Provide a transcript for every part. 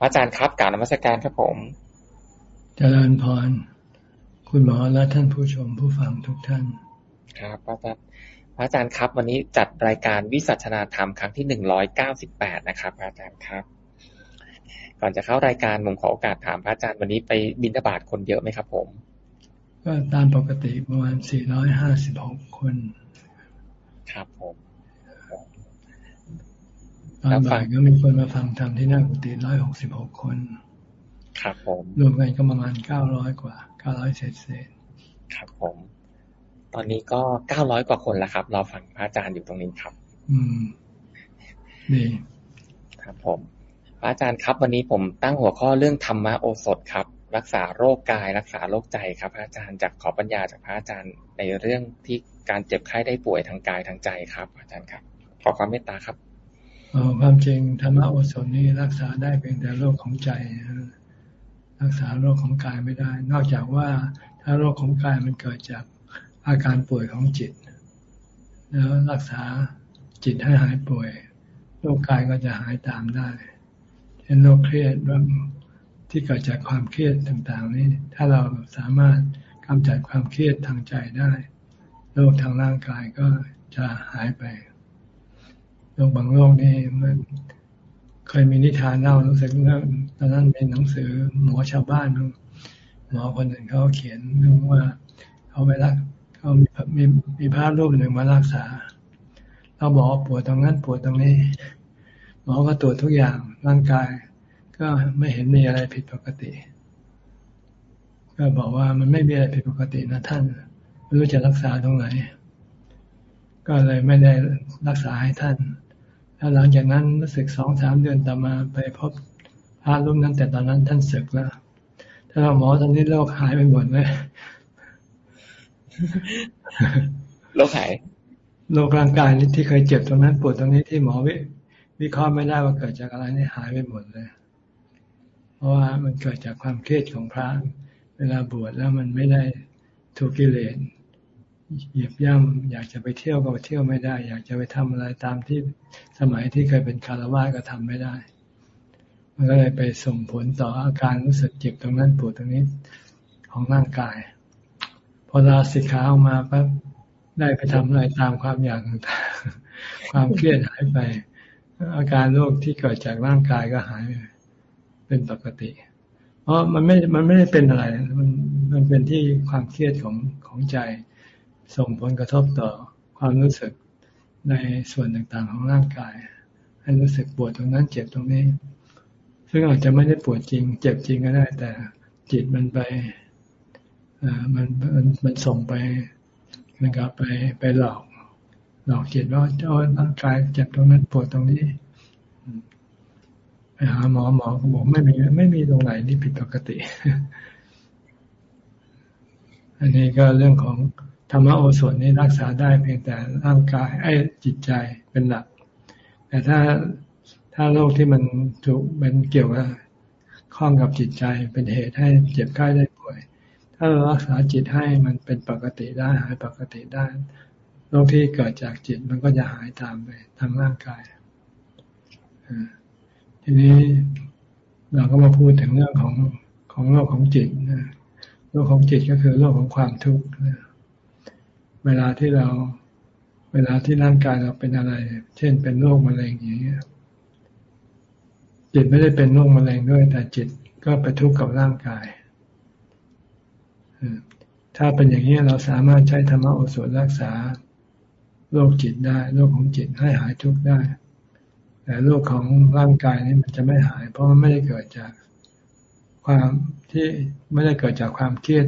พระอาจารย์ครับกล่าวนมัสการครับผมเจริญพร คุณหมอและท่านผู้ชมผู้ฟังทุกท่าน ครับพระอาจารย์พระอาจารย์ครับ วันนี้จัดรายการวิสัชนาธรรมครั้งที่หนึ่งร้อยเก้าสิบแปดนะครับพระอาจารย์ครับ ก่อนจะเข้ารายการผมขอโอกาสถามพระอาจารย์วันนี้ไปบินทบาทคนเยอะไหมครับ ผม ก็ตามปกติประมาณสี่ร้อยห้าสิบหกคน ครับผม ตอนบ่ายก็มีคนมาฟังธรรมที่นั่งกุฏิร้อยหกสิบหกคน ครับผม รวมกันก็ประมาณเก้าร้อยกว่าเก้าร้อยเศษเศษครับผม ตอนนี้ก็เก้าร้อยกว่าคนแล้วครับ เราฟังพระอาจารย์อยู่ตรงนี้ครับ อืมดีครับผม พระอาจารย์ครับ วันนี้ผมตั้งหัวข้อเรื่องธรรมะโอสถครับ รักษาโรคกาย รักษาโรคใจครับพระอาจารย์จากขอปัญญาจากพระอาจารย์ในเรื่องที่การเจ็บไข้ได้ป่วยทางกายทางใจครับ อาจารย์ครับ ขอความเมตตาครับอ๋อ ความจริงธรรมโอสถนี่รักษาได้เพียงแต่โรคของใจ รักษาโรคของกายไม่ได้ นอกจากว่าถ้าโรคของกายมันเกิดจากอาการป่วยของจิต แล้วรักษาจิตให้หายป่วยโรคกายก็จะหายตามได้เช่นโรคเครียดที่เกิดจากความเครียดต่างๆ นี่ถ้าเราสามารถกำจัดความเครียดทางใจได้โรคทางร่างกายก็จะหายไป โรคบางโรคนี่มันเคยมีนิทานเล่ารู้สึกเรื่องตอนนั้นเป็นหนังสือหมอชาวบ้านหมอคนหนึ่งเขาเขียนเรื่องว่าเขาไปรักเขามีมีมีพระรูปหนึ่งมารักษาเราบอกปวดตรงนั้นปวดตรงนี้ หมอก็ตรวจทุกอย่างร่างกาย ก็ไม่เห็นมีอะไรผิดปกติ ก็บอกว่ามันไม่มีอะไรผิดปกตินะท่านไม่รู้จะรักษาตรงไหน ก็เลยไม่ได้รักษาให้ท่าน แล้วหลังจากนั้นรู้สึกสองสามเดือนต่อมาไปพบพระรูปนั้นแต่ตอนนั้นท่านศึกแล้วถ้าเราหมอตอนนี้โรคหายไปหมดเลยโรคหายโรคร่างกายที่เคยเจ็บตรงนั้นปวดตรงนี้ที่หมอวิวิเคราะห์ไม่ได้ว่าเกิดจากอะไรนี่หายไปหมดเลย เพราะว่ามันเกิดจากความเครียดของพระ เวลาบวชแล้วมันไม่ได้ถูกกิเลส เหยียบย่ำอยากจะไปเที่ยวก็ไปเที่ยวไม่ได้ อยากจะไปทำอะไรตามที่สมัยที่เคยเป็นคารวะก็ทำไม่ได้ มันก็เลยไปส่งผลต่ออาการรู้สึกเจ็บตรงนั้นปวดตรงนี้ของร่างกาย พอลาสิกขาออกมาปั๊บได้ไปทำอะไรตามความอยากต่างๆความเครียดหายไป อาการโรคที่เกิดจากร่างกายก็หายไปเป็นปกติ เพราะมันไม่ มันไม่ได้เป็นอะไร มันมันเป็นที่ความเครียดของของใจ ส่งผลกระทบต่อความรู้สึกในส่วนต่างๆของร่างกาย ให้รู้สึกปวดตรงนั้นเจ็บตรงนี้ ซึ่งอาจจะไม่ได้ปวดจริง เจ็บจริงก็ได้ แต่จิตมันไปมันมันมันส่งไปมันก็ไปไปหลอก หลอกจิตว่าเจ้าร่างกายเจ็บตรงนั้นปวดตรงนี้ไปหาหมอหมอก็บอกไม่มีไม่มีตรงไหนที่ผิดปกติ อันนี้ก็เรื่องของ ธรรมโอสถนี่รักษาได้เพียงแต่ร่างกายไอ้จิตใจเป็นหลัก แต่ถ้าถ้าโรคที่มันถูกเป็นเกี่ยวกับข้องกับจิตใจเป็นเหตุให้เจ็บไข้ได้ป่วย ถ้าเรารักษาจิตให้มันเป็นปกติได้หายปกติได้โรคที่เกิดจากจิตมันก็จะหายตามไปทางร่างกายทีนี้เราก็มาพูดถึงเรื่องของของโรคของจิตนะโรคของจิตก็คือโรคของความทุกข์ เวลาที่เราเวลาที่ร่างกายเราเป็นอะไร เช่นเป็นโรคมะเร็งอย่างเงี้ยจิตไม่ได้เป็นโรคมะเร็งด้วย แต่จิตก็ไปทุกข์กับร่างกายถ้าเป็นอย่างนี้เราสามารถใช้ธรรมโอสถรักษาโรคจิตได้โรคของจิตให้หายทุกข์ได้ แต่โรคของร่างกายนี่มันจะไม่หาย เพราะมันไม่ได้เกิดจากความที่ไม่ได้เกิดจากความเครียด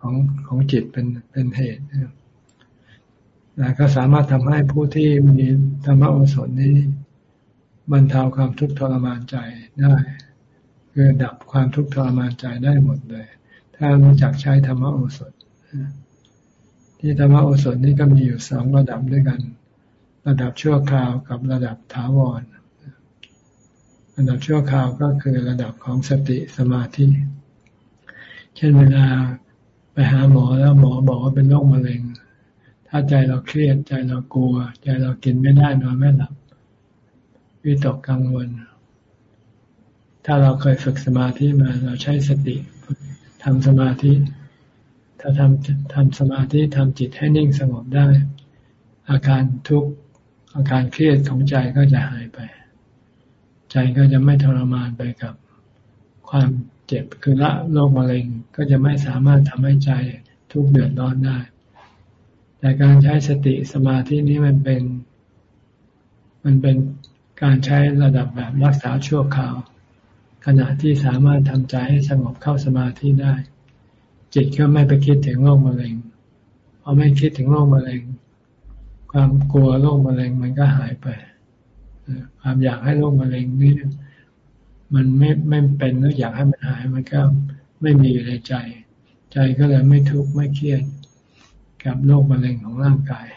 ของของจิตเป็นเป็นเหตุนะ ก็สามารถทำให้ผู้ที่มีธรรมโอสถนี้บรรเทาความทุกข์ทรมานใจได้คือดับความทุกข์ทรมานใจได้หมดเลย ถ้ารู้จักใช้ธรรมโอสถ ที่ธรรมโอสถนี่ก็มีอยู่สองระดับด้วยกัน ระดับชั่วคราวกับระดับถาวร ระดับชั่วคราวก็คือระดับของสติสมาธิ เช่นเวลาไปหาหมอแล้วหมอบอกว่าเป็นโรคมะเร็ง ถ้าใจเราเครียด ใจเรากลัว ใจเรากินไม่ได้นอนไม่หลับ วิตกกังวล ถ้าเราเคยฝึกสมาธิมา เราใช้สติทำสมาธิ ถ้าทำทำสมาธิทำจิตให้นิ่งสงบได้ อาการทุกข์อาการเครียดของใจก็จะหายไป ใจก็จะไม่ทรมานไปกับความเจ็บคือละโรคมะเร็งก็จะไม่สามารถทำให้ใจทุกข์เดือดร้อนได้ แต่การใช้สติสมาธินี้มันเป็น มันเป็นการใช้ระดับแบบรักษาชั่วคราว ขณะที่สามารถทำใจให้สงบเข้าสมาธิได้ จิตก็ไม่ไปคิดถึงโรคมะเร็งพอไม่คิดถึงโรคมะเร็ง ความกลัวโรคมะเร็งมันก็หายไปความอยากให้โรคมะเร็งนี่มันไม่ไม่เป็นแล้วอยากให้มันหาย มันก็ไม่มีอยู่ในใจ ใจก็เลยไม่ทุกข์ไม่เครียด กับโรคมะเร็งของร่างกาย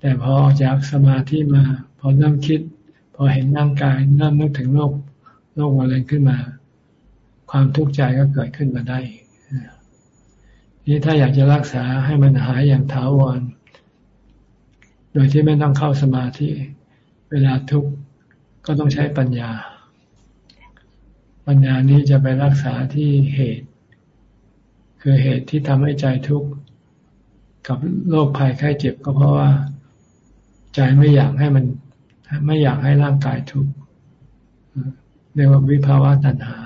แต่พอออกจากสมาธิมา พอเริ่มคิด พอเห็นร่างกายเริ่มนึกถึงโรคโรคมะเร็งขึ้นมา ความทุกข์ใจก็เกิดขึ้นมาได้นี่ถ้าอยากจะรักษาให้มันหายอย่างถาวร โดยที่ไม่ต้องเข้าสมาธิ เวลาทุกข์ก็ต้องใช้ปัญญา ปัญญานี้จะไปรักษาที่เหตุ คือเหตุที่ทำให้ใจทุกข์ กับโรคภัยไข้เจ็บก็เพราะว่า ใจไม่อยากให้มัน ไม่อยากให้ร่างกายทุกข์เรียกว่าวิภาวะตัณหา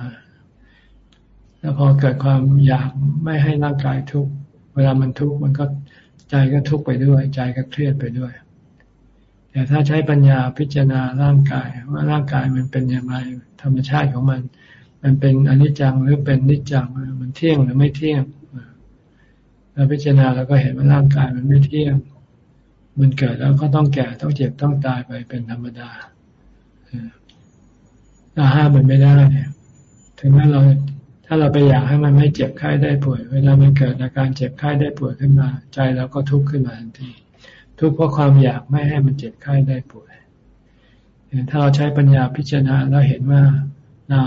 แล้วพอเกิดความอยากไม่ให้ร่างกายทุกข์เวลามันทุกข์มันก็ใจก็ทุกข์ไปด้วย ใจก็เครียดไปด้วยแต่ถ้าใช้ปัญญาพิจารณาร่างกาย ว่าร่างกายมันเป็นอย่างไร ธรรมชาติของมัน มันเป็นอนิจจังหรือเป็นนิจจังมันเที่ยงหรือไม่เที่ยง เราพิจารณาเราก็เห็นว่าร่างกายมันไม่เที่ยง มันเกิดแล้วก็ต้องแก่ต้องเจ็บต้องตายไปเป็นธรรมดาเราห้ามมันไม่ได้ ถึงแม้เรา ถ้าเราไปอยากให้มันไม่เจ็บไข้ได้ป่วย เวลามันเกิดอาการเจ็บไข้ได้ป่วยขึ้นมา ใจเราก็ทุกข์ขึ้นมาทันที ทุกข์เพราะความอยากไม่ให้มันเจ็บไข้ได้ป่วย ถ้าเราใช้ปัญญาพิจารณาแล้วเห็นว่าเรา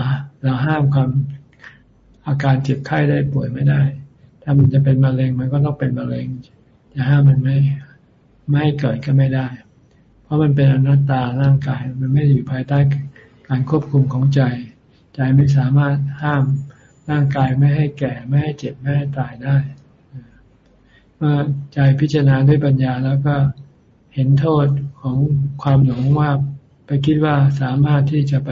เราห้ามความอาการเจ็บไข้ได้ป่วยไม่ได้ ถ้ามันจะเป็นมะเร็งมันก็ต้องเป็นมะเร็งจะห้ามมันไม่ไม่เกิดก็ไม่ได้ เพราะมันเป็นอนัตตาร่างกาย มันไม่อยู่ภายใต้การควบคุมของใจ ใจไม่สามารถห้ามร่างกายไม่ให้แก่ไม่ให้เจ็บไม่ให้ตายได้ เมื่อใจพิจารณาด้วยปัญญาแล้วก็เห็นโทษของความหลงว่าไปคิดว่าสามารถที่จะไป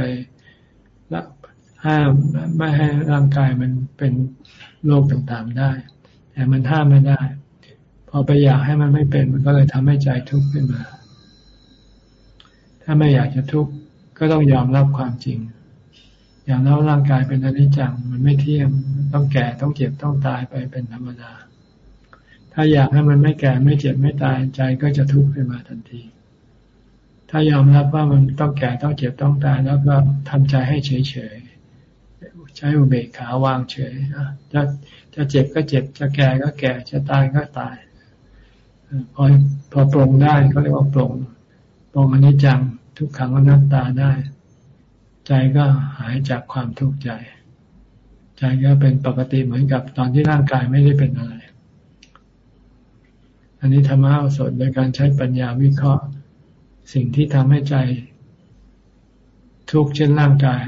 ห้ามไม่ให้ร่างกายมันเป็น โรคต่างๆได้ แต่มันห้ามไม่ได้ พอไปอยากให้มันไม่เป็น มันก็เลยทำให้ใจทุกข์ขึ้นมา ถ้าไม่อยากจะทุกข์ก็ต้องยอมรับความจริง อย่างแล้วร่างกายเป็นอนิจจัง มันไม่เที่ยงต้องแก่ต้องเจ็บต้องตายไปเป็นธรรมดา ถ้าอยากให้มันไม่แก่ไม่เจ็บไม่ตายใจก็จะทุกข์ขึ้นมาทันทีถ้ายอมรับว่ามันต้องแก่ต้องเจ็บต้องตายแล้วก็ทำใจให้เฉย ใช้อุเบกขาวางเฉยจะจะเจ็บก็เจ็บ จะแก่ก็แก่ จะตายก็ตาย พอพอปรงได้ก็เรียกว่าปรงปรงอนิจจังทุกขังอนัตตาได้ ใจก็หายจากความทุกข์ใจ ใจก็เป็นปกติเหมือนกับตอนที่ร่างกายไม่ได้เป็นอะไร อันนี้ธรรมะสดโดยการใช้ปัญญาวิเคราะห์ สิ่งที่ทำให้ใจ ทุกข์เช่นร่างกาย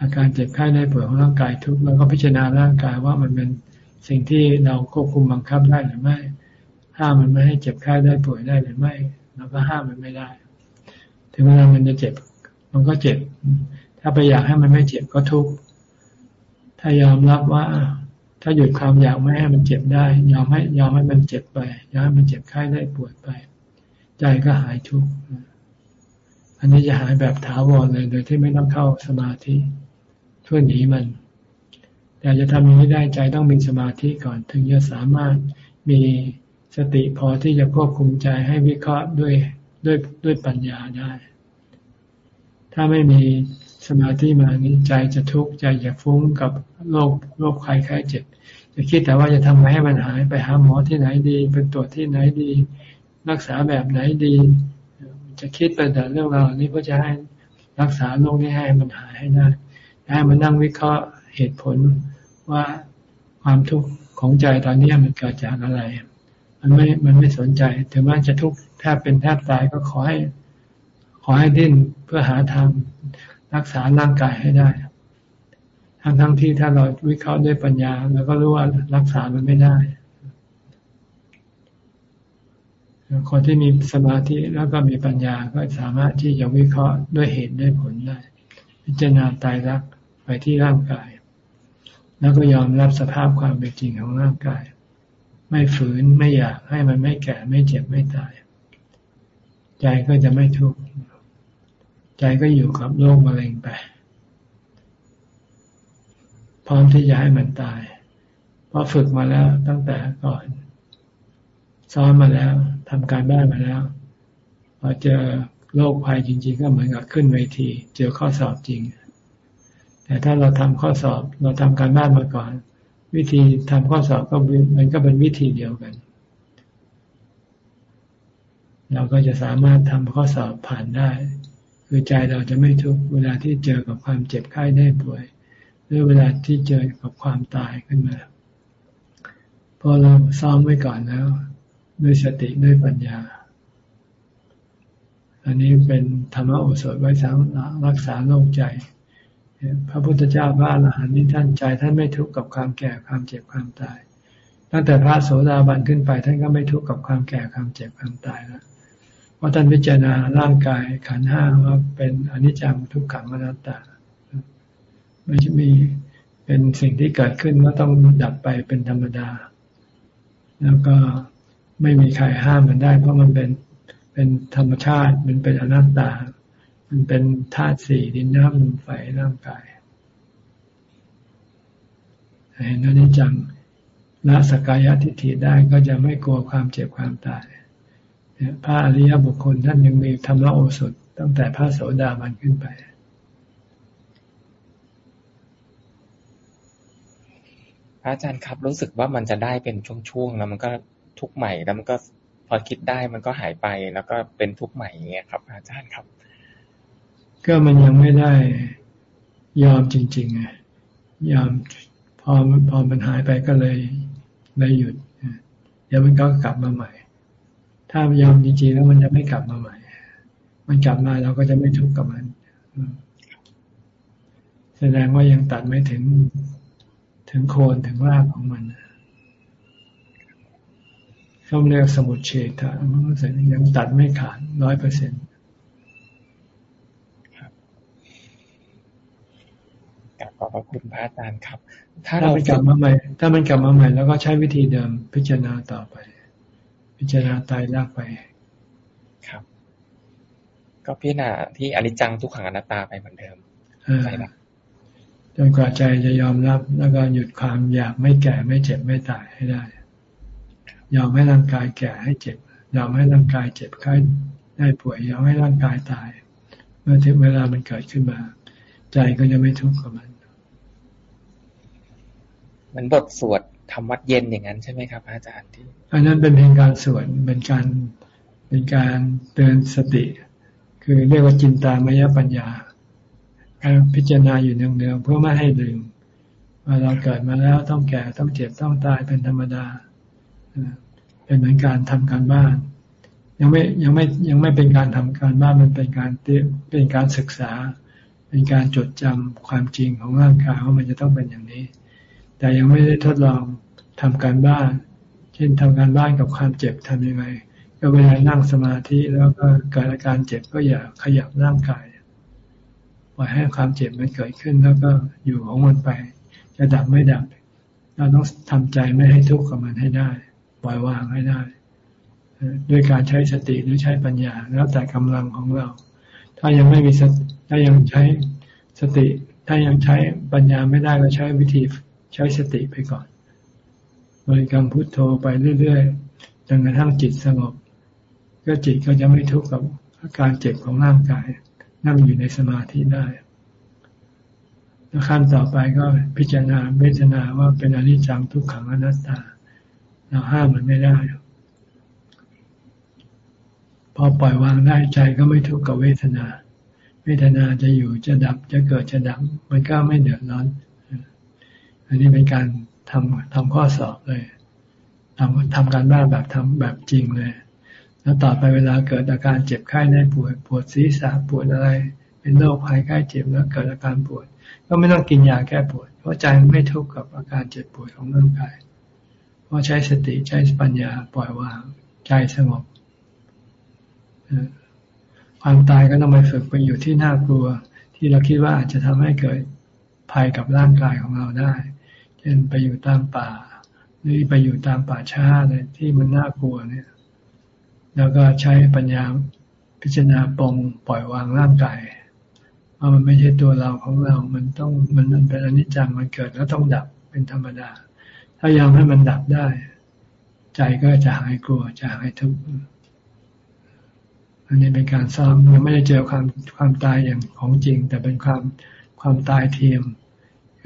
อาการเจ็บไข้ได้ป่วยของร่างกายทุกแล้วก็พิจารณาร่างกายว่ามันเป็นสิ่งที่เราควบคุมบังคับได้หรือไม่ ห้ามมันไม่ให้เจ็บไข้ได้ป่วยได้หรือไม่เราก็ห้ามมันไม่ได้ ถึงเวลามันจะเจ็บ มันก็เจ็บ ถ้าไปอยากให้มันไม่เจ็บก็ทุกข์ถ้ายอมรับว่า ถ้าหยุดความอยากไม่ให้มันเจ็บได้ ยอมให้ยอมให้มันเจ็บไปยอมให้มันเจ็บไข้ได้ป่วยไป ใจก็หายทุกข์อันนี้จะหายแบบถาวรเลยโดยที่ไม่ต้องเข้าสมาธิ เพื่อหนีมัน แต่จะทำอย่างนี้ได้ใจต้องมีสมาธิก่อน ถึงจะสามารถมีสติพอที่จะควบคุมใจให้วิเคราะห์ด้วยด้วยด้วยปัญญาได้ ถ้าไม่มีสมาธิมานี้ใจจะทุกข์ใจจะฟุ้งกับโรคโรคไข้ไข้เจ็บ จะคิดแต่ว่าจะทำไงให้มันหายไปหาหมอที่ไหนดี เป็นตรวจที่ไหนดี รักษาแบบไหนดี จะคิดไปแต่เรื่องราวนี้เพื่อจะให้รักษาโรคนี้ให้มันหายให้ได้ ให้มานั่งวิเคราะห์เหตุผลว่าความทุกข์ของใจตอนนี้มันเกิดจากอะไร มันไม่ มันไม่สนใจ ถึงแม้จะทุกข์แทบเป็นแทบตายก็ขอให้ ขอให้ดิ้นเพื่อหาทางรักษาร่างกายให้ได้ ทั้งทั้งที่ถ้าเราวิเคราะห์ด้วยปัญญาเราก็รู้ว่ารักษามันไม่ได้ คนที่มีสมาธิแล้วก็มีปัญญาก็สามารถที่จะวิเคราะห์ด้วยเหตุด้วยผลได้ พิจารณาตายรัก ไปที่ร่างกาย แล้วก็ยอมรับสภาพความเป็นจริงของร่างกาย ไม่ฝืนไม่อยากให้มันไม่แก่ไม่เจ็บไม่ตาย ใจก็จะไม่ทุกข์ใจก็อยู่กับโรคมะเร็งไป พร้อมที่จะให้มันตาย เพราะฝึกมาแล้วตั้งแต่ก่อน ซ้อมมาแล้วทำการบ้านมาแล้วพอเจอโรคภัยจริง ๆ ก็เหมือนกับขึ้นเวที เจอข้อสอบจริง แต่ถ้าเราทำข้อสอบเราทำการบ้านมาก่อน วิธีทำข้อสอบก็มันก็เป็นวิธีเดียวกัน เราก็จะสามารถทำข้อสอบผ่านได้ คือใจเราจะไม่ทุกเวลาที่เจอกับความเจ็บไข้ได้ป่วย หรือเวลาที่เจอกับความตายขึ้นมาพอเราซ้อมไว้ก่อนแล้ว ด้วยสติด้วยปัญญา อันนี้เป็นธรรมโอสถไว้สามรักษาโรคใจ พระพุทธเจ้าพระอรหันต์นี่ท่านใจท่านไม่ทุกข์กับความแก่ความเจ็บความตาย ตั้งแต่พระโสดาบันขึ้นไป ท่านก็ไม่ทุกข์กับความแก่ความเจ็บความตายแล้วเพราะท่านพิจารณาร่างกายขันห้าว่าเป็นอนิจจังทุกขังอนัตตา ไม่ใช่มีเป็นสิ่งที่เกิดขึ้นก็ต้องดับไปเป็นธรรมดา แล้วก็ไม่มีใครห้ามมันได้ เพราะมันเป็นเป็นธรรมชาติมันเป็นอนัตตา มันเป็นธาตุสี่ดินน้ำลมไฟร่างกายเห็นนั้นจังละสกายทิฏฐิได้ก็จะไม่กลัวความเจ็บความตายพระอริยบุคคลท่านยังมีธรรมโอสถตั้งแต่พระโสดาบันขึ้นไป พระอาจารย์ครับรู้สึกว่ามันจะได้เป็นช่วงๆแล้วมันก็ทุกใหม่แล้วมันก็พอคิดได้มันก็หายไปแล้วก็เป็นทุกใหม่อย่างเงี้ยครับ อาจารย์ครับ ก็มันยังไม่ได้ยอมจริงๆไงยอมพอพอมันหายไปก็เลยเลยหยุดเดี๋ยวมันก็กลับมาใหม่ ถ้ายอมจริงๆแล้วมันจะไม่กลับมาใหม่ มันกลับมาเราก็จะไม่ทุกข์กับมันแสดงว่ายังตัดไม่ถึงถึงโคนถึงรากของมันเขาเรียกสมุดเฉดถ้ามันรู้สึกยังตัดไม่ขาดร้อยเปอร์เซ็นต์ ขอบพระคุณพระอาจารย์ครับ ถ้าเรากลับมาใหม่ ถ้ามันกลับมาใหม่แล้วก็ใช้วิธีเดิมพิจารณาต่อไป พิจารณาตายรากไปครับ ก็พิจารณาที่อนิจจังทุกขังอนัตตาไปเหมือนเดิมใช่ไหมจนกว่าใจจะยอมรับแล้วก็หยุดความอยากไม่แก่ไม่เจ็บไม่ตายให้ได้ ยอมให้ร่างกายแก่ให้เจ็บ ยอมให้ร่างกายเจ็บไข้ได้ป่วยยอมให้ร่างกายตาย เมื่อถึงเวลามันเกิดขึ้นมา ใจก็จะไม่ทุกข์กับมัน เหมันบทสวดทำวัดเย็นอย่างนั้นใช่ไหมครับ อาจารย์ที่อันนั้นเป็นเพียงการสวดเป็นการเป็นการเตือนสติ คือเรียกว่าจินตามยปัญญาพิจารณาอยู่เนืองๆเพื่อไม่ให้ลืมว่าเราเกิดมาแล้วต้องแก่ต้องเจ็บต้องตายเป็นธรรมดาเป็นเหมือนการทำการบ้าน ยังไม่ยังไม่ยังไม่เป็นการทำการบ้านมันเป็นการเป็นการศึกษา เป็นการจดจำความจริงของร่างกายว่ามันจะต้องเป็นอย่างนี้ แต่ยังไม่ได้ทดลองทำการบ้าน เช่นทำการบ้านกับความเจ็บทํำยังไง ก็เวลานั่งสมาธิแล้วก็เกิดอาการเจ็บก็อย่าขยับร่างกายปล่อยให้ความเจ็บมันเกิดขึ้นแล้วก็อยู่ของมันไป จะดับไม่ดับ เราต้องทำใจไม่ให้ทุกข์กับมันให้ได้ ปล่อยวางให้ได้ ด้วยการใช้สติหรือใช้ปัญญาแล้วแต่กำลังของเรา ถ้ายังไม่มีสติถ้ายังใช้สติ ถ้ายังใช้ปัญญาไม่ได้ก็ใช้วิธี ใช้สติไปก่อน บริกรรมพุทโธไปเรื่อยๆจนกระทั่งจิตสงบ ก็จิตก็จะไม่ทุกข์กับอาการเจ็บของร่างกาย นั่งอยู่ในสมาธิได้แล้วขั้นต่อไปก็พิจารณาเวทนาว่าเป็นอนิจจังทุกขังอนัตตา เราห้ามมันไม่ได้ พอปล่อยวางได้ใจก็ไม่ทุกข์กับเวทนา เวทนาจะอยู่จะดับจะเกิดจะดับมันก็ไม่เดือดร้อน อันนี้เป็นการทำทำข้อสอบเลยทำทำการบ้านแบบทำแบบจริงเลย แล้วต่อไปเวลาเกิดอาการเจ็บไข้ได้ปวดปวดศีรษะปวดอะไร เป็นโรคภัยไข้เจ็บแล้วเกิดอาการปวด ก็ไม่ต้องกินยาแก้ปวด เพราะใจไม่ทุกข์กับอาการเจ็บปวยของร่างกาย เพราะใช้สติใช้ปัญญาปล่อยวางใจสงบความตายก็ต้องไปฝึกไปอยู่ที่น่ากลัว ที่เราคิดว่าอาจจะทำให้เกิดภัยกับร่างกายของเราได้ ช่นไปอยู่ตามป่า หรือไปอยู่ตามป่าช้าเลยที่มันน่ากลัวเนี่ย แล้วก็ใช้ปัญญาพิจารณาปองปล่อยวางร่างกายว่ามันไม่ใช่ตัวเราของเรา มันต้องมันมันเป็นอนิจจังมันเกิดแล้วต้องดับเป็นธรรมดา ถ้ายอมให้มันดับได้ ใจก็จะหายกลัวจะหายทุกข์อันนี้เป็นการซ้อมยังไม่ได้เจอความความตายอย่างของจริง แต่เป็นความความตายเทียม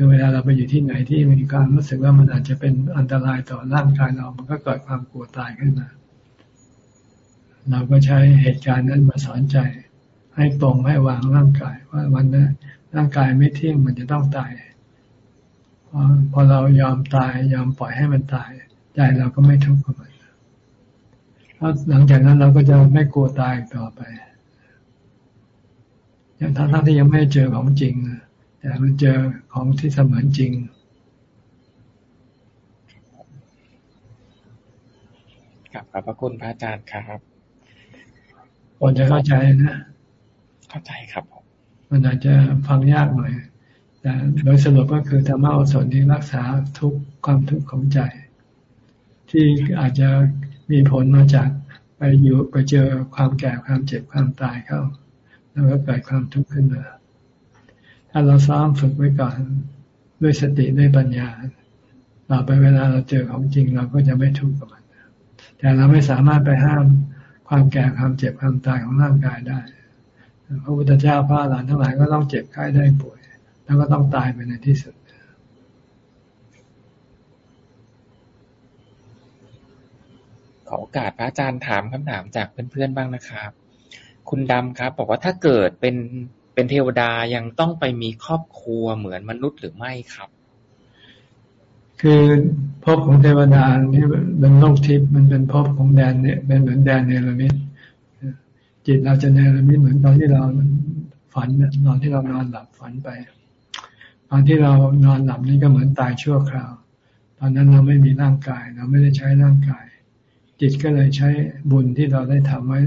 คือเวลาเราไปอยู่ที่ไหนที่มีความรู้สึกว่ามันอาจจะเป็นอันตรายต่อร่างกายเรา มันก็เกิดความกลัวตายขึ้นมา เราก็ใช้เหตุการณ์นั้นมาสอนใจ ให้ตรงให้วางร่างกาย ว่าวันนั้ร่างกายไม่เที่ยงมันจะต้องตายพอเรายอมตายยอมปล่อยให้มันตายใจเราก็ไม่ทุกข์กับมันแล้วหลังจากนั้นเราก็จะไม่กลัวตายต่อไปอย่างทั้งที่ยังไม่เจอของจริง แต่มันเจอของที่เสมือนจริง ครับขอบพระคุณพระอาจารย์ครับคนจะเข้าใจนะ เข้าใจครับ มันอาจจะฟังยากหน่อยแต่โดยสรุปก็คือธรรมะอสนที่รักษาทุกความทุกข์ของใจ ที่อาจจะมีผลมาจากไปอยู่ไปเจอความแก่ความเจ็บความตายเข้า แล้วก็เกิดความทุกข์ขึ้นมา ถ้าเราซ้อมฝึกไว้ก่อนด้วยสติด้วยปัญญาต่อไปเวลาเราเจอของจริงเราก็จะไม่ทุกข์กับมันแต่เราไม่สามารถไปห้ามความแก่ความเจ็บความตายของร่างกายได้พระพุทธเจ้าพระหลานทั้งหลายก็ต้องเจ็บไข้ได้ป่วย แล้วก็ต้องตายไปในที่สุดขอโอกาสพระอาจารย์ถามคำถามจากเพื่อนๆบ้างนะครับ คุณดำครับ บอกว่าถ้าเกิดเป็น เป็นเทวดายังต้องไปมีครอบครัวเหมือนมนุษย์หรือไม่ครับ คือภพของเทวดานี่เป็นโลกทิพย์มันเป็นภพของแดนเนี่ยเป็นเหมือนแดนเนรมิตจิตเราจะเนรมิตเหมือนตอนที่เราฝันนอนที่เรานอนหลับฝันไป ตอนที่เรานอนหลับนี่ก็เหมือนตายชั่วคราว ตอนนั้นเราไม่มีร่างกาย เราไม่ได้ใช้ร่างกาย จิตก็เลยใช้บุญที่เราได้ทำไว้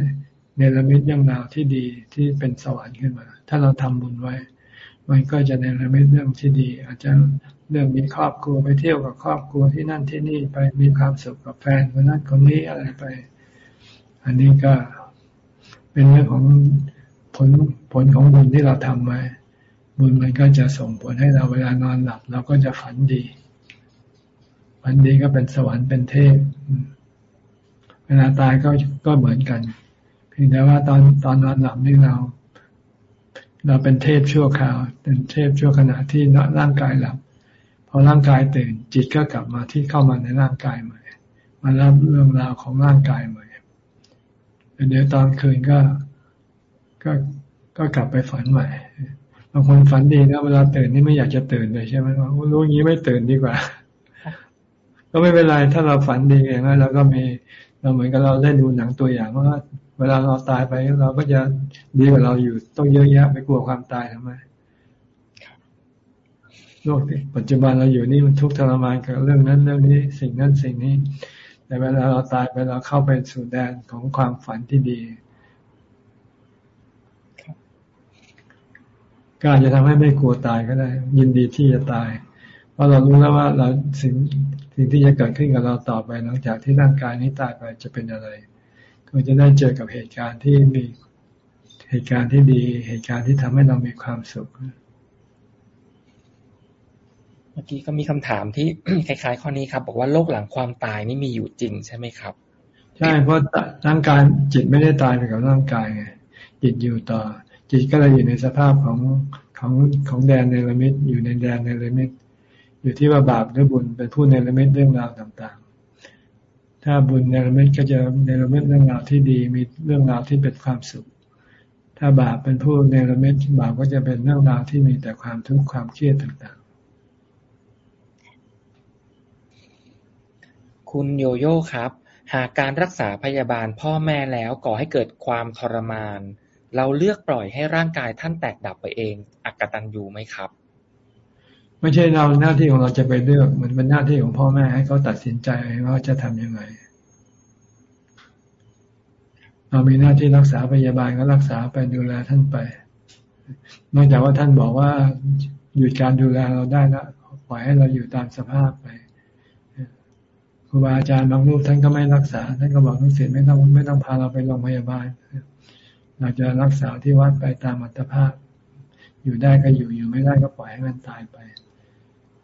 ในระมิตย่งราวที่ดีที่เป็นสวรรค์ขึ้นมา ถ้าเราทำบุญไว้ มันก็จะในระมิตเรื่องที่ดี อาจจะเรื่องมีครอบครัวไปเที่ยวกับครอบครัวที่นั่นที่นี่ไปมีความสุขกับแฟนคนนั้นคนนี้อะไรไป อันนี้ก็เป็นเรื่องของผลผลของบุญที่เราทำไว้บุญมันก็จะส่งผลให้เราเวลานอนหลับ เราก็จะฝันดีฝันดีก็เป็นสวรรค์เป็นเทพเวลาตายก็ก็เหมือนกัน เพียงแต่ว่าตอนตอนนอนหลับนี่เรา เราเป็นเทพชั่วคราว เป็นเทพชั่วขณะที่ร่างกายหลับ พอร่างกายตื่น จิตก็กลับมาที่เข้ามาในร่างกายใหม่ มารับเรื่องราวของร่างกายใหม่เดี๋ยวตอนคืนก็ก็ก็กลับไปฝันใหม่บางคนฝันดีนะเวลาตื่นนี่ไม่อยากจะตื่นเลยใช่ไหมว่ารู้อย่างนี้ไม่ตื่นดีกว่า ก็ไม่เป็นไรถ้าเราฝันดีอย่างนั้นเราก็มีเราเหมือนกับเราได้ดูหนังตัวอย่างว่า เวลาเราตายไปเราก็จะดีกว่าเราอยู่ต้องเยอะแยะไปกลัวความตายทำไมโลกปัจจุบันเราอยู่นี่มันทุกข์ทรมานกับเรื่องนั้นเรื่องนี้ สิ่งนั้นสิ่งนี้แต่เวลาเราตายไปเราเข้าไปสู่แดนของความฝันที่ดีก็อาจจะทำให้ไม่กลัวตายก็ได้ ยินดีที่จะตาย เพราะเรารู้แล้วว่าเราสิ่งสิ่งที่จะเกิดขึ้นกับเราต่อไปหลังจากที่ร่างกายนี้ตายไปจะเป็นอะไร ก็จะได้เจอกับเหตุการณ์ที่มีเหตุการณ์ที่ดี เหตุการณ์ที่ทำให้เรามีความสุข เมื่อกี้ก็มีคำถามที่คล้ายๆ ข้อนี้ครับ บอกว่าโลกหลังความตายนี่มีอยู่จริงใช่ไหมครับใช่เพราะร่างกายจิตไม่ได้ตายไปกับร่างกายไงจิตอยู่ต่อ จิตก็เลยอยู่ในสภาพของของของแดนในละมิตอยู่ในแดนในละมิตอยู่ที่ว่าบาปหรือบุญเป็นผู้เนรมิตเรื่องราวต่างๆ ถ้าบุญเนรมิตก็จะเนรมิตเรื่องราวที่ดีมีเรื่องราวที่เป็นความสุข ถ้าบาปเป็นผู้เนรมิตบาปก็จะเป็นเรื่องราวที่มีแต่ความทุกข์ความเครียดต่างๆ คุณโยโย่ครับ หากการรักษาพยาบาลพ่อแม่แล้วก่อให้เกิดความทรมาน เราเลือกปล่อยให้ร่างกายท่านแตกดับไปเองอักตันยูไหมครับ ไม่ใช่เราหน้าที่ของเราจะไปเลือกมันเป็นหน้าที่ของพ่อแม่ให้เขาตัดสินใจว่าจะทํำยังไง เรามีหน้าที่รักษาพยาบาลก็รักษาไปดูแลท่านไป นอกจากว่าท่านบอกว่าหยุดการดูแลเราได้แล้วปล่อยให้เราอยู่ตามสภาพไปครูบาอาจารย์บางรูปท่านก็ไม่รักษา ท่านก็บอกลูกศิษย์ไม่ต้องไม่ต้องพาเราไปโรงพยาบาลเราจะรักษาที่วัดไปตามอัตภาพ อยู่ได้ก็อยู่อยู่ไม่ได้ก็ปล่อยให้มันตายไป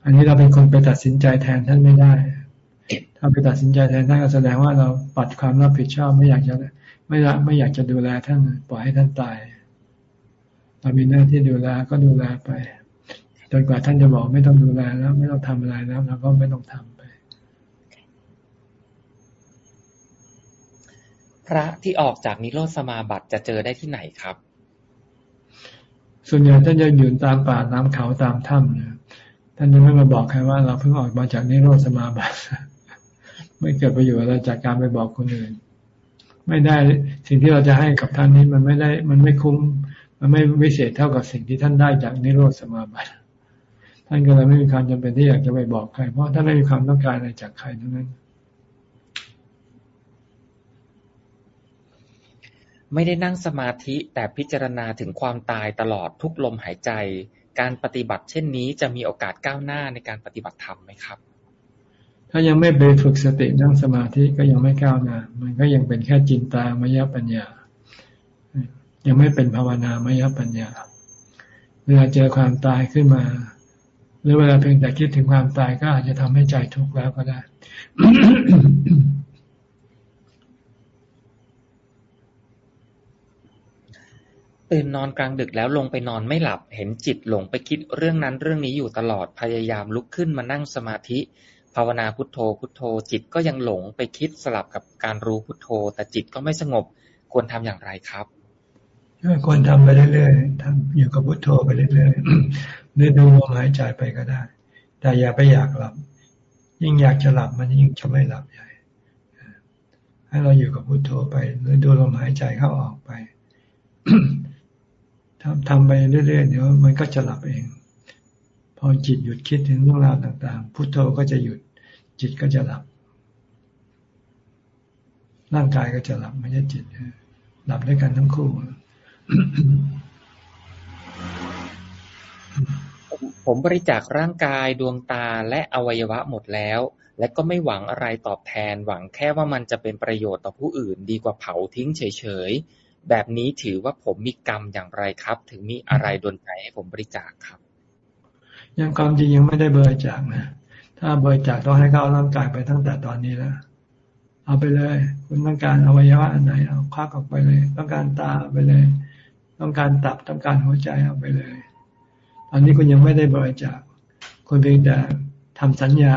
อันนี้เราเป็นคนไปตัดสินใจแทนท่านไม่ได้ ถ้าไปตัดสินใจแทนท่านก็แสดงว่าเราปัดความรับผิดชอบไม่อยากจะไม่ละไม่อยากจะดูแลท่านปล่อยให้ท่านตาย เรามีหน้าที่ดูแลก็ดูแลไปจนกว่าท่านจะบอกไม่ต้องดูแลแล้ว ไม่ต้องทำอะไรแล้วเราก็ไม่ต้องทำไป พระที่ออกจากนิโรธสมาบัติจะเจอได้ที่ไหนครับ ส่วนใหญ่ท่านจะยืนตามป่าตามเขาตามถ้ำเนี่ย ท่านจะไม่มาบอกใครว่าเราเพิ่งออกมาจากนิโรธสมาบัติไม่เกิดประโยชน์อะไรจากการไปบอกคนอื่น ไม่ได้สิ่งที่เราจะให้กับท่านนี้มันไม่ได้ มันไม่คุ้ม มันไม่วิเศษเท่ากับสิ่งที่ท่านได้จากนิโรธสมาบัติท่านก็เลยไม่มีความจำเป็นที่อยากจะไปบอกใคร เพราะท่านไม่มีความต้องการอะไรจากใครทั้งนั้น ไม่ได้นั่งสมาธิแต่พิจารณาถึงความตายตลอดทุกลมหายใจ การปฏิบัติเช่นนี้จะมีโอกาสก้าวหน้าในการปฏิบัติธรรมไหมครับ ถ้ายังไม่ไปฝึกสตินั่งสมาธิก็ยังไม่ก้าวหน้า มันก็ยังเป็นแค่จินตามยปัญญา ยังไม่เป็นภาวนามยปัญญา เวลาเจอความตายขึ้นมา หรือเวลาเพียงแต่คิดถึงความตายก็อาจจะทำให้ใจทุกข์แล้วก็ได้ ตื่นนอนกลางดึกแล้วลงไปนอนไม่หลับ เห็นจิตหลงไปคิดเรื่องนั้นเรื่องนี้อยู่ตลอด พยายามลุกขึ้นมานั่งสมาธิ ภาวนาพุทโธพุทโธ จิตก็ยังหลงไปคิดสลับกับการรู้พุทโธ แต่จิตก็ไม่สงบ ควรทำอย่างไรครับควรทำไปเรื่อยๆทำอยู่กับพุทโธไปเรื่อยๆหรือดูลมหายใจไปก็ได้ แต่อย่าไปอยากหลับ ยิ่งอยากจะหลับมันยิ่งจะไม่หลับใหญ่ ให้เราอยู่กับพุทโธไป หรือดูลมหายใจเข้าออกไป ทำทำไปเรื่อยๆเดี๋ยวมันก็จะหลับเอง พอจิตหยุดคิดถึงเรื่องราวต่างๆ พุทโธก็จะหยุด จิตก็จะหลับ ร่างกายก็จะหลับไม่ใช่จิตหลับด้วยกันทั้งคู่ผมบริจาคร่างกายดวงตาและอวัยวะหมดแล้ว และก็ไม่หวังอะไรตอบแทนหวังแค่ว่ามันจะเป็นประโยชน์ต่อผู้อื่น ดีกว่าเผาทิ้งเฉยๆ แบบนี้ถือว่าผมมีกรรมอย่างไรครับ ถึงมีอะไรดนใจให้ผมบริจาคครับ ยังความจริงยังไม่ได้บริจาคนะถ้าบริจาคต้องให้เขาร่างกายไปตั้งแต่ตอนนี้แล้วเอาไปเลย คุณต้องการอวัยวะอันไหนเอาควักออกไปเลย ต้องการตาไปเลย ต้องการตับต้องการหัวใจเอาไปเลย ตอนนี้คุณยังไม่ได้บริจาคคุณเพียงแต่ทำสัญญา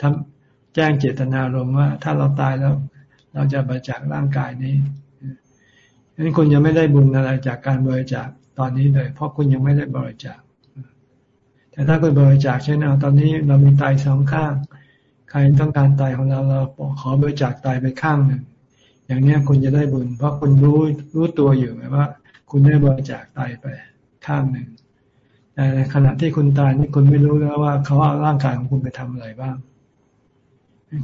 ทำแจ้งเจตนารมณ์ว่า ถ้าเราตายแล้ว เราจะบริจาคร่างกายนี้ ดังนั้นคุณยังไม่ได้บุญอะไรจากการบริจาคตอนนี้เลย เพราะคุณยังไม่ได้บริจาค แต่ถ้าคุณบริจาคเช่นเอาตอนนี้เรามีตายสองข้าง ใครต้องการตายของเราเราขอบริจาคตายไปข้างหนึ่ง อย่างนี้คุณจะได้บุญ เพราะคุณรู้รู้ตัวอยู่ว่า คุณได้บริจาคตายไปข้างหนึ่งแต่ในขณะที่คุณตายนี่คุณไม่รู้แล้วว่าเขาเอาร่างกายของคุณไปทำอะไรบ้าง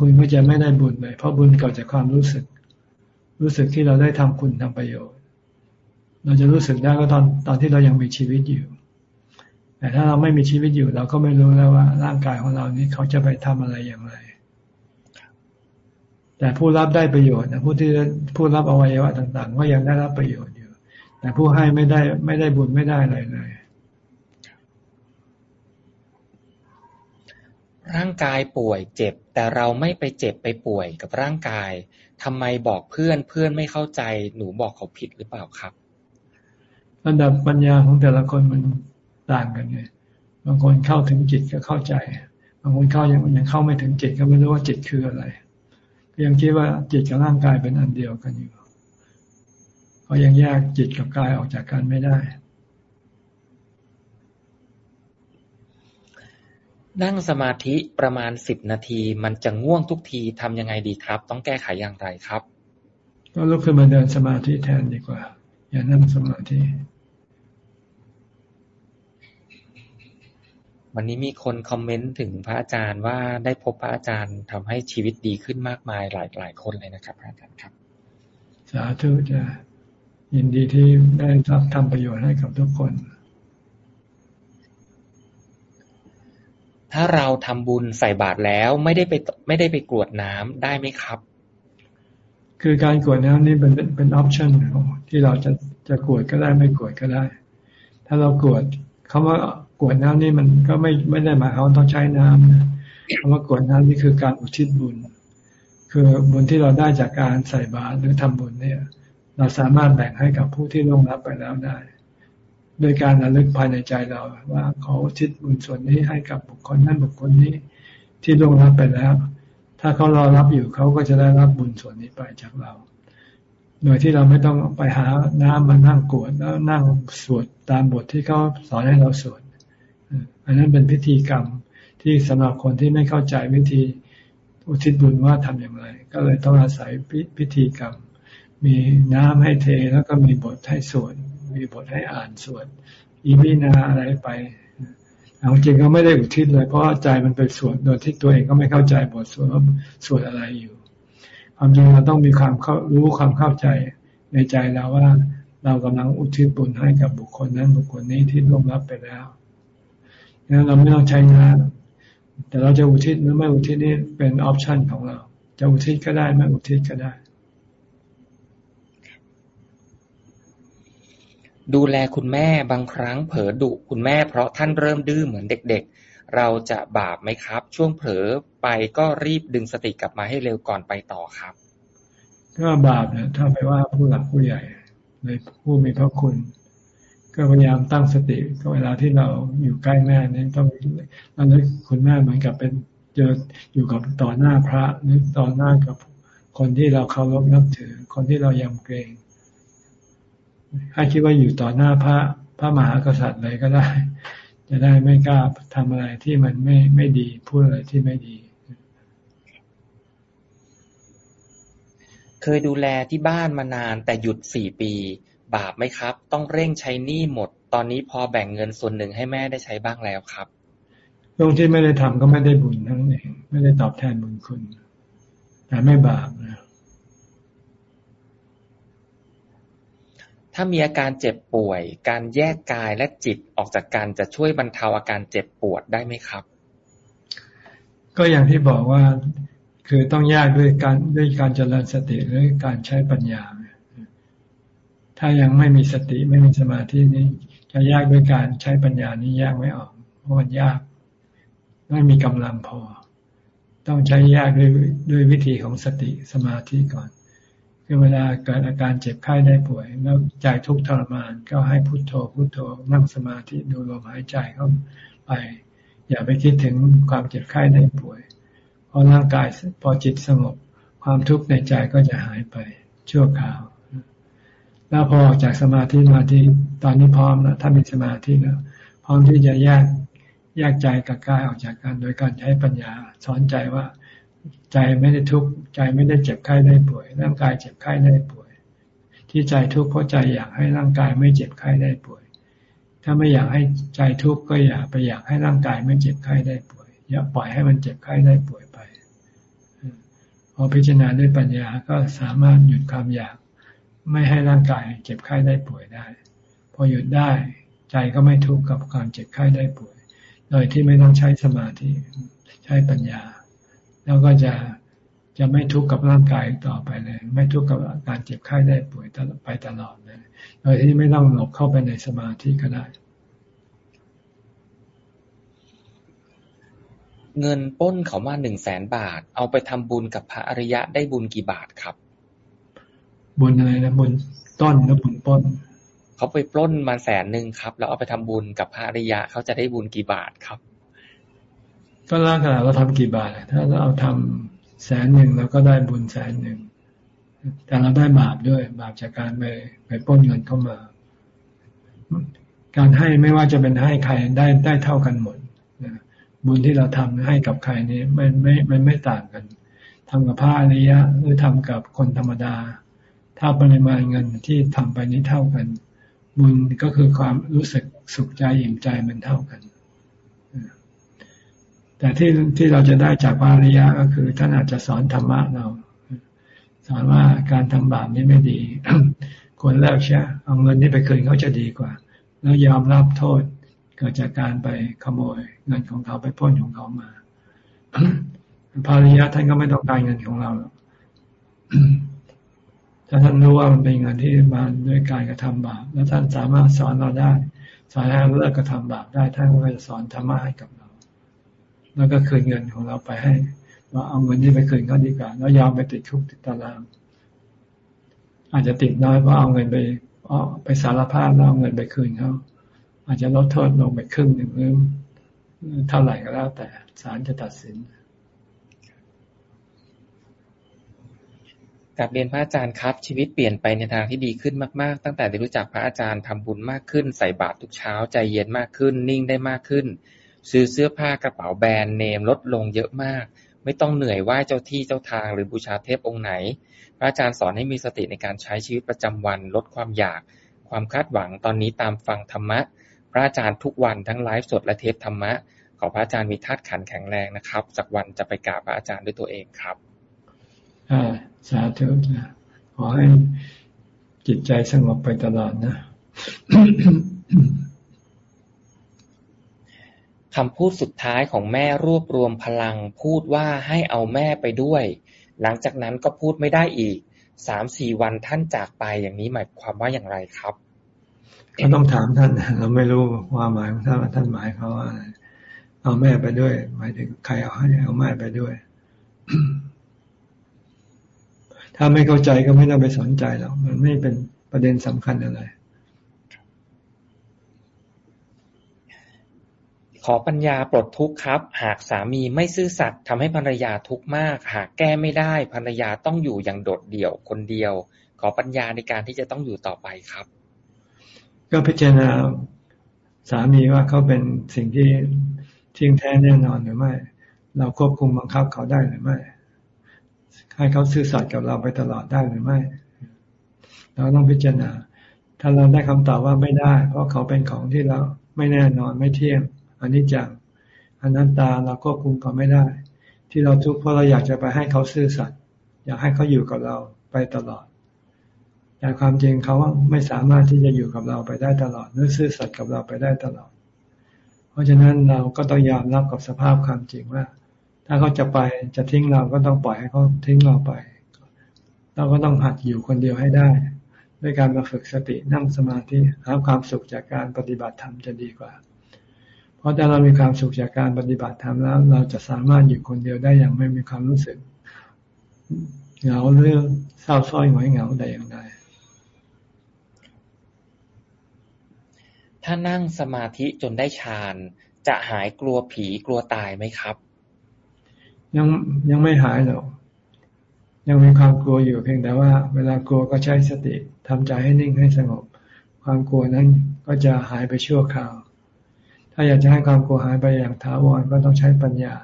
คุณก็จะไม่ได้บุญเลย เพราะบุญเกิดจากความรู้สึก รู้สึกที่เราได้ทำคุณทำประโยชน์ เราจะรู้สึกได้ก็ตอนตอนที่เรายังมีชีวิตอยู่ แต่ถ้าเราไม่มีชีวิตอยู่ เราก็ไม่รู้แล้วว่า ร่างกายของเรานี้เขาจะไปทำอะไรอย่างไร แต่ผู้รับได้ประโยชน์นะผู้ที่ผู้รับอวัยวะต่างๆ ก็ยังได้รับประโยชน์อยู่ แต่ผู้ให้ไม่ได้ไม่ได้บุญไม่ได้อะไรเลยร่างกายป่วยเจ็บ แต่เราไม่ไปเจ็บไปป่วยกับร่างกาย ทำไมบอกเพื่อนเพื่อนไม่เข้าใจ หนูบอกเขาผิดหรือเปล่าครับ ระดับปัญญาของแต่ละคนมันต่างกันไงบางคนเข้าถึงจิตก็เข้าใจ บางคนเข้ายังยังเข้าไม่ถึงจิตก็ไม่รู้ว่าจิตคืออะไรยังคิดว่าจิตกับร่างกายเป็นอันเดียวกันอยู่ก็ยังแยกจิตกับกายออกจากกันไม่ได้ นั่งสมาธิประมาณสิบนาทีมันจะง่วงทุกทีทำยังไงดีครับ ต้องแก้ไขอย่างไรครับ ก็ลุกขึ้นมาเดินสมาธิแทนดีกว่า อย่านั่งสมาธิวันนี้มีคนคอมเมนต์ถึงพระอาจารย์ว่าได้พบพระอาจารย์ทำให้ชีวิตดีขึ้นมากมายหลายหลายคนเลยนะครับพระอาจารย์ครับ สาธุจะยินดีที่ได้รับทำประโยชน์ให้กับทุกคน ถ้าเราทำบุญใส่บาตรแล้วไม่ได้ไปไม่ได้ไปกรวดน้ำได้ไหมครับ คือการกรวดน้ำนี่เป็นเป็นออปชันที่เราจะจะกรวดก็ได้ไม่กรวดก็ได้ ถ้าเรากรวดคำว่ากรวดน้ำนี่มันก็ไม่ไม่ได้หมายความต้องใช้น้ำนะคำว่ากรวดน้ำนี่คือการอุทิศบุญ คือบุญที่เราได้จากการใส่บาตรหรือทำบุญเนี่ย เราสามารถแบ่งให้กับผู้ที่ล่วงลับไปแล้วได้ โดยการระลึกภายในใจเราว่าขอทิศบุญส่วนนี้ให้กับบุคคลนั้นบุคคลนี้ที่ล่วงลับไปแล้ว ถ้าเขารอรับอยู่เขาก็จะได้รับบุญส่วนนี้ไปจากเรา โดยที่เราไม่ต้องไปหาน้ำมานั่งกวดแล้วนั่งสวดตามบทที่เขาสอนให้เราสวดอันนั้นเป็นพิธีกรรมที่สำหรับคนที่ไม่เข้าใจวิธีอุทิศบุญว่าทำอย่างไร ก็เลยต้องอาศัยพิธีกรรม มีน้ำให้เทแล้วก็มีบทให้สวด มีบทให้อ่านสวดอีมินาอะไรไปเอาจริงก็ไม่ได้อุทิศเลย เพราะใจมันไปสวดโดยที่ตัวเองก็ไม่เข้าใจบทสวดว่าสวดอะไรอยู่ ความจริงเราต้องมีความเข้ารู้ความเข้าใจในใจเราว่าเรากำลังอุทิศบุญให้กับบุคคลนั้นบุคคลนี้ที่ล่วงลับไปแล้วงั้นเราไม่ต้องใช้น้ำแต่เราจะอุทิศหรือไม่อุทิศนี่เป็นออปชันของเรา จะอุทิศก็ได้ไม่อุทิศก็ได้ ดูแลคุณแม่บางครั้งเผลอดุคุณแม่เพราะท่านเริ่มดื้อเหมือนเด็ก ๆ เราจะบาปไหมครับ ช่วงเผลอไปก็รีบดึงสติกลับมาให้เร็วก่อนไปต่อครับ ก็บาปนี่ยถ้าไปว่าผู้หลักผู้ใหญ่ในผู้มีพระคุณ ก็พยายามตั้งสติก็เวลาที่เราอยู่ใกล้แม่นี่ต้องเราเลิกคุณแม่เหมือนกับเป็นเจออยู่กับต่อหน้าพระหรือต่อหน้ากับคนที่เราเคารพนับถือ คนที่เรายำเกรง ให้คิดว่าอยู่ต่อหน้าพระพระมหากษัตริย์เลยก็ได้ จะได้ไม่กล้าทำอะไรที่มันไม่ไม่ดีพูดอะไรที่ไม่ดี เคยดูแลที่บ้านมานานแต่หยุดสี่ปี บาปไหมครับ ต้องเร่งใช้หนี้หมด ตอนนี้พอแบ่งเงินส่วนหนึ่งให้แม่ได้ใช้บ้างแล้วครับตรงที่ไม่ได้ทำก็ไม่ได้บุญทั้งเองไม่ได้ตอบแทนบุญคุณ แต่ไม่บาปนะ ถ้ามีอาการเจ็บป่วย การแยกกายและจิตออกจากกันจะช่วยบรรเทาอาการเจ็บปวดได้ไหมครับ ก็อย่างที่บอกว่าคือต้องแยกด้วยการด้วยการเจริญสติหรือการใช้ปัญญา ถ้ายังไม่มีสติไม่มีสมาธินี้ จะแยกด้วยการใช้ปัญญานี้แยกไม่ออก เพราะมันยาก ไม่มีกำลังพอ ต้องใช้แยกด้วยด้วยวิธีของสติสมาธิก่อน คือเวลาเกิดอาการเจ็บไข้ได้ป่วย แล้วใจทุกข์ทรมานก็ให้พุโทโธพุโทโธนั่งสมาธิดูลมหายใจเข้าไป อย่าไปคิดถึงความเจ็บไข้ได้ป่วยพอร่างกายพอจิตสงบ ความทุกข์ในใจก็จะหายไปชั่วคราว แล้วพอออกจากสมาธิมาที่ตอนนี้พร้อมแล้วถ้ามีสมาธิแล้วพร้อมที่จะแยกแยกใจกับกายออกจากกัน โดยการใช้ปัญญาสอนใจว่า ใจไม่ได้ทุกข์ใจไม่ได้เจ็บไข้ได้ป่วย ร่างกายเจ็บไข้ได้ป่วย ที่ใจทุกข์เพราะใจอยากให้ร่างกายไม่เจ็บไข้ได้ป่วย ถ้าไม่อยากให้ใจทุกข์ก็อย่าไปอยากให้ร่างกายไม่เจ็บไข้ได้ป่วย อย่าปล่อยให้มันเจ็บไข้ได้ป่วยไปพอพิจารณาด้วยปัญญาก็สามารถหยุดความอยาก ไม่ให้ร่างกายเจ็บไข้ได้ป่วยได้ พอหยุดได้ใจก็ไม่ทุกข์กับความเจ็บไข้ได้ป่วย โดยที่ไม่ต้องใช้สมาธิใช้ปัญญา แล้วก็จะจะไม่ทุกข์กับร่างกายต่อไปเลย ไม่ทุกข์กับการเจ็บไข้ได้ป่วยไปตลอดเลยโดยที่ไม่ต้องหลบเข้าไปในสมาธิก็ได้ เงินป้นเขามาหนึ่งแสนบาท เอาไปทำบุญกับพระอริยะได้บุญกี่บาทครับ บุญอะไรนะบุญต้นหรือบุญป้น เขาไปปล้นมาแสนหนึ่งครับ แล้วเอาไปทำบุญกับพระอริยะเขาจะได้บุญกี่บาทครับ ก็ล่างขนาดเราทำกี่บาท ถ้าเราเอาทำแสนหนึ่งเราก็ได้บุญแสนหนึ่ง แต่เราได้บาปด้วย บาปจากการไปไปป้นเงินเข้ามา การให้ไม่ว่าจะเป็นให้ใครได้ได้เท่ากันหมดบุญที่เราทำให้กับใครนี้มันไม่มันไม่ต่างกันทำกับพระอริยะหรือทำกับคนธรรมดา ถ้าปริมาณเงินที่ทำไปนี้เท่ากัน บุญก็คือความรู้สึกสุขใจอิ่มใจมันเท่ากัน แต่ที่ที่เราจะได้จากพระอริยะก็คือ ท่านอาจจะสอนธรรมะเรา สอนว่าการทำบาปนี้ไม่ดีควรเลิกใช่เอาเงินนี้ไปคืนเขาจะดีกว่า แล้วยอมรับโทษเกิดจากการไปขโมย เงินของเขาไปพ้นของเขามาภาริยะท่านก็ไม่ต้องการเงินของเราถ้าท่านรู้ว่ามันเป็นเงินที่มาด้วยการกระทำบาป แล้วท่านสามารถสอนเราได้ สอนให้เราเลิกกระทำบาปได้ ท่านก็จะสอนธรรมะให้กับ แล้วก็คืนเงินของเราไปให้ว่าเอาเงินนี้ไปคืนเขาดีกว่าแล้วยอมไปติดคุกติดตาราง อาจจะติดน้อยเพราะเอาเงินไปเอาไปสารภาพแล้วเอาเงินไปคืนเขาอาจจะลดโทษลงไปครึ่งหนึ่งหรือเท่าไหร่ก็แล้ว แต่ศาลจะตัดสินกับเรียนพระอาจารย์ครับ ชีวิตเปลี่ยนไปในทางที่ดีขึ้นมาก ๆ ตั้งแต่ได้รู้จักพระอาจารย์ทำบุญมากขึ้น ใส่บาตรทุกเช้าใจเย็นมากขึ้น นิ่งได้มากขึ้น ซื้อเสื้อผ้ากระเป๋าแบรนด์เนมลดลงเยอะมาก ไม่ต้องเหนื่อยไหว้เจ้าที่เจ้าทางหรือบูชาเทพองค์ไหน พระอาจารย์สอนให้มีสติในการใช้ชีวิตประจำวัน ลดความอยาก ความคาดหวังตอนนี้ตามฟังธรรมะ พระอาจารย์ทุกวันทั้งไลฟ์สดและเทปธรรมะขอพระอาจารย์มีธาตุขันแข็งแรงนะครับ สักวันจะไปกราบพระอาจารย์ด้วยตัวเองครับสาธุนะขอให้จิตใจสงบไปตลอดนะ คำพูดสุดท้ายของแม่รวบรวมพลังพูดว่าให้เอาแม่ไปด้วย หลังจากนั้นก็พูดไม่ได้อีก สามสี่วันท่านจากไปอย่างนี้หมายความว่าอย่างไรครับ ก็ต้องถามท่าน เราไม่รู้ว่าหมายของท่านท่านหมายเขาว่าเอาแม่ไปด้วย หมายถึงใครเอาให้เอาแม่ไปด้วย ถ้าไม่เข้าใจก็ไม่ต้องไปสนใจหรอกมันไม่เป็นประเด็นสำคัญอะไร ขอปัญญาปลดทุกข์ครับ หากสามีไม่ซื่อสัตย์ทำให้ภรรยาทุกข์มาก หากแก้ไม่ได้ภรรยาต้องอยู่อย่างโดดเดี่ยวคนเดียว ขอปัญญาในการที่จะต้องอยู่ต่อไปครับ ก็พิจารณาสามีว่าเขาเป็นสิ่งที่ทิ้งแท้แน่นอนหรือไม่ เราควบคุมบังคับเขาได้หรือไม่ ให้เขาซื่อสัตย์กับเราไปตลอดได้หรือไม่ เราต้องพิจารณา ถ้าเราได้คำตอบว่าไม่ได้ เพราะเขาเป็นของที่เราไม่แน่นอนไม่เที่ยง อันนี้จังอนัตตาเราควบคุมเขาไม่ได้ ที่เราทุกข์เพราะเราอยากจะไปให้เขาซื่อสัตย์อยากให้เขาอยู่กับเราไปตลอด แต่ความจริงเขาไม่สามารถที่จะอยู่กับเราไปได้ตลอดหรือซื่อสัตย์กับเราไปได้ตลอด เพราะฉะนั้นเราก็ต้องยอมรับกับสภาพความจริงว่า ถ้าเขาจะไปจะทิ้งเราก็ต้องปล่อยให้เขาทิ้งเราไป เราก็ต้องหัดอยู่คนเดียวให้ได้ ด้วยการมาฝึกสตินั่งสมาธิหาความสุขจากการปฏิบัติธรรมจะดีกว่า เพราะถ้าเรามีความสุขจากการปฏิบัติธรรมแล้ว เราจะสามารถอยู่คนเดียวได้อย่างไม่มีความรู้สึกเหงาเรื่องเศร้าส้อยหงอยเหงาใดอย่างใดถ้านั่งสมาธิจนได้ฌานจะหายกลัวผีกลัวตายไหมครับ ยังยังไม่หายหรอกยังมีความกลัวอยู่เพียงแต่ว่า เวลากลัวก็ใช้สติทำใจให้นิ่งให้สงบ ความกลัวนั้นก็จะหายไปชั่วคราว ถ้าอยากจะให้ความกลัวหายไปอย่างถาวรก็ต้องใช้ปัญญา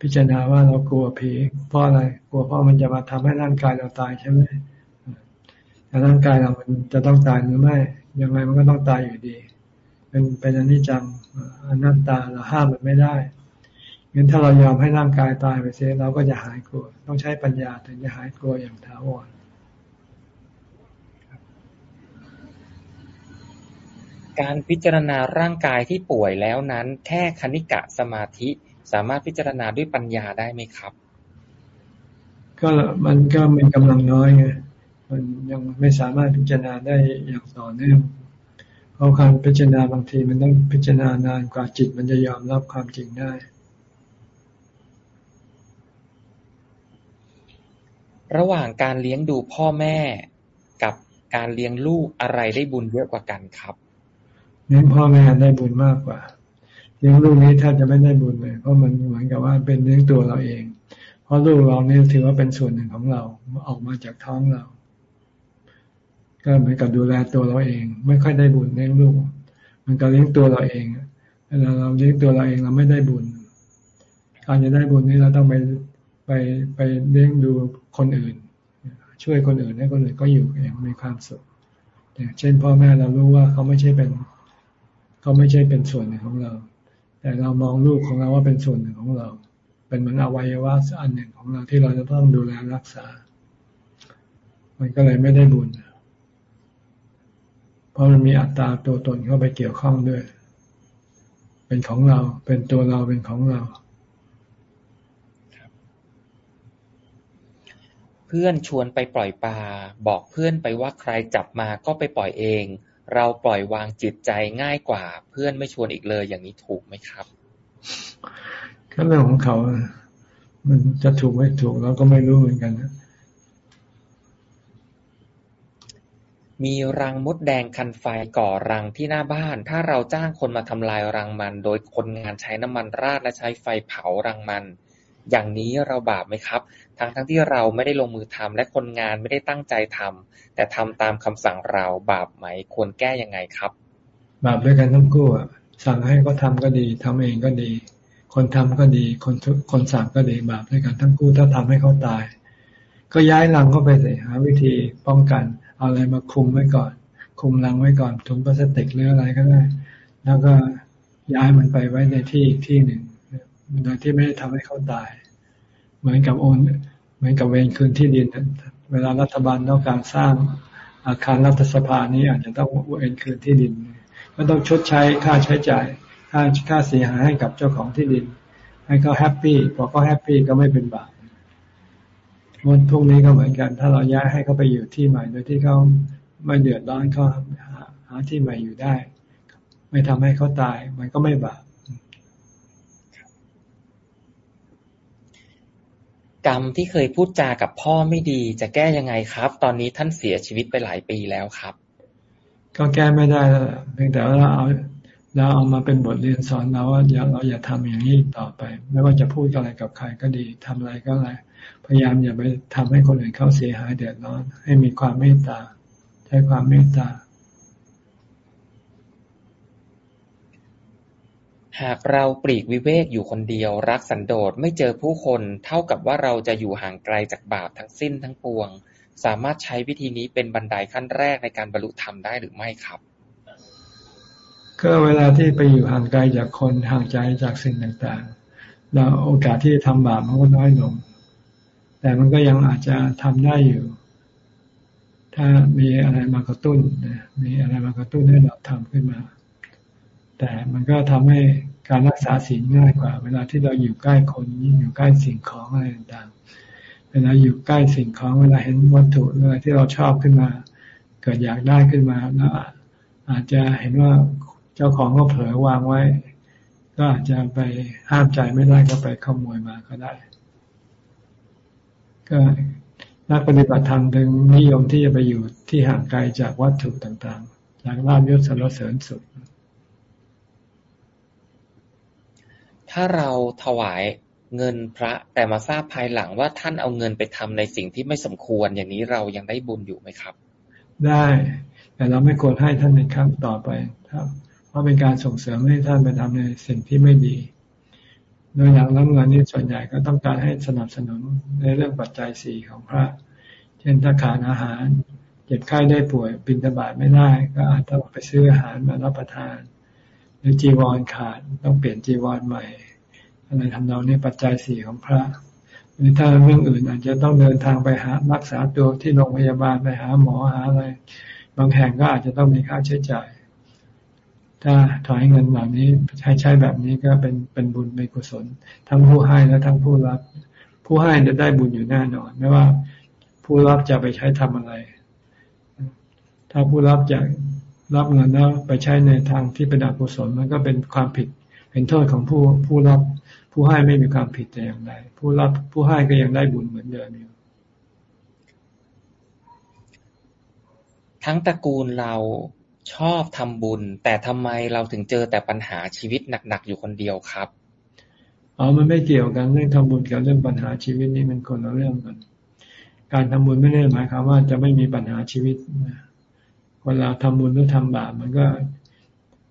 พิจารณาว่าเรากลัวผีเพราะอะไรกลัวเพราะมันจะมาทำให้ร่างกายเราตายใช่ไหมแต่ร่างกายเรามันจะต้องตายหรือไม่ยังไงมันก็ต้องตายอยู่ดี เป็นเป็นอนิจจังอนัตตาเราห้ามมันไม่ได้งั้นถ้าเรายอมให้ร่างกายตายไปเสียเราก็จะหายกลัว ต้องใช้ปัญญาถึงจะหายกลัวอย่างถาวร การพิจารณาร่างกายที่ป่วยแล้วนั้น แค่คณิกะสมาธิ สามารถพิจารณาด้วยปัญญาได้ไหมครับ ก็มันก็มีกำลังน้อยไงมันยังไม่สามารถพิจารณาได้อย่างต่อเนื่องเพราะการพิจารณาบางทีมันต้องพิจารณานานกว่าจิตมันจะยอมรับความจริงได้ ระหว่างการเลี้ยงดูพ่อแม่กับการเลี้ยงลูกอะไรได้บุญเยอะกว่ากันครับเลี้ยงพ่อแม่ได้บุญมากกว่าเลี้ยงลูกนี้แทบจะไม่ได้บุญเลยเพราะมันเหมือนกับว่าเป็นเลี้ยงตัวเราเอง เพราะลูกเราเนี่ยถือว่าเป็นส่วนหนึ่งของเราออกมาจากท้องเรา ก็เหมือนกับดูแลตัวเราเอง ไม่ค่อยได้บุญเลี้ยงลูก มันก็เลี้ยงตัวเราเองเวลาเราเลี้ยงตัวเราเองเราไม่ได้บุญการจะได้บุญนี้เราต้องไปไปไปเลี้ยงดูคนอื่น ช่วยคนอื่นให้คนอื่นก็อยู่อย่างมีความสุขอย่างเช่นพ่อแม่เรารู้ว่าเขาไม่ใช่เป็น เขาไม่ใช่เป็นส่วนหนึ่งของเรา แต่เรามองลูกของเราว่าเป็นส่วนหนึ่งของเรา เป็นเหมือนอวัยวะอันหนึ่งของเราที่เราจะต้องดูแลรักษา มันก็เลยไม่ได้บุญ เพราะมันมีอัตราตัวตนเข้าไปเกี่ยวข้องด้วย เป็นของเรา เป็นตัวเรา เป็นของเราเพื่อนชวนไปปล่อยปลาบอกเพื่อนไปว่าใครจับมาก็ไปปล่อยเอง เราปล่อยวางจิตใจง่ายกว่า เพื่อนไม่ชวนอีกเลย อย่างนี้ถูกไหมครับก็เรื่องของเขา มันจะถูกไม่ถูกเราก็ไม่รู้เหมือนกันนะมีรังมดแดงคันไฟก่อรังที่หน้าบ้าน ถ้าเราจ้างคนมาทำลายรังมัน โดยคนงานใช้น้ำมันราดและใช้ไฟเผารังมัน อย่างนี้เราบาปไหมครับ ทั้งทั้งที่เราไม่ได้ลงมือทำและคนงานไม่ได้ตั้งใจทำแต่ทำตามคำสั่งเราบาปไหมควรแก้ยังไงครับ บาปด้วยกันทั้งคู่สั่งให้เขาทาก็ดีทำเองก็ดี คนทำก็ดี คนคนสั่งก็ดีบาปด้วยกันทั้งคู่ถ้าทำให้เขาตาย ก็ย้ายรังเข้าไปสิหาวิธีป้องกันเอาอะไรมาคุมไว้ก่อน คุมรังไว้ก่อนถุงพลาสติกหรืออะไรก็ได้ แล้วก็ย้ายมันไปไว้ในที่อีกที่หนึ่งโดยที่ไม่ได้ทำให้เขาตาย เหมือนกับโอน เหมือนกับเวรคืนที่ดิน เวลารัฐบาลต้องการสร้างอาคารรัฐสภานี้อาจจะต้องเวรคืนที่ดินก็ต้องชดใช้ค่าใช้จ่าย ค่าค่าเสียหายให้กับเจ้าของที่ดิน ให้เขา happy พอเขา happy ก็ไม่เป็นบาปมันพวกนี้ก็เหมือนกัน ถ้าเราย้ายให้เขาไปอยู่ที่ใหม่ โดยที่เขาไม่เดือดร้อนเขาหาหาที่ใหม่อยู่ได้ ไม่ทำให้เขาตาย มันก็ไม่บาป กรรมที่เคยพูดจากับพ่อไม่ดี จะแก้ยังไงครับ ตอนนี้ท่านเสียชีวิตไปหลายปีแล้วครับ ก็แก้ไม่ได้แล้วเพียงแต่ว่าเราเอาเราเอามาเป็นบทเรียนสอนเราว่าอย่าเราอย่าทำอย่างนี้ต่อไป ไม่ว่าจะพูดอะไรกับใครก็ดีทำอะไรก็อะไร พยายามอย่าไปทำให้คนอื่นเขาเสียหายเดือดร้อน ให้มีความเมตตา ใช้ความเมตตา หากเราปลีกวิเวกอยู่คนเดียว รักสันโดษ ไม่เจอผู้คน เท่ากับว่าเราจะอยู่ห่างไกลจากบาปทั้งสิ้นทั้งปวง สามารถใช้วิธีนี้เป็นบันไดขั้นแรกในการบรรลุธรรมได้หรือไม่ครับ ก็เวลาที่ไปอยู่ห่างไกลจากคนห่างใจจากสิ่งต่างๆ เราโอกาสที่จะทำบาปมันก็น้อยลง แต่มันก็ยังอาจจะทำได้อยู่ ถ้ามีอะไรมากระตุ้นมีอะไรมากระตุ้นให้เราทำขึ้นมา แต่มันก็ทำให้การรักษาศีลง่ายกว่า เวลาที่เราอยู่ใกล้คนอยู่ใกล้สิ่งของอะไรต่างๆเวลาอยู่ใกล้สิ่งของเวลาเห็นวัตถุอะไรที่เราชอบขึ้นมา เกิดอยากได้ขึ้นมาแล้วอาจจะเห็นว่าเจ้าของก็เผลอวางไว้ ก็อาจจะไปห้ามใจไม่ได้ก็ไปขโมยมาก็ได้ ก็นักปฏิบัติธรรมถึงนิยมที่จะไปอยู่ที่ห่างไกลจากวัตถุต่างๆจากลาบยศสารเสริญสุข ถ้าเราถวายเงินพระ แต่มาทราบภายหลังว่าท่านเอาเงินไปทำในสิ่งที่ไม่สมควร อย่างนี้เรายังได้บุญอยู่ไหมครับ ได้ แต่เราไม่ควรให้ท่านในครั้งต่อไปครับ เพราะเป็นการส่งเสริมให้ท่านไปทำในสิ่งที่ไม่ดี โดยอย่างรับเงินนี่ส่วนใหญ่ก็ต้องการให้สนับสนุนในเรื่องปัจจัยสี่ของพระ เช่นถ้าขาดอาหาร เจ็บไข้ได้ป่วยบินตบาทไม่ได้ ก็อาจต้องไปซื้ออาหารมารับประทาน หรือจีวรขาดต้องเปลี่ยนจีวรใหม่ อะไรทำนองนี้ปัจจัยสี่ของพระหรือถ้าเรื่องอื่นอาจจะต้องเดินทางไปหารักษาตัวที่โรงพยาบาลไปหาหมอหาอะไร บางแห่งก็อาจจะต้องมีค่าใช้จ่าย ถ้าถอยเงินเหล่านี้ใช้ใช้แบบนี้ก็เป็นเป็นบุญเป็นกุศล ทั้งผู้ให้และทั้งผู้รับ ผู้ให้จะได้บุญอยู่แน่นอนไม่ว่าผู้รับจะไปใช้ทำอะไร ถ้าผู้รับจะ รับเงินแล้วไปใช้ในทางที่เป็นอกุศลมันก็เป็นความผิดเป็นโทษของผู้ผู้รับผู้ให้ไม่มีความผิดแต่อย่างใดผู้รับผู้ให้ก็ยังได้บุญเหมือนเดิมอยู่ทั้งตระกูลเราชอบทำบุญ แต่ทำไมเราถึงเจอแต่ปัญหาชีวิตหนักๆอยู่คนเดียวครับอ๋อมันไม่เกี่ยวกันเรื่องทำบุญกับเรื่องปัญหาชีวิตนี่มันคนละเรื่องกัน การทำบุญไม่ได้หมายความว่าจะไม่มีปัญหาชีวิต เวลาทำบุญหรือทำบาปมันก็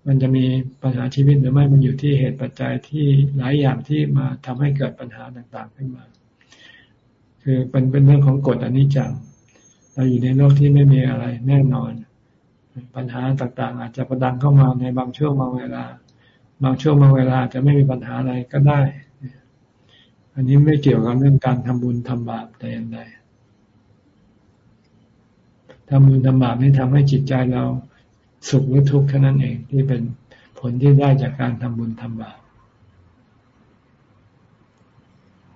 มันจะมีปัญหาชีวิตหรือไม่มันอยู่ที่เหตุปัจจัยที่หลายอย่างที่มาทำให้เกิดปัญหาต่างๆขึ้นมา คือเป็นเป็นเรื่องของกฎอนิจจังเราอยู่ในโลกที่ไม่มีอะไรแน่นอน ปัญหาต่างๆ อาจจะประดังเข้ามาในบางช่วงบางเวลา บางช่วงบางเวลาจะไม่มีปัญหาอะไรก็ได้ อันนี้ไม่เกี่ยวกับเรื่องการทำบุญทำบาปแต่อย่างใด ทำบุญทำบาปนี่ทำให้จิตใจเราสุขหรือทุกข์แค่นั้นเองที่เป็นผลที่ได้จากการทำบุญทำบาป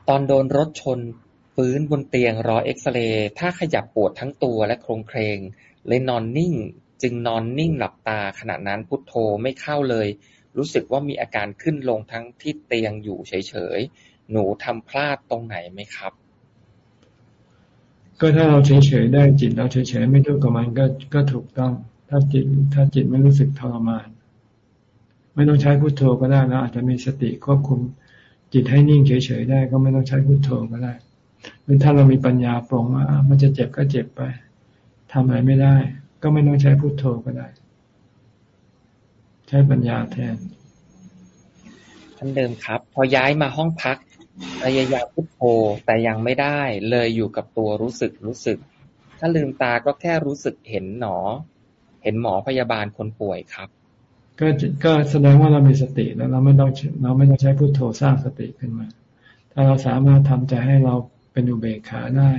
ตอนโดนรถชนฟื้นบนเตียงรอเอ็กซเรย์ถ้าขยับปวดทั้งตัวและโครงเครง เลยนอนนิ่ง จึงนอนนิ่งหลับตาขณะนั้นพุทโธไม่เข้าเลย รู้สึกว่ามีอาการขึ้นลงทั้งที่เตียงอยู่เฉยๆ หนูทำพลาดตรงไหนไหมครับ ก็ถ้าเราเฉยๆได้จิตเราเฉยๆไม่ทุกข์กับมันก็ก็ถูกต้อง ถ้าจิตถ้าจิตไม่รู้สึกทรมาน ไม่ต้องใช้พุทโธก็ได้นะอาจจะมีสติควบคุม จิตให้นิ่งเฉยๆได้ ก็ไม่ต้องใช้พุทโธก็ได้ หรือถ้าเรามีปัญญาปรงว่ามันจะเจ็บก็เจ็บไปทำอะไรไม่ได้ ก็ไม่ต้องใช้พุโทโธก็ได้ ใช้ปัญญาแทนท่านเดิมครับ พอย้ายมาห้องพัก พยายามพุทโธ แต่ยังไม่ได้ เลยอยู่กับตัวรู้สึกรู้สึก ถ้าลืมตาก็แค่รู้สึกเห็นหนอ เห็นหมอพยาบาลคนป่วยครับ ก็ก็แสดงว่าเรามีสติแล้วเราไม่ต้องเราไม่ต้องใช้พุโทโธสร้างสติขึ้นมา ถ้าเราสามารถทำใจให้เราเป็นอุเบกขาได้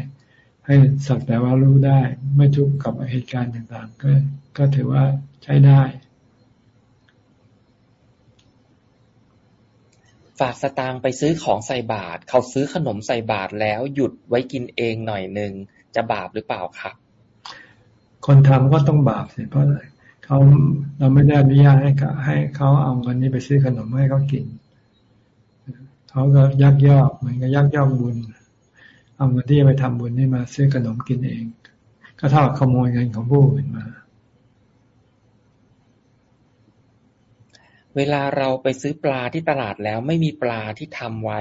ให้สักแต่ว่ารู้ได้ ไม่ทุกข์กับเหตุการณ์ต่างๆ ก็ก็ถือว่าใช้ได้ ฝากสตางค์ไปซื้อของใส่บาตร เขาซื้อขนมใส่บาตรแล้ว หยุดไว้กินเองหน่อยหนึ่งจะบาปหรือเปล่าครับ คนทำก็ต้องบาปสิเพราะเขาเราไม่ได้อนุญาตให้ให้เขาเอาเงินนี้ไปซื้อขนมให้เขากิน เขาก็ยักยอกเหมือนกับยักยอกบุญ เอาเงินที่ไปทำบุญนี่มาซื้อขนมกินเอง ก็เท่ากับขโมยเงินของผู้อื่นมา เวลาเราไปซื้อปลาที่ตลาดแล้วไม่มีปลาที่ทำไว้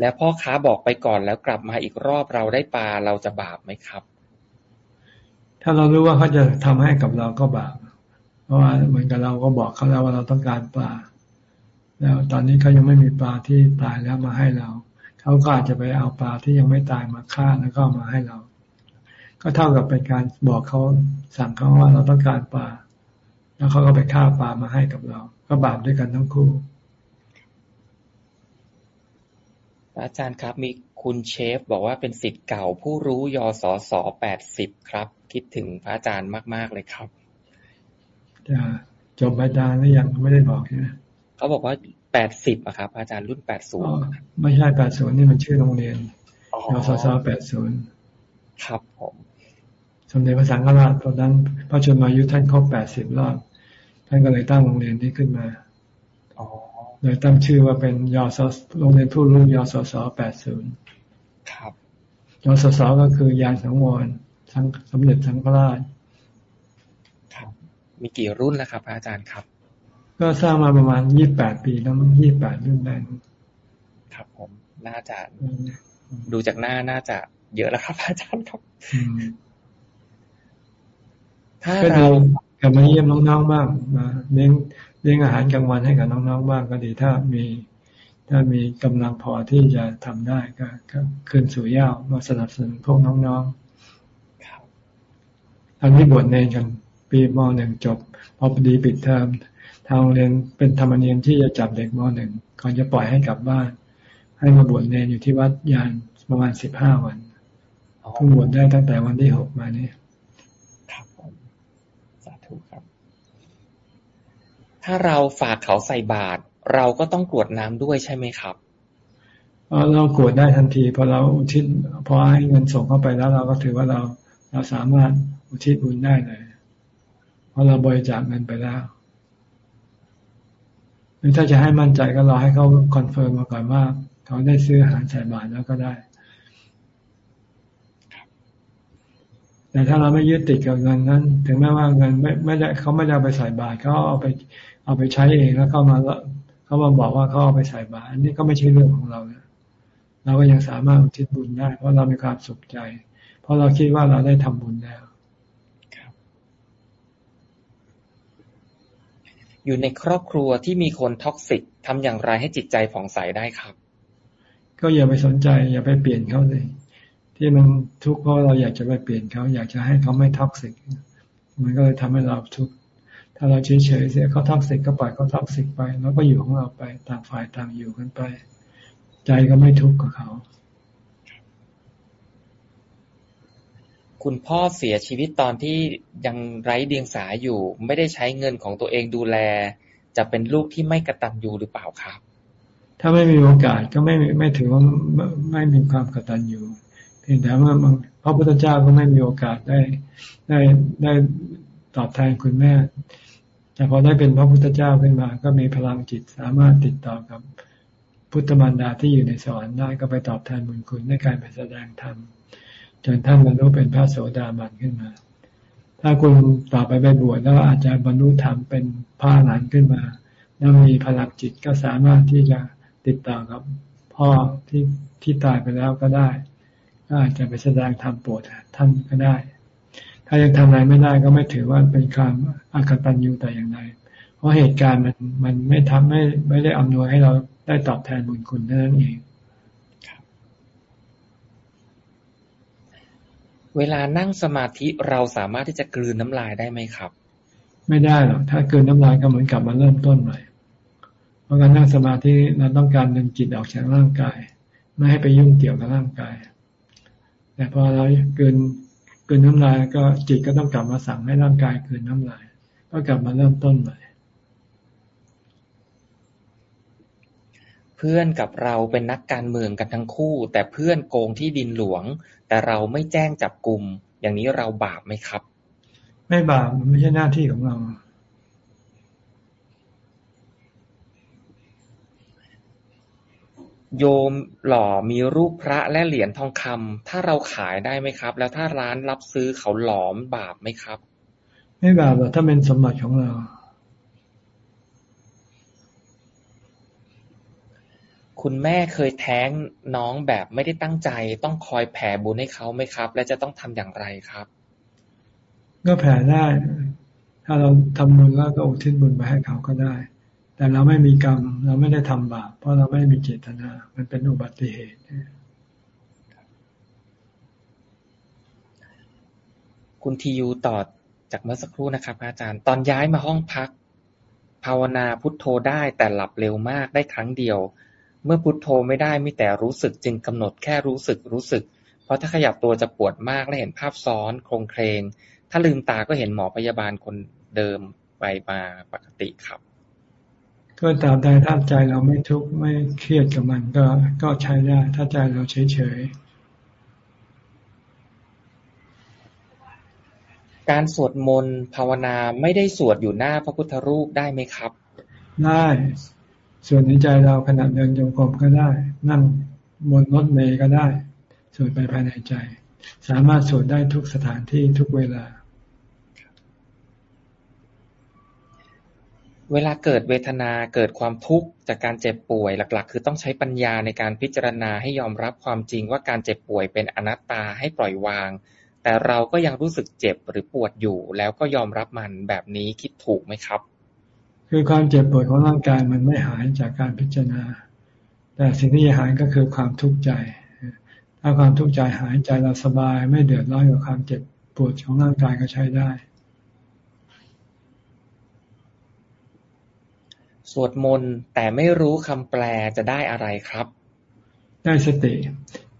แล้วพ่อค้าบอกไปก่อนแล้วกลับมาอีกรอบเราได้ปลาเราจะบาปไหมครับ ถ้าเรารู้ว่าเขาจะทำให้กับเราก็บาป เพราะว่าเหมือนกับเราก็บอกเขาแล้วว่าเราต้องการปลา แล้วตอนนี้เขายังไม่มีปลาที่ตายแล้วมาให้เราเขาก็อาจจะไปเอาปลาที่ยังไม่ตายมาฆ่าแล้วก็มาให้เรา ก็เท่ากับเป็นการบอกเขาสั่งเขาว่าเราต้องการปลา แล้วเขาก็ไปฆ่าปลามาให้กับเรา ก็บาปด้วยกันทั้งคู่อาจารย์ครับ มีคุณเชฟบอกว่าเป็นสิทธิ์เก่าผู้รู้ยศสแปดสิบครับ คิดถึงพระอาจารย์มาก ๆ เลยครับจะจบอาจารย์หรือยังไม่ได้บอกใช่ไหมเขาบอกว่าแปดสิบอะครับ อาจารย์รุ่นแปดศูนย์ไม่ใช่แปดศูนย์นี่มันชื่อโรงเรียนยศสแปดศูนย์ครับผม สมเด็จพระสังฆราชตอนนั้น พระชนมายุท่านครบแปดสิบรอบ ท่านก็เลยตั้งโรงเรียนนี้ขึ้นมาเลยตั้งชื่อว่าเป็นยศโรงเรียนผู้รู้ยศสแปดศูนย์ครับยศสก็คือยานสังวรสังสมเด็จสังฆราชครับมีกี่รุ่นแล้วครับอาจารย์ครับ ก็สร้างมาประมาณยี่แปดปีแล้วยี่แปดรุ่นได้ครับผมน่าจะดูจากหน้าน่าจะเยอะแล้วครับ อาจารย์ครับ ถ้าเรา กลับมาเยี่ยมน้องๆบ้างมาเลี้ยงเลี้ยงอาหารกลางวันให้กับน้องๆบ้างก็ดีถ้ามีถ้ามีกำลังพอที่จะทำได้ก็ก็ขึ้นสู่ย่ามาสนับสนุนพวกน้องๆอันนี้บวชเนกันปีมหนึ่งจบพอพอดีปิดเทอมทางโรงเรียนเป็นธรรมเนียมที่จะจับเด็กมหนึ่งก่อนจะปล่อยให้กลับบ้าน ให้มาบวชเนรอยู่ที่วัดยานประมาณสิบห้าวันเพิ่งบวชได้ตั้งแต่วันที่หกมานี่ครับผมสา ธุครับ ถ้าเราฝากเขาใส่บาตรเราก็ต้องกรวดน้ำด้วยใช่ไหมครับเรากรวดได้ทันทีพอเราอุทิศพอให้เงินส่งเข้าไปแล้วเราก็ถือว่าเราเราสามารถอุทิศบุญได้เลยเพราะเราบริจาคเงินไปแล้วหรือถ้าจะให้มั่นใจก็รอให้เขา confirm มาก่อนว่าเขาได้ซื้ออาหารใส่บาตรแล้วก็ได้ แต่ถ้าเราไม่ยึดติดกับเงินนั้น ถึงแม้ว่าเงินไม่ไม่ได้เขาไม่ได้เอาไปใส่บาตรเขาเอาไปเอาไปใช้เองแล้วเข้ามาเขามาบอกว่าเขาเอาไปใส่บาตรอันนี้ก็ไม่ใช่เรื่องของเรานะเราก็ยังสามารถอุทิศบุญได้ เพราะเรามีความสุขใจ เพราะเราคิดว่าเราได้ทำบุญแล้วอยู่ในครอบครัวที่มีคน toxic ทำอย่างไรให้จิตใจผ่องใสได้ครับ ก็อย่าไปสนใจ อย่าไปเปลี่ยนเขาเลย ที่มันทุกข์เพราะเราอยากจะไปเปลี่ยนเขาอยากจะให้เขาไม่ toxicมันก็เลยทำให้เราทุกข์ถ้าเราเฉยๆเสียเขา toxic ก็ปล่อยเขา toxic ไป แล้วก็อยู่ของเราไปต่างฝ่ายต่างอยู่กันไป ใจก็ไม่ทุกข์กับเขา คุณพ่อเสียชีวิตตอนที่ยังไร้เดียงสาอยู่ ไม่ได้ใช้เงินของตัวเองดูแล จะเป็นลูกที่ไม่กระตันยูหรือเปล่าครับ ถ้าไม่มีโอกาสก็ไม่ไม่ถือว่าไม่มีความกตัญญู เพียงแต่ว่าพระพุทธเจ้าก็ไม่มีโอกาสได้ได้ได้ตอบแทนคุณแม่ แต่พอได้เป็นพระพุทธเจ้าขึ้นมา ก็มีพลังจิตสามารถติดต่อกับพุทธมารดาที่อยู่ในสวรรค์ได้ก็ไปตอบแทนบุญคุณในการไปแสดงธรรมจนท่านบรรลุเป็นพระโสดาบันขึ้นมา ถ้าคุณต่อไปไปบวชแล้วอาจจะบรรลุธรรมเป็นพระหลานขึ้นมา แล้วมีพลังจิตก็สามารถที่จะติดต่อกับพ่อที่ที่ตายไปแล้วก็ได้ ก็อาจจะไปแสดงธรรมโปรดท่านก็ได้ ถ้ายังทำอะไรไม่ได้ก็ไม่ถือว่าเป็นการอากตันยูแต่อย่างใดเพราะเหตุการณ์มันมันไม่ทำไม่ไม่ได้อำนวยให้เราได้ตอบแทนบุญคุณนั่นเองเวลานั่งสมาธิเราสามารถที่จะกลืนน้ำลายได้ไหมครับ ไม่ได้หรอกถ้ากลืนน้ำลายก็เหมือนกลับมาเริ่มต้นใหม่เพราะการนั่งสมาธิเราต้องการดึงจิตออกจากร่างกาย ไม่ให้ไปยุ่งเกี่ยวกับร่างกาย แต่พอเราเกินกินน้ำลายก็จิตก็ต้องกลับมาสั่งให้ร่างกายคืนน้ำลาย ก็กลับมาเริ่มต้นใหม่เพื่อนกับเราเป็นนักการเมืองกันทั้งคู่ แต่เพื่อนโกงที่ดินหลวง แต่เราไม่แจ้งจับกลุ่มอย่างนี้เราบาปไหมครับ ไม่บาปมันไม่ใช่หน้าที่ของเรา โยมหล่อมีรูปพระและเหรียญทองคำ ถ้าเราขายได้ไหมครับ แล้วถ้าร้านรับซื้อเขาหลอมบาปไหมครับ ไม่บาปหรอกถ้าเป็นสมบัติของเรา คุณแม่เคยแท้งน้องแบบไม่ได้ตั้งใจ ต้องคอยแผ่บุญให้เขาไหมครับ และจะต้องทำอย่างไรครับ ก็แผ่ได้ ถ้าเราทำบุญแล้วก็อุทิศบุญไปให้เขาก็ได้ แต่เราไม่มีกรรม เราไม่ได้ทำบาปเพราะเราไม่มีเจตนา มันเป็นอุบัติเหตุคุณทียูต่อจากเมื่อสักครู่นะครับ อาจารย์ ตอนย้ายมาห้องพัก ภาวนาพุทโธได้แต่หลับเร็วมากได้ครั้งเดียว เมื่อพุทโธไม่ได้มีแต่รู้สึกจึงกำหนดแค่รู้สึกรู้สึก เพราะถ้าขยับตัวจะปวดมากและเห็นภาพซ้อนโครงเครง ถ้าลืมตาก็เห็นหมอพยาบาลคนเดิมไปมาปกติครับ ก็ตามใดถ้าใจเราไม่ทุกข์ไม่เครียดกับมันก็ก็ใช้ได้ ถ้าใจเราเฉยเฉยการสวดมนต์ภาวนาไม่ได้สวดอยู่หน้าพระพุทธรูปได้ไหมครับ ได้ส่วนในใจเราขณะเดินจงกรมก็ได้ นั่งบนรถเมย์ก็ได้สวดไปภายในใจ สามารถสวดได้ทุกสถานที่ทุกเวลา เวลาเกิดเวทนา เกิดความทุกข์จากการเจ็บป่วย หลักๆ คือต้องใช้ปัญญาในการพิจารณาให้ยอมรับความจริงว่าการเจ็บป่วยเป็นอนัตตาให้ปล่อยวาง แต่เราก็ยังรู้สึกเจ็บหรือปวดอยู่ แล้วก็ยอมรับมันแบบนี้คิดถูกไหมครับ คือความเจ็บปวดของร่างกายมันไม่หายจากการพิจารณา แต่สิ่งที่หายก็คือความทุกข์ใจ ถ้าความทุกข์ใจหายใจเราสบาย ไม่เดือดร้อนกับความเจ็บปวดของร่างกายก็ใช้ได้ สวดมนต์แต่ไม่รู้คำแปลจะได้อะไรครับ ได้สติ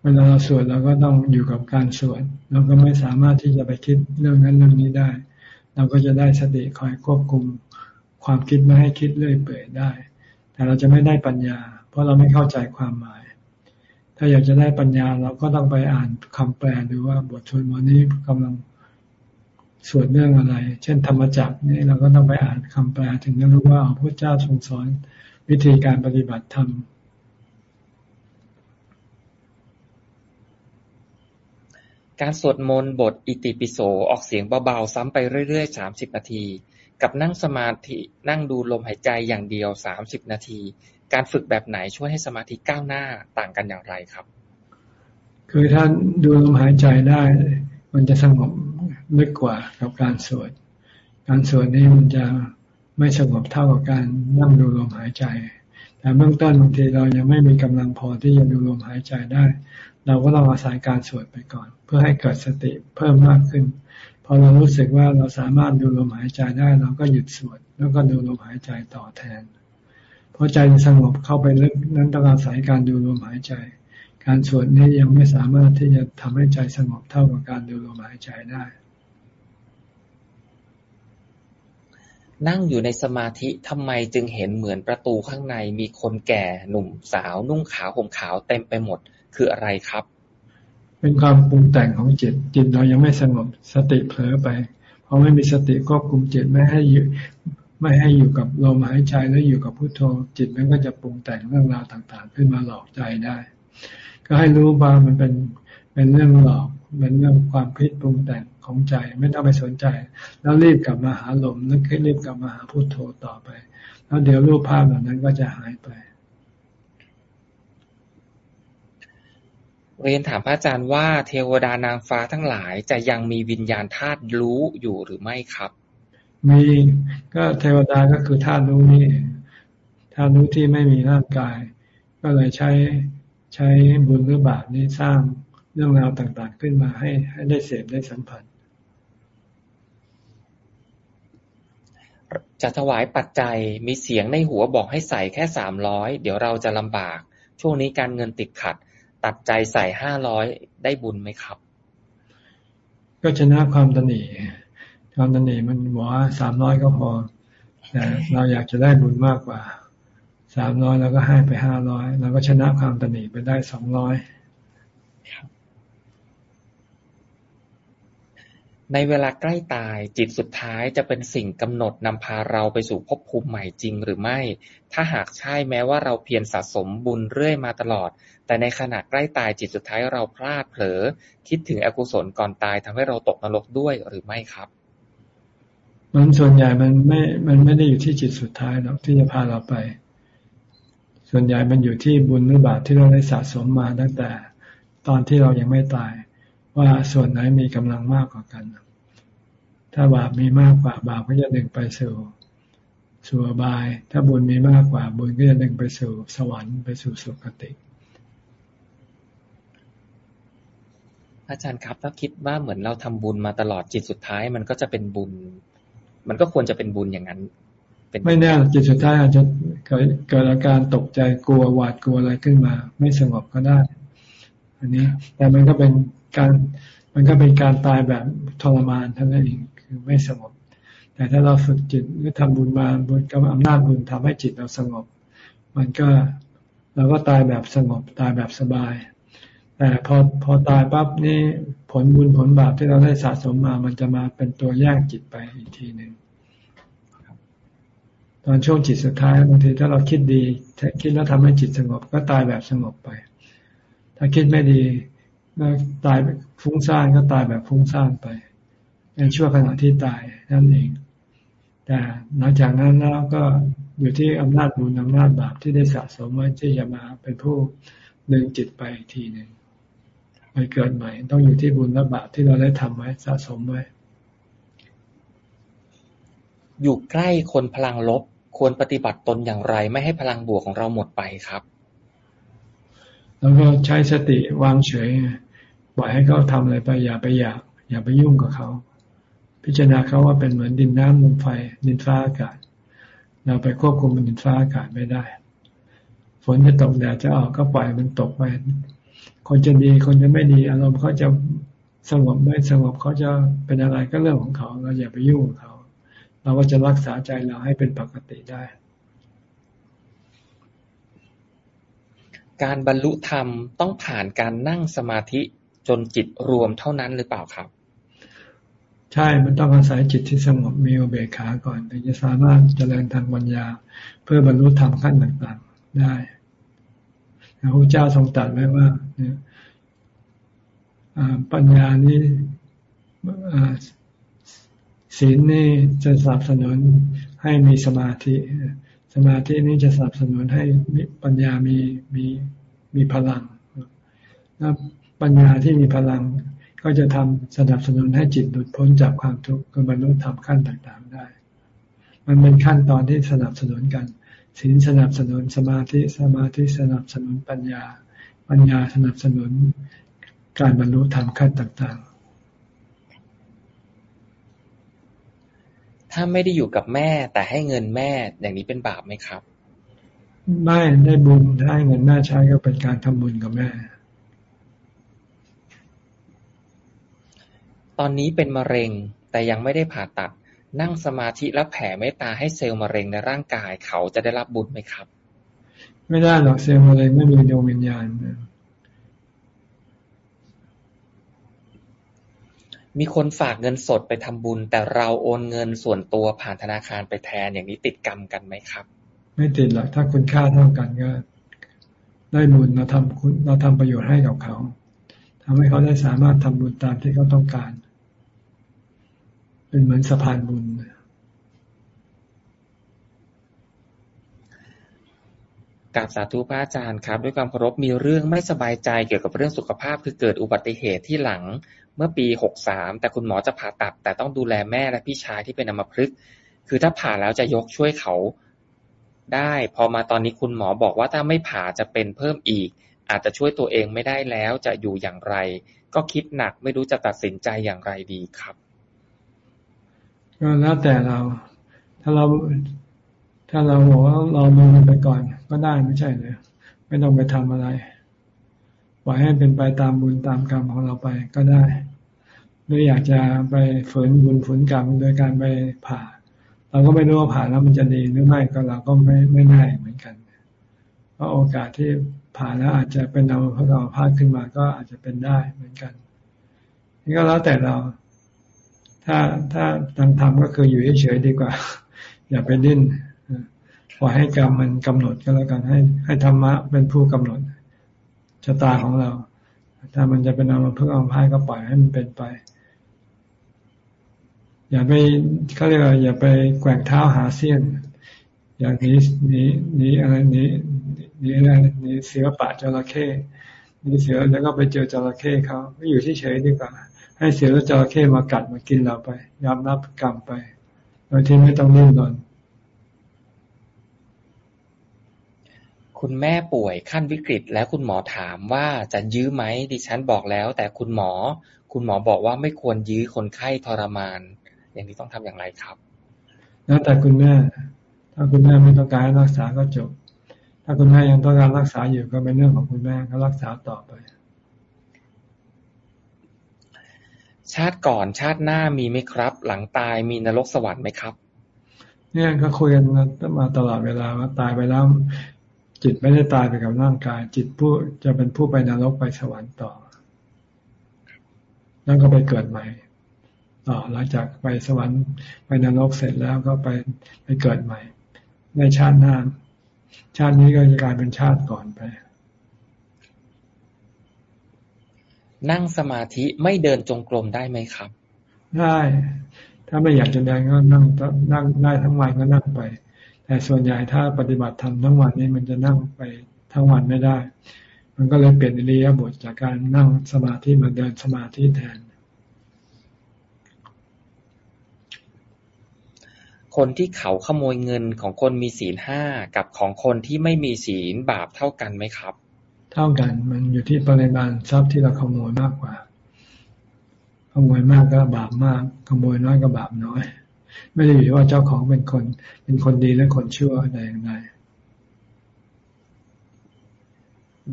เวลาเราสวดเราก็ต้องอยู่กับการสวดเราก็ไม่สามารถที่จะไปคิดเรื่องนั้นเรื่องนี้ได้ เราก็จะได้สติคอยควบคุมความคิดไม่ให้คิดเรื่อยเปื่อยได้ แต่เราจะไม่ได้ปัญญา เพราะเราไม่เข้าใจความหมาย ถ้าอยากจะได้ปัญญาเราก็ต้องไปอ่านคำแปลดูว่าบทสวดมนนี้กำลัง สวดเรื่องอะไร เช่นธรรมจักรนี่เราก็ต้องไปอ่านคำแปลถึงจะรู้ว่าพระเจ้าทรงสอนวิธีการปฏิบัติธรรมการสวดมนต์บทอิติปิโสออกเสียงเบาๆ ซ้ำไปเรื่อยๆ สามสิบนาที กับนั่งสมาธินั่งดูลมหายใจอย่างเดียวสามสิบนาที การฝึกแบบไหนช่วยให้สมาธิก้าวหน้าต่างกันอย่างไรครับ คือถ้าดูลมหายใจได้ มันจะสงบ ลึกกว่ากับการสวด การสวดนี้มันจะไม่สงบเท่ากับการนั่งดูลมหายใจ แต่เบื้องต้นบางทีเรายังไม่มีกำลังพอที่จะดูลมหายใจได้ เราก็ต้องอาศัยการสวดไปก่อน เพื่อให้เกิดสติเพิ่มมากขึ้น พอเรารู้สึกว่าเราสามารถดูลมหายใจได้ เราก็หยุดสวดแล้วก็ดูลมหายใจต่อแทน เพราะใจสงบเข้าไปลึกนั้นต้องอาศัยการดูลมหายใจ การสวดนี้ยังไม่สามารถที่จะทำให้ใจสงบเท่ากับการดูลมหายใจได้ นั่งอยู่ในสมาธิทำไมจึงเห็นเหมือนประตูข้างในมีคนแก่หนุ่มสาว นุ่งขาวห่มขาวเต็มไปหมด คืออะไรครับ เป็นความปรุงแต่งของจิต จิตเรายังไม่สงบสติเผลอไปพอไม่มีสติควบคุมจิตไม่ให้อยู่ไม่ให้อยู่กับลมหายใจแล้วอยู่กับพุโทโธ จิตมันก็จะปรุงแต่งเรื่องราวต่างๆ ขึ้นมาหลอกใจได้ ก็ให้รู้ว่ามันเป็นเป็นเรื่องหลอกเป็นเรื่องความคิดปรุงแต่ง ของใจ ไม่ต้องไปสนใจ แล้วรีบกลับมาหาลมแล้วรีบกลับมาหาพุโทโธต่อไป แล้วเดี๋ยวรูปภาพเหล่านั้นก็จะหายไป เรียนถามพระอาจารย์ว่าเทวดานางฟ้าทั้งหลายจะยังมีวิญญาณธาตุรู้อยู่หรือไม่ครับ มีก็เทวดาก็คือธาตุรู้นี่ธาตุรู้ที่ไม่มีร่างกาย ก็เลยใช้ใช้บุญหรือบาปนี้สร้างเรื่องราวต่างๆขึ้นมาให้ให้ได้เสพได้สัมผัส จะถวายปัจจัย มีเสียงในหัวบอกให้ใส่แค่สามร้อยเดี๋ยวเราจะลำบาก ช่วงนี้การเงินติดขัด ตัดใจใส่ห้าร้อยได้บุญไหมครับ ก็ชนะความตนีความตนีมันบอกว่าสามร้อยก็พอแต่เราอยากจะได้บุญมากกว่าสามร้อยเราก็ให้ไปห้าร้อยเราก็ชนะความตนีไปได้สองร้อย ในเวลาใกล้ตาย จิตสุดท้ายจะเป็นสิ่งกำหนดนำพาเราไปสู่ภพภูมิใหม่จริงหรือไม่ ถ้าหากใช่แม้ว่าเราเพียรสะสมบุญเรื่อยมาตลอด แต่ในขณะใกล้ตายจิตสุดท้ายเราพลาดเผลอ คิดถึงอกุศลก่อนตายทำให้เราตกนรกด้วยหรือไม่ครับ มันส่วนใหญ่มันไม่ มันไม่ได้อยู่ที่จิตสุดท้ายหรอกที่จะพาเราไป ส่วนใหญ่มันอยู่ที่บุญหรือบาปที่เราได้สะสมมาตั้งแต่ ตอนที่เรายังไม่ตาย ว่าส่วนไหนมีกำลังมากกว่ากัน ถ้าบาปมีมากกว่าบาปก็จะดึงไปสู่สู่อบาย ถ้าบุญมีมากกว่า บุญก็จะดึงไปสู่สวรรค์ไปสู่สุคติ อาจารย์ครับถ้าคิดว่าเหมือนเราทำบุญมาตลอดจิตสุดท้าย มันก็จะเป็นบุญ มันก็ควรจะเป็นบุญอย่างนั้นไม่แน่จิตสุดท้ายอาจจะเกิดเกิดอาการตกใจกลัวหวาดกลัวอะไรขึ้นมา ไม่สงบก็ได้ อันนี้แต่มันก็เป็นการมันก็เป็นการตายแบบทรมานเท่านั้นเองคือไม่สงบ แต่ถ้าเราฝึกจิตหรือทำบุญมาบุญกับอำนาจบุญทำให้จิตเราสงบ มันก็เราก็ตายแบบสงบตายแบบสบาย แต่พอพอตายปั๊บนี่ผลบุญผลบาปที่เราได้สะสมมา มันจะมาเป็นตัวแย่งจิตไปอีกทีหนึ่งตอนช่วงจิตสุดท้ายบางทีถ้าเราคิดดีคิดแล้วทำให้จิตสงบก็ตายแบบสงบไป ถ้าคิดไม่ดีแล้วตายฟุ้งซ่านก็ตายแบบฟุ้งซ่านไป ในช่วงขณะที่ตายนั่นเอง แต่หลังจากนั้นแล้วก็อยู่ที่อำนาจบุญอำนาจบาปที่ได้สะสมไว้ที่จะมาเป็นผู้ดึงจิตไปอีกทีหนึ่งไปเกิดใหม่ ต้องอยู่ที่บุญและบาปที่เราได้ทำไว้สะสมไว้ อยู่ใกล้คนพลังลบควรปฏิบัติตนอย่างไร ไม่ให้พลังบวกของเราหมดไปครับ แล้วก็ใช้สติวางเฉยปล่อยให้เขาทำอะไรไปอย่าไปอยาก อย่าไปยุ่งกับเขา พิจารณาเขาว่าเป็นเหมือนดินน้ำลมไฟดินฟ้าอากาศ เราไปควบคุมดินฟ้าอากาศไม่ได้ ฝนจะตกแดดจะออกก็ปล่อยมันตกไปคนจะดีคนจะไม่ดีอารมณ์เขาจะสงบไม่สงบเขาจะเป็นอะไรก็เรื่องของเขา เราอย่าไปยุ่งกับเขา เราก็จะรักษาใจเราให้เป็นปกติได้ การบรรลุธรรมต้องผ่านการนั่งสมาธิจนจิตรวมเท่านั้นหรือเปล่าครับ ใช่ มันต้องอาศัยจิตที่สงบมีอุเบกขาก่อนถึงจะสามารถเจริญทางปัญญา เพื่อบรรลุธรรมขั้นต่างๆได้พระพุทธเจ้าทรงตรัสไว้ว่าปัญญานี้ศีลนี่จะสนับสนุนให้มีสมาธิ สมาธินี้จะสนับสนุนให้ปัญญามีมีมีพลังแล้วปัญญาที่มีพลังก็จะทำสนับสนุนให้จิตหลุดพ้นจากความทุกข์ก็บรรลุธรรมขั้นต่างๆได้ มันเป็นขั้นตอนที่สนับสนุนกันศีลสนับสนุนสมาธิสมาธิสนับสนุนปัญญา ปัญญาสนับสนุนการบรรลุธรรมขั้นต่างๆ ถ้าไม่ได้อยู่กับแม่ แต่ให้เงินแม่ อย่างนี้เป็นบาปไหมครับ ไม่ได้บุญได้เงินแม่ใช้ก็เป็นการทำบุญกับแม่ ตอนนี้เป็นมะเร็งแต่ยังไม่ได้ผ่าตัด นั่งสมาธิแล้วแผ่เมตตาให้เซลล์มะเร็งในร่างกายเขาจะได้รับบุญไหมครับ ไม่ได้หรอกเซลล์มะเร็งไม่มีดวงวิญญาณ มีคนฝากเงินสดไปทำบุญ แต่เราโอนเงินส่วนตัวผ่านธนาคารไปแทน อย่างนี้ติดกรรมกันไหมครับ ไม่ติดหรอกถ้าคุณค่าเท่ากันก็ได้บุญเราทำคุณเราทำประโยชน์ให้กับเขาทำให้เขาได้สามารถทำบุญตามที่เขาต้องการ เป็นเหมือนสะพานบุญกราบสาธุพระอาจารย์ครับ ด้วยความเคารพมีเรื่องไม่สบายใจเกี่ยวกับเรื่องสุขภาพคือเกิดอุบัติเหตุที่หลัง เมื่อปี หกสาม แต่คุณหมอจะผ่าตัด แต่ต้องดูแลแม่และพี่ชายที่เป็นอัมพฤกษ์ คือถ้าผ่าแล้วจะยกช่วยเขาได้ พอมาตอนนี้คุณหมอบอกว่าถ้าไม่ผ่าจะเป็นเพิ่มอีก อาจจะช่วยตัวเองไม่ได้แล้ว จะอยู่อย่างไร ก็คิดหนักไม่รู้จะตัดสินใจอย่างไรดีครับ ก็แล้วแต่เรา ถ้าเรา ถ้าเราบอกว่าเราดูมันไปก่อน ก็ได้ไม่ใช่เลย ไม่ต้องไปทำอะไร ปล่อยให้เป็นไปตามบุญตามกรรมของเราไปก็ได้หรืออยากจะไปฝืนบุญฝืนกรรมโดยการไปผ่า เราก็ไม่รู้ว่าผ่าแล้วมันจะดีหรือไม่ก็เราก็ไม่ไม่แน่เหมือนกันเพราะโอกาสที่ผ่าแล้วอาจจะเป็นเอาพระเราพลาดขึ้นมาก็อาจจะเป็นได้เหมือนกันนี่ก็แล้วแต่เรา ถ้าถ้าทางธรรมก็คืออยู่เฉยๆดีกว่า อย่าไปดิ้นปล่อยให้กรรมมันกำหนดก็แล้วกันให้ให้ธรรมะเป็นผู้กำหนด ชะตาของเรา ถ้ามันจะเป็นอามาเพื่อเอาพายก็ปล่อยให้มันเป็นไป อย่าไปเขาเรียกว่าอย่าไปแกว่งเท้าหาเสี้ยน อย่างนี้นี้นี้อะไรนี้นี้อะไรนี้เสือป่าจระเข้นี้เสือแล้วก็ไปเจอจระเข้เขาไม่อยู่ที่เฉยดีกว่า ให้เสือแล้วจระเข้มากัดมากินเราไปยอมรับกรรมไปโดยที่ไม่ต้องนิ่งนอน คุณแม่ป่วยขั้นวิกฤต แล้วคุณหมอถามว่าจะยื้อไหม ดิฉันบอกแล้ว แต่คุณหมอ คุณหมอบอกว่าไม่ควรยื้อคนไข้ทรมาน อย่างนี้ต้องทำอย่างไรครับ แล้วแต่คุณแม่ ถ้าคุณแม่ไม่ต้องการรักษาก็จบ ถ้าคุณแม่ยังต้องการรักษาอยู่ก็เป็นเรื่องของคุณแม่ก็รักษาต่อไป ชาติก่อนชาติหน้ามีไหมครับ หลังตายมีนรกสวรรค์ไหมครับ เนี่ยก็คุยกันมาตลอดเวลาว่าตายไปแล้ว จิตไม่ได้ตายไปกับร่างกาย จิตผู้จะเป็นผู้ไปนรกไปสวรรค์ต่อ แล้วก็ไปเกิดใหม่ต่อหลังจากไปสวรรค์ไปนรกเสร็จแล้วก็ไปไปเกิดใหม่ ในชาติหน้า ชาตินี้ก็จะกลายเป็นชาติก่อนไป นั่งสมาธิไม่เดินจงกรมได้ไหมครับ ได้ ถ้าไม่อยากจะเดินก็นั่งนั่งได้ทั้งวันก็นั่งไป แต่ส่วนใหญ่ถ้าปฏิบัติธรรมทั้งวันนี้มันจะนั่งไปทั้งวันไม่ได้ มันก็เลยเปลี่ยนอิริยาบถจากการนั่งสมาธิมาเดินสมาธิแทน คนที่เขาขโมยเงินของคนมีศีลห้ากับของคนที่ไม่มีศีลบาปเท่ากันไหมครับ เท่ากันมันอยู่ที่ปริมาณทรัพย์ที่เราขโมยมากกว่า ขโมยมากก็บาปมาก ขโมยน้อยก็บาปน้อย ไม่ได้อยู่ว่าเจ้าของเป็นคน เป็นคนดีและคนชั่วใดอย่างใด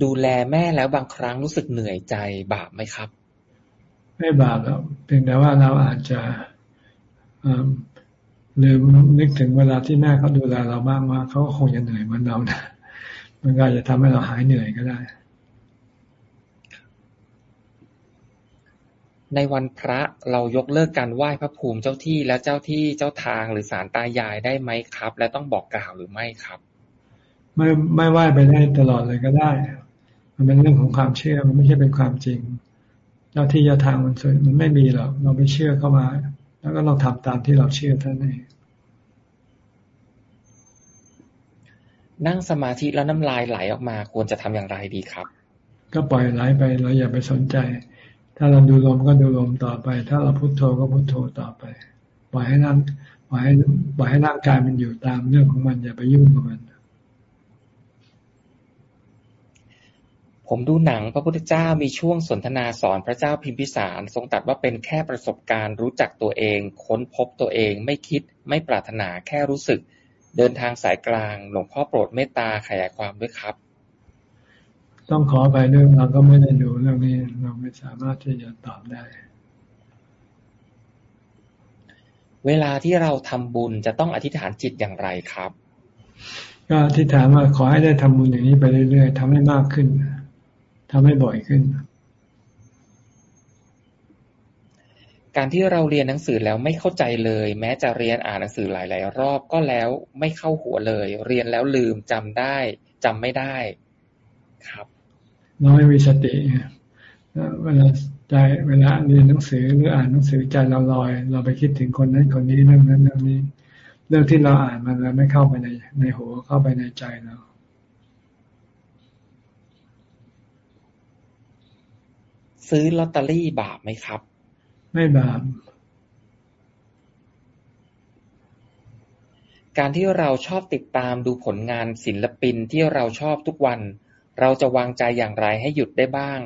ดูแลแม่แล้วบางครั้งรู้สึกเหนื่อยใจบาปไหมครับ ไม่บาปแล้วเพียงแต่ว่าเราอาจจะลืมนึกถึงเวลาที่แม่เขาดูแลเราบ้างว่าเขาคงจะเหนื่อยเหมือนเรานะมันก็จะทำให้เราหายเหนื่อยก็ได้ ในวันพระ เรายกเลิกการไหว้พระภูมิเจ้าที่และเจ้าที่เจ้าทางหรือสารตายายได้ไหมครับ และต้องบอกกล่าวหรือไม่ครับ ไม่ไม่ไหว้ไปได้ตลอดเลยก็ได้ มันเป็นเรื่องของความเชื่อมันไม่ใช่เป็นความจริง เจ้าที่เจ้าทางมันสวยมันไม่มีหรอกเราไปเชื่อเข้ามา แล้วก็เราทำตามที่เราเชื่อท่านเองนั่งสมาธิแล้วน้ำลายไหลออกมาควรจะทำอย่างไรดีครับ ก็ปล่อยไหลไปเราอย่าไปสนใจ ถ้าเราดูลมก็ดูลมต่อไป ถ้าเราพุโทโธก็พุโทโธต่อไป ปล่อยให้ร่างปล่อยให้ปล่อยให้ร่างกายมันอยู่ตามเรื่องของมันอย่าไปยุ่งกับมัน ผมดูหนังพระพุทธเจ้ามีช่วงสนทนาสอนพระเจ้าพิมพิสารทรงตัดว่าเป็นแค่ประสบการณ์รู้จักตัวเอง ค้นพบตัวเองไม่คิดไม่ปรารถนาแค่รู้สึก เดินทางสายกลาง หลวงพ่อโปรดเมตตาขยายความด้วยครับ ต้องขอไปเรื่องเราก็ไม่ได้ดูเรื่องนี้ เราไม่สามารถที่จะตอบได้ เวลาที่เราทำบุญจะต้องอธิษฐานจิตอย่างไรครับ ก็อธิษฐานว่าขอให้ได้ทำบุญอย่างนี้ไปเรื่อยๆทำให้มากขึ้นทำให้บ่อยขึ้น การที่เราเรียนหนังสือแล้วไม่เข้าใจเลย แม้จะเรียนอ่านหนังสือหลาย ๆ รอบก็แล้วไม่เข้าหัวเลย เรียนแล้วลืมจำได้จำไม่ได้ครับ เราไม่มีสติเวลาใจเวลาเรียนหนังสือหรืออ่านหนังสือใจเราลอย เราไปคิดถึงคนนั้นคนนี้เรื่องนั้นเรื่องนี้ เรื่องที่เราอ่านมันแล้วไม่เข้าไปในในหัวเข้าไปในใจเราซื้อลอตเตอรี่บาปไหมครับ ไม่บาป การที่เราชอบติดตามดูผลงานศิลปินที่เราชอบทุกวัน เราจะวางใจอย่างไรให้หยุดได้บ้าง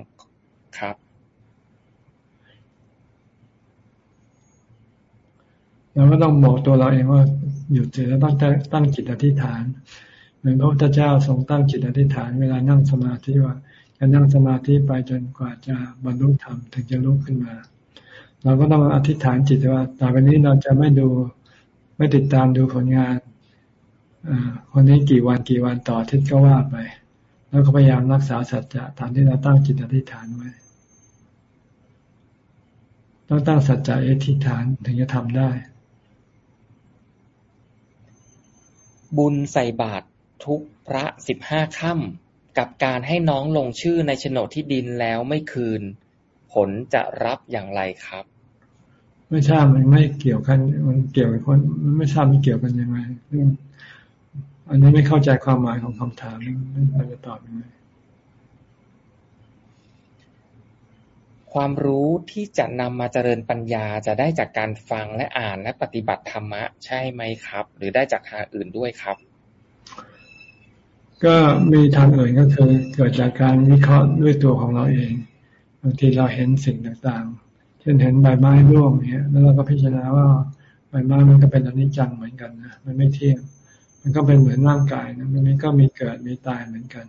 ครับเราก็ต้องบอกตัวเราเองว่าหยุดเสร็จแล้วต้องตั้งจิตอธิษฐาน เหมือนพระพุทธเจ้าทรงตั้งจิตอธิษฐานเวลานั่งสมาธิว่าจะนั่งสมาธิไปจนกว่าจะบรรลุธรรมถึงจะลุกขึ้นมา เราก็ต้องอธิษฐานจิตว่าต่อไปนี้เราจะไม่ดูไม่ติดตามดูผลงานอคนนี้กี่วันกี่วันต่อทิศก็ว่าไป แล้วก็พยายามรักษาสัจจะตามที่เราตั้งจิตอธิษฐานไว้ ต้องตั้งสัจจะอธิษฐานถึงจะทำได้ บุญใส่บาตรทุกพระสิบห้าค่ำกับการให้น้องลงชื่อในโฉนดที่ดินแล้วไม่คืน ผลจะรับอย่างไรครับ ไม่ทราบมันไม่เกี่ยวกัน มันเกี่ยวกับคนไม่ทราบมันเกี่ยวกันยังไงอั นนี้ไม่เข้าใจความหมายของคำถามมันจะตอบยังไงความรู้ที่จะนำมาเจริญปัญญาจะได้จากการฟังและอ่านและปฏิบัติธรรมะ ใช่ไหมครับ หรือได้จากทางอื่นด้วยครับ ก็มีทางอื่นก็คือเกิดจากการวิเคราะห์ด้วยตัวของเราเองบางทีเราเห็นสิ่งต่างๆ เช่นเห็นใบไม้ร่วงเนี่ยแล้วเราก็พิจารณาว่าใบไม้มันก็เป็นอนิจจังเหมือนกันนะมันไม่เที่ยง มันก็เป็นเหมือนร่างกายนะมันก็มีเกิดมีตายเหมือนกัน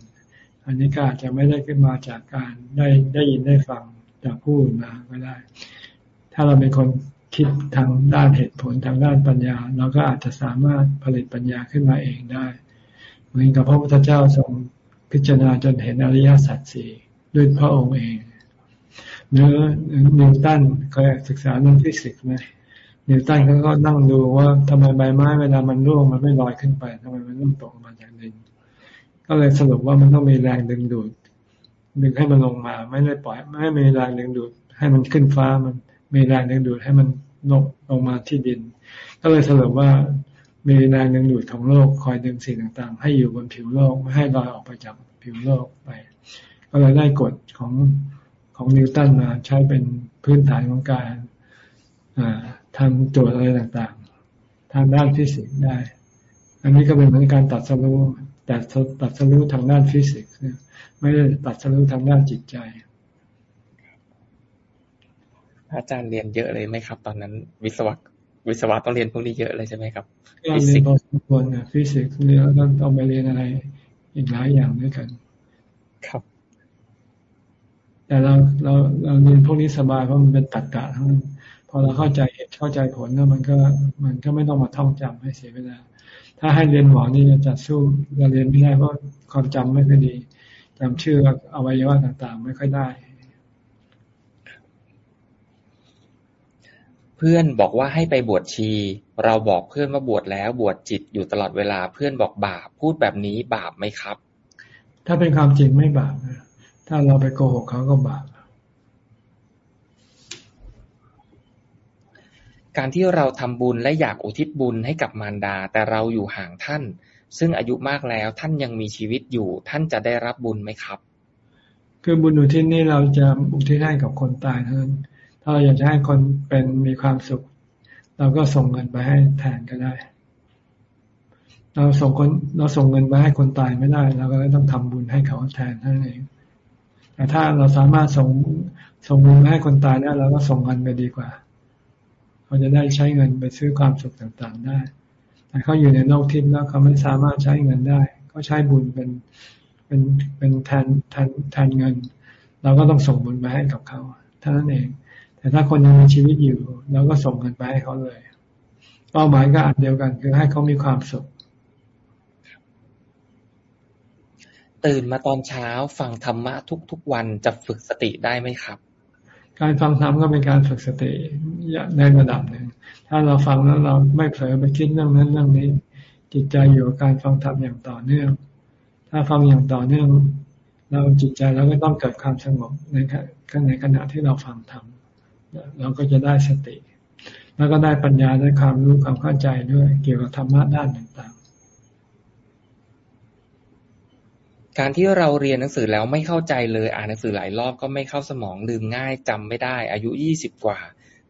อันนี้ก็อาจจะไม่ได้ขึ้นมาจากการได้ได้ยินได้ฟังจากผู้อื่นมาก็ได้ ถ้าเราเป็นคนคิดทางด้านเหตุผลทางด้านปัญญา เราก็อาจจะสามารถผลิตปัญญาขึ้นมาเองได้ เหมือนกับพระพุทธเจ้าทรงพิจารณาจนเห็นอริยสัจสี่ด้วยพระองค์เองเนื้อนิวตันเคยศึกษาเรื่องฟิสิกส์ไหม นิวตันเขาก็นั่งดูว่าทำไมใบไม้เวลามันร่วงมันไม่ลอยขึ้นไปทำไมมันต้องตกมาจากดิน ก็เลยสรุปว่ามันต้องมีแรงดึงดูด ดึงให้มันลงมา ไม่ได้ปล่อย ไม่ให้มีแรงดึงดูด ให้มันขึ้นฟ้ามันมีแรงดึงดูดให้มันลงลงมาที่ดิน ก็เลยสรุปว่ามีแรงดึงดูดของโลกคอยดึงสิ่งต่างๆ ให้อยู่บนผิวโลกไม่ให้ลอยออกไปจากผิวโลกไป ก็เลยได้กฎของของนิวตันมาใช้เป็นพื้นฐานของการอ่า ทำโจทย์อะไรต่างๆ ทางด้านฟิสิกส์ได้ อันนี้ก็เป็นเหมือนการตรัสรู้แต่ตรัสรู้ทางด้านฟิสิกส์ไม่ได้ตรัสรู้ทางด้านจิตใจ อาจารย์เรียนเยอะเลยไหมครับ ตอนนั้นวิศวะวิศวะต้องเรียนพวกนี้เยอะเลยใช่ไหมครับฟิสิกส์พอสมควรนะฟิสิกส์เรียนแล้วต้องไปเรียนอะไรอีกหลายอย่างด้วยกัน ครับ แต่เราเราเราเรียนพวกนี้สบายเพราะมันเป็นตรรกะทั้งนั้น พอเราเข้าใจเหตุเข้าใจผลแล้วมันก็มันก็ไม่ต้องมาท่องจำให้เสียเวลา ถ้าให้เรียนหมอนี่จะสู้เราเรียนไม่ได้เพราะความจำไม่ค่อยดีจำชื่ออวัยวะต่างๆ ไม่ค่อยได้พื่อนบอกว่าให้ไปบวชชี เราบอกเพื่อนว่าบวชแล้วบวชจิตอยู่ตลอดเวลาเพื่อนบอกบาปพูดแบบนี้บาปไหมครับ ถ้าเป็นความจริงไม่บาปนะถ้าเราไปโกหกเขาก็บาป การที่เราทำบุญและอยากอุทิศบุญให้กับมารดา แต่เราอยู่ห่างท่าน ซึ่งอายุมากแล้วท่านยังมีชีวิตอยู่ ท่านจะได้รับบุญไหมครับ คือบุญอุทิศนี่เราจะอุทิศให้กับคนตายเท่านั้นถ้าเราอยากจะให้คนเป็นมีความสุข เราก็ส่งเงินไปให้แทนก็ได้ เราส่งคนเราส่งเงินไปให้คนตายไม่ได้เราก็ต้องทำบุญให้เขาแทนนั่นเองแต่ถ้าเราสามารถส่งส่งเงินให้คนตายได้เราก็ส่งเงินไปดีกว่า เขาจะได้ใช้เงินไปซื้อความสุขต่างๆได้ แต่เขาอยู่ในโลกทิพย์แล้วเขาไม่สามารถใช้เงินได้ ก็ใช้บุญเป็นเป็นเป็นแทนแทนแทนเงิน เราก็ต้องส่งบุญไปให้กับเขาเท่านั้นเอง แต่ถ้าคนยังมีชีวิตอยู่เราก็ส่งเงินไปให้เขาเลย เป้าหมายก็อันเดียวกัน คือให้เขามีความสุขตื่นมาตอนเช้าฟังธรรมะทุกๆวันจะฝึกสติได้ไหมครับ การฟังธรรมก็เป็นการฝึกสติในระดับหนึ่ง ถ้าเราฟังแล้วเราไม่เผลอไปคิดเรื่องนั้นเรื่องนี้ จิตใจอยู่กับการฟังธรรมอย่างต่อเนื่อง ถ้าฟังอย่างต่อเนื่อง เราจิตใจเราก็ต้องเกิดความสงบในในขณะที่เราฟังธรรมเราก็จะได้สติ แล้วก็ได้ปัญญาได้ความรู้ความเข้าใจด้วย เกี่ยวกับธรรมะด้านต่าง การที่เราเรียนหนังสือแล้วไม่เข้าใจเลย อ่านหนังสือหลายรอบก็ไม่เข้าสมอง ลืมง่ายจำไม่ได้ อายุยี่สิบกว่า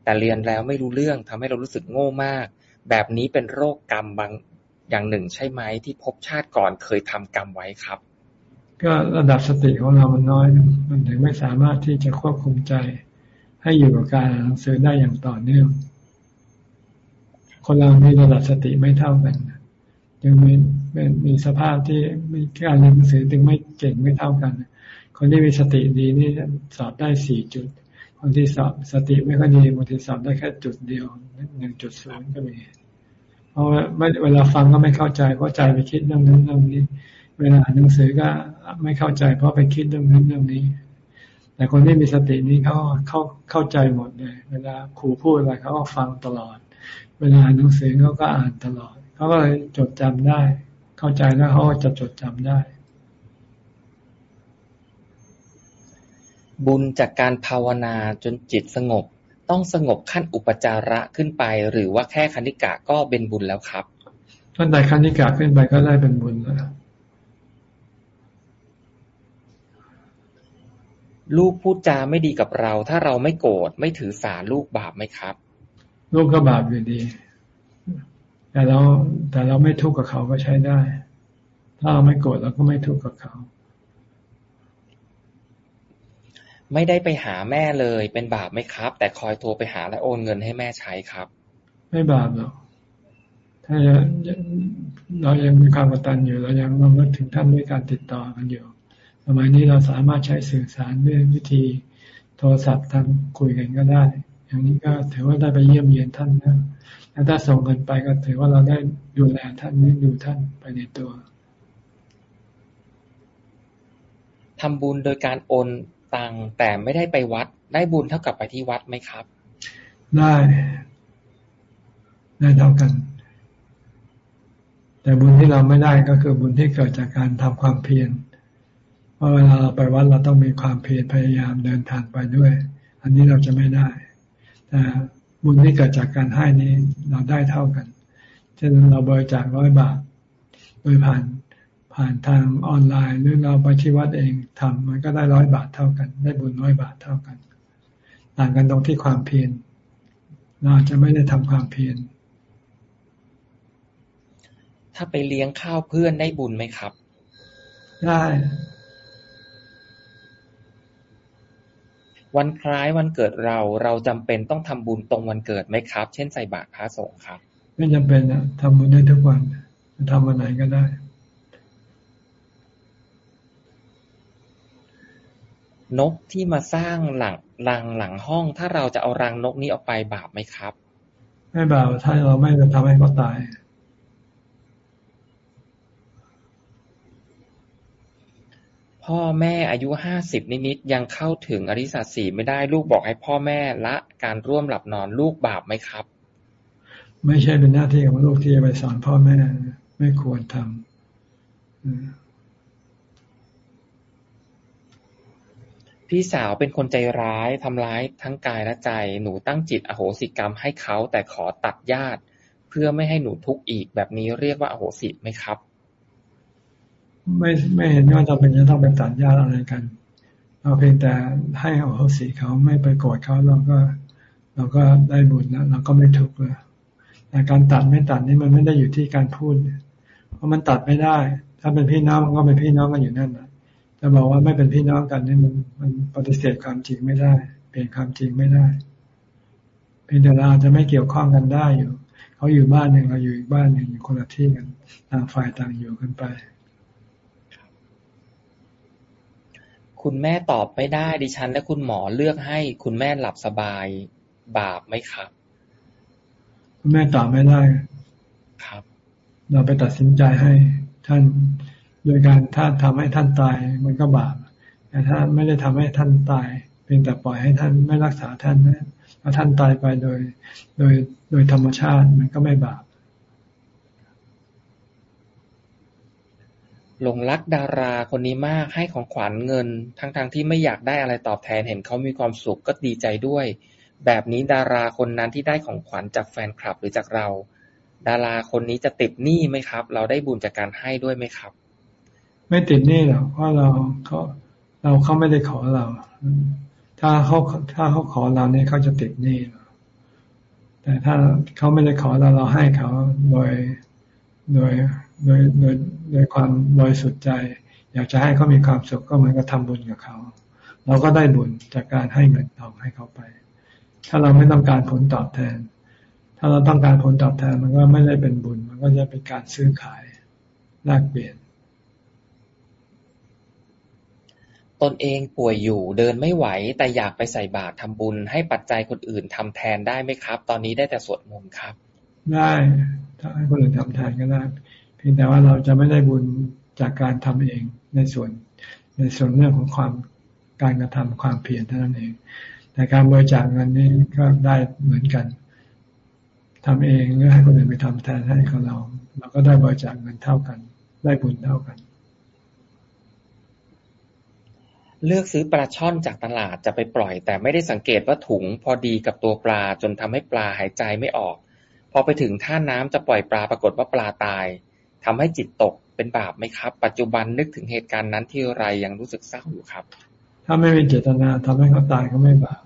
แต่เรียนแล้วไม่รู้เรื่องทำให้เรารู้สึกโง่มาก แบบนี้เป็นโรคกรรมบางอย่างหนึ่งใช่ไหมที่พบชาติก่อนเคยทำกรรมไว้ครับ ก็ระดับสติของเรามันน้อย มันถึงไม่สามารถที่จะควบคุมใจ ให้อยู่กับการอ่านหนังสือได้อย่างต่อเนื่อง คนเรามีระดับสติไม่เท่ากัน ยังมีมีสภาพที่มีการเรียนหนังสือถึงไม่เก่งไม่เท่ากัน คนที่มีสติดีนี่สอบได้สี่จุด คนที่สอบสติไม่ค่อยดีบางทีสอบได้แค่จุดเดียวหนึ่งจุดศูนย์ก็มีเพราะว่าไม่เวลาฟังก็ไม่เข้าใจเพราะใจไปคิดเรื่องนั้นเรื่องนี้ เวลาอ่านหนังสือก็ไม่เข้าใจ เพราะไปคิดเรื่องนั้นเรื่องนี้ แต่คนที่มีสตินี้เขาเข้าเข้าใจหมดเลย เวลาครูพูดอะไรเขาก็ฟังตลอด เวลาอ่านหนังสือเขาก็อ่านตลอด เขาก็เลยจดจำได้ เข้าใจแล้วเขาก็จะจดจำได้ บุญจากการภาวนาจนจิตสงบ ต้องสงบขั้นอุปจาระขึ้นไป หรือว่าแค่คณิกะก็เป็นบุญแล้วครับท่านใดคณิกะขึ้นไปก็ได้เป็นบุญแล้วลูกพูดจาไม่ดีกับเรา ถ้าเราไม่โกรธไม่ถือสาลูกบาปไหมครับ ลูกก็บาปอยู่ดี แต่เราแต่เราไม่ทุกข์กับเขาก็ใช้ได้ ถ้าเราไม่โกรธเราก็ไม่ทุกข์กับเขา ไม่ได้ไปหาแม่เลยเป็นบาปไหมครับ แต่คอยโทรไปหาและโอนเงินให้แม่ใช้ครับ ไม่บาปหรอกถ้าเรายังมีความกตัญอยู่เรายังรำลึกถึงท่านด้วยการติดต่อกันอยู่สมัยนี้เราสามารถใช้สื่อสารด้วยวิธีโทรศัพท์ทำคุยกันก็ได้ อย่างนี้ก็ถือว่าได้ไปเยี่ยมเยียนท่านนะ แล้วถ้าส่งเงินไปก็ถือว่าเราได้ดูแลท่านนี้ดูท่านไปในตัวทำบุญโดยการโอนตังแต่ไม่ได้ไปวัด ได้บุญเท่ากับไปที่วัดไหมครับ ได้ ได้เท่ากัน แต่บุญที่เราไม่ได้ก็คือบุญที่เกิดจากการทำความเพียรเพราะเวลาเราไปวัดเราต้องมีความเพียรพยายามเดินทางไปด้วย อันนี้เราจะไม่ได้ แต่ บุญที่เกิดจากการให้นี้เราได้เท่ากันเช่นเราบริจาคร้อยบาท โดยผ่านผ่านทางออนไลน์ หรือเราไปที่วัดเองทำมันก็ได้ร้อยบาทเท่ากัน ได้บุญร้อยบาทเท่ากัน ต่างกันตรงที่ความเพียรเราจะไม่ได้ทำความเพียรถ้าไปเลี้ยงข้าวเพื่อนได้บุญไหมครับ ได้ วันคล้ายวันเกิดเรา เราจำเป็นต้องทำบุญตรงวันเกิดไหมครับ เช่นใส่บาตรพระสงฆ์ครับ ไม่จำเป็นนะทำบุญได้ทุกวันทำวันไหนก็ได้ นกที่มาสร้างหลังรังหลังห้อง ถ้าเราจะเอารังนกนี้ออกไปบาปไหมครับ ไม่บาปถ้าเราไม่ไปทำให้เขาตาย พ่อแม่อายุห้าสิบนิดๆยังเข้าถึงอริสัตสีไม่ได้ลูกบอกให้พ่อแม่ละการร่วมหลับนอนลูกบาปไหมครับ ไม่ใช่เป็นหน้าที่ของลูกที่จะไปสอนพ่อแม่ไม่ควรทำพี่สาวเป็นคนใจร้ายทำร้ายทั้งกายและใจ หนูตั้งจิตอโหสิกรรมให้เขาแต่ขอตัดญาติ เพื่อไม่ให้หนูทุกข์อีกแบบนี้เรียกว่าอโหสิไหมครับ ไม่ไม่เห็นว่าจำเป็นจะต้องไปตัดญาติอะไรกัน เราเพียงแต่ให้อโหสิเขาไม่ไปโกรธเขาเราก็ เราก็ได้บุญแล้วเราก็ไม่ทุกข์เลยแต่การตัดไม่ตัดนี่มันไม่ได้อยู่ที่การพูด เพราะมันตัดไม่ได้ ถ้าเป็นพี่น้องก็เป็นพี่น้องกันอยู่นั่นแหละจะบอกว่าไม่เป็นพี่น้องกันนี่มันมันปฏิเสธความจริงไม่ได้ เปลี่ยนความจริงไม่ได้เพียงแต่เราจะไม่เกี่ยวข้องกันได้อยู่ เขาอยู่บ้านหนึ่งเราอยู่อีกบ้านหนึ่งอยู่คนละที่กันต่างฝ่ายต่างอยู่กันไป คุณแม่ตอบไม่ได้ ดิฉันและคุณหมอเลือกให้ คุณแม่หลับสบาย บาปไหมครับ คุณแม่ตอบไม่ได้ ครับ เราไปตัดสินใจให้ท่าน โดยการถ้าทำให้ท่านตาย มันก็บาป แต่ถ้าไม่ได้ทำให้ท่านตาย เพียงแต่ปล่อยให้ท่านไม่รักษาท่านนะถ้าท่านตายไปโดย โดย โดยธรรมชาติ มันก็ไม่บาป หลงรักดาราคนนี้มาก ให้ของขวัญเงิน ทั้งๆทที่ไม่อยากได้อะไรตอบแทน เห็นเขามีความสุขก็ดีใจด้วย แบบนี้ดาราคนนั้นที่ได้ของขวัญจากแฟนคลับหรือจากเรา ดาราคนนี้จะติดหนี้ไหมครับ เราได้บุญจากการให้ด้วยไหมครับ ไม่ติดหนี้หรอกเพราะเราเขาเราเขาไม่ได้ขอเรา ถ้าเขาถ้าเขาขอเราเนี่ยเขาจะติดหนี้แต่ถ้าเขาไม่ได้ขอเราเราให้เขาโดยโดยโดยโดย โดยความบริสุทธิ์ใจ อยากจะให้เขามีความสุขก็เหมือนกับทำบุญกับเขา เราก็ได้บุญจากการให้เงินทองให้เขาไป ถ้าเราไม่ต้องการผลตอบแทน ถ้าเราต้องการผลตอบแทนมันก็ไม่ได้เป็นบุญ มันก็จะเป็นการซื้อขายแลกเปลี่ยนตนเองป่วยอยู่เดินไม่ไหว แต่อยากไปใส่บาตรทำบุญ ให้ปัจจัยคนอื่นทำแทนได้ไหมครับ ตอนนี้ได้แต่สวดมนต์ครับ ได้ถ้าให้คนอื่นทำแทนก็ได้ พียงแต่ว่าเราจะไม่ได้บุญจากการทำเองในส่วน ในส่วนเรื่องของความการกระทำความเพียรเท่านั้นเอง แต่การบริจาคเงินนี้ก็ได้เหมือนกันทำเองหรือให้คนอื่นไปทำแทนให้กับเรา เราก็ได้บริจาคเงินเท่ากัน ได้บุญเท่ากัน เลือกซื้อปลาช่อนจากตลาดจะไปปล่อย แต่ไม่ได้สังเกตว่าถุงพอดีกับตัวปลาจนทำให้ปลาหายใจไม่ออก พอไปถึงท่าน้ำจะปล่อยปลาปรากฏว่าปลาตาย ทำให้จิตตกเป็นบาปไหมครับ ปัจจุบันนึกถึงเหตุการณ์นั้นที่ไรยังรู้สึกเศร้าอยู่ครับ ถ้าไม่มีเจตนาทำให้เขาตายก็ไม่บาป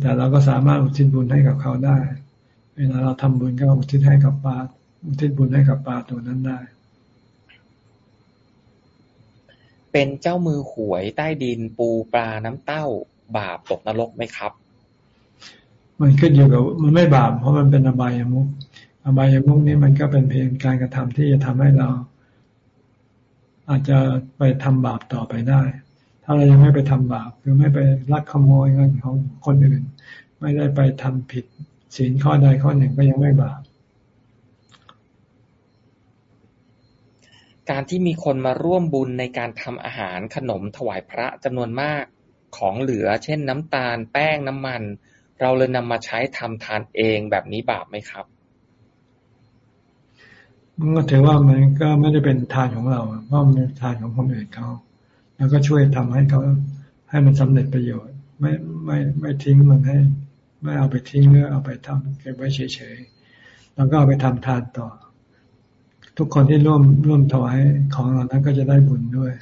แต่เราก็สามารถอุทิศบุญให้กับเขาได้ เวลาเราทำบุญก็อุทิศให้กับปลาอุทิศบุญให้กับปลาตัวนั้นได้ เป็นเจ้ามือหวยใต้ดินปูปลาน้ำเต้า บาปตกนรกไหมครับ มันขึ้นอยู่กับมันไม่บาปเพราะมันเป็นอบายมุก อบายมุกนี้มันก็เป็นเพียงการกระทำที่จะทำให้เรา อาจจะไปทำบาปต่อไปได้ ถ้าเรายังไม่ไปทำบาปคือไม่ไปลักขโมยเงินของคนอื่น ไม่ได้ไปทำผิดศีลข้อใดข้อหนึ่งก็ยังไม่บาปการที่มีคนมาร่วมบุญในการทำอาหารขนมถวายพระจำนวนมากของเหลือ เช่นน้ำตาล แป้งน้ำมัน เราเลยนำมาใช้ทำทานเองแบบนี้บาปไหมครับ มันก็ถือว่ามันก็ไม่ได้เป็นทานของเราเพราะมันเป็นทานของคนอื่นเขาแล้วก็ช่วยทำให้เขาให้มันสำเร็จประโยชน์ ไม่ไม่ไม่ทิ้งมันให้ ไม่เอาไปทิ้งหรือเอาไปทำเก็บไว้เฉยๆแล้วก็เอาไปทำทานต่อ ทุกคนที่ร่วมร่วมถวายของเรานั้นก็จะได้บุญด้วย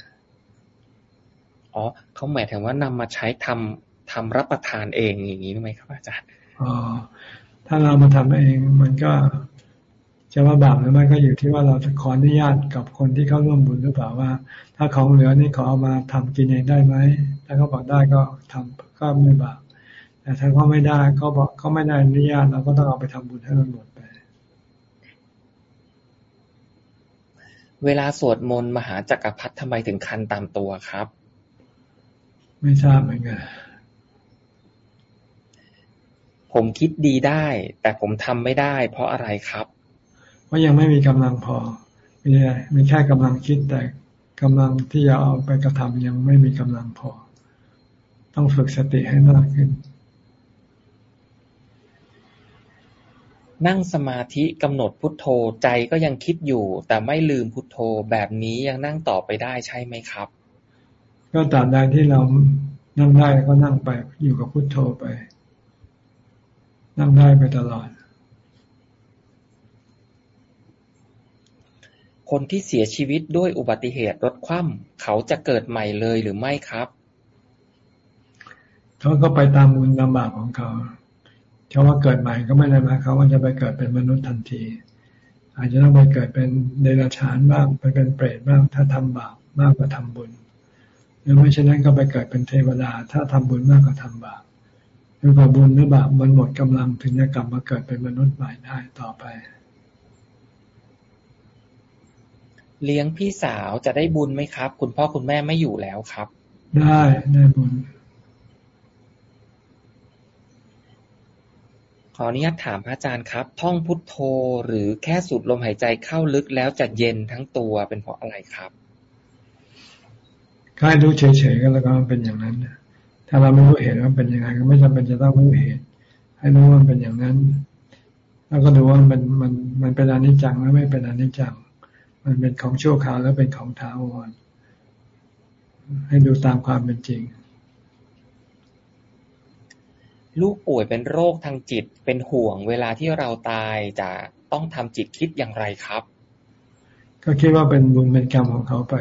อ๋อเขาหมายถึงว่านำมาใช้ทำทำรับประทานเองอย่างนี้ไหมครับอาจารย์อ๋อถ้าเรามาทำเองมันก็ จะว่าบาปหรือไม่ก็อยู่ที่ว่าเราจะขออนุญาตกับคนที่เข้าร่วมบุญหรือเปล่าว่า ถ้าของเหลือนี่ขอเอามาทำกินเองได้ไหมถ้าเขาบอกได้ก็ทำก็ไม่บาปแต่ถ้าเขาไม่ได้เขาบอกเขาไม่ได้อนุญาตเราก็ต้องเอาไปทำบุญให้มันหมดไปเวลาสวดมนต์มหาจักรพรรดิทำไมถึงคันตามตัวครับ ไม่ทราบเหมือนกันผมคิดดีได้ แต่ผมทำไม่ได้ เพราะอะไรครับ เพราะยังไม่มีกำลังพอ มีมีแค่กำลังคิดแต่กำลังที่จะเอาไปกระทำยังไม่มีกำลังพอ ต้องฝึกสติให้มากขึ้น นั่งสมาธิกำหนดพุทโธใจก็ยังคิดอยู่ แต่ไม่ลืมพุทโธแบบนี้ยังนั่งต่อไปได้ใช่ไหมครับ ก็ตราบใดที่เรานั่งได้ก็นั่งไปอยู่กับพุทโธไป นั่งได้ไปตลอด คนที่เสียชีวิตด้วยอุบัติเหตุรถคว่ำเขาจะเกิดใหม่เลยหรือไม่ครับเขาก็ไปตามบุญลำบากของเขาเขาว่าเกิดใหม่ก็ไม่ได้มาเขาว่าจะไปเกิดเป็นมนุษย์ทันที อาจจะต้องไปเกิดเป็นเดรัจฉานบ้างไปเป็นเปรตบ้าง ถ้าทำบาปมากกว่าทำบุญ หรือไม่เช่นนั้นก็ไปเกิดเป็นเทวดา ถ้าทำบุญมากกว่าทำบาปจนกว่าบุญหรือบาปมันหมดกำลังถึงจะกลับมาเกิดเป็นมนุษย์ใหม่ได้ต่อไป เลี้ยงพี่สาวจะได้บุญไหมครับ คุณพ่อคุณแม่ไม่อยู่แล้วครับ ได้ได้บุญขออนุญาตถามพระอาจารย์ครับ ท่องพุทโธหรือแค่สูดลมหายใจเข้าลึกแล้วจะเย็นทั้งตัวเป็นเพราะอะไรครับก็ให้รู้เฉยๆก็แล้วก็เป็นอย่างนั้นถ้าเราไม่รู้เหตุว่าเป็นยังไงก็ไม่จำเป็นจะต้องรู้เหตุ ให้รู้ว่ามันเป็นอย่างนั้น แล้วก็ดูว่ามันมันมันเป็นอนิจจังหรือไม่เป็นอนิจจัง มันเป็นของชั่วคราวแล้วเป็นของถาวร ให้ดูตามความเป็นจริง ลูกป่วยเป็นโรคทางจิตเป็นห่วงเวลาที่เราตายจะต้องทำจิตคิดอย่างไรครับ ก็คิดว่าเป็นบุญเป็นกรรมของเขาไป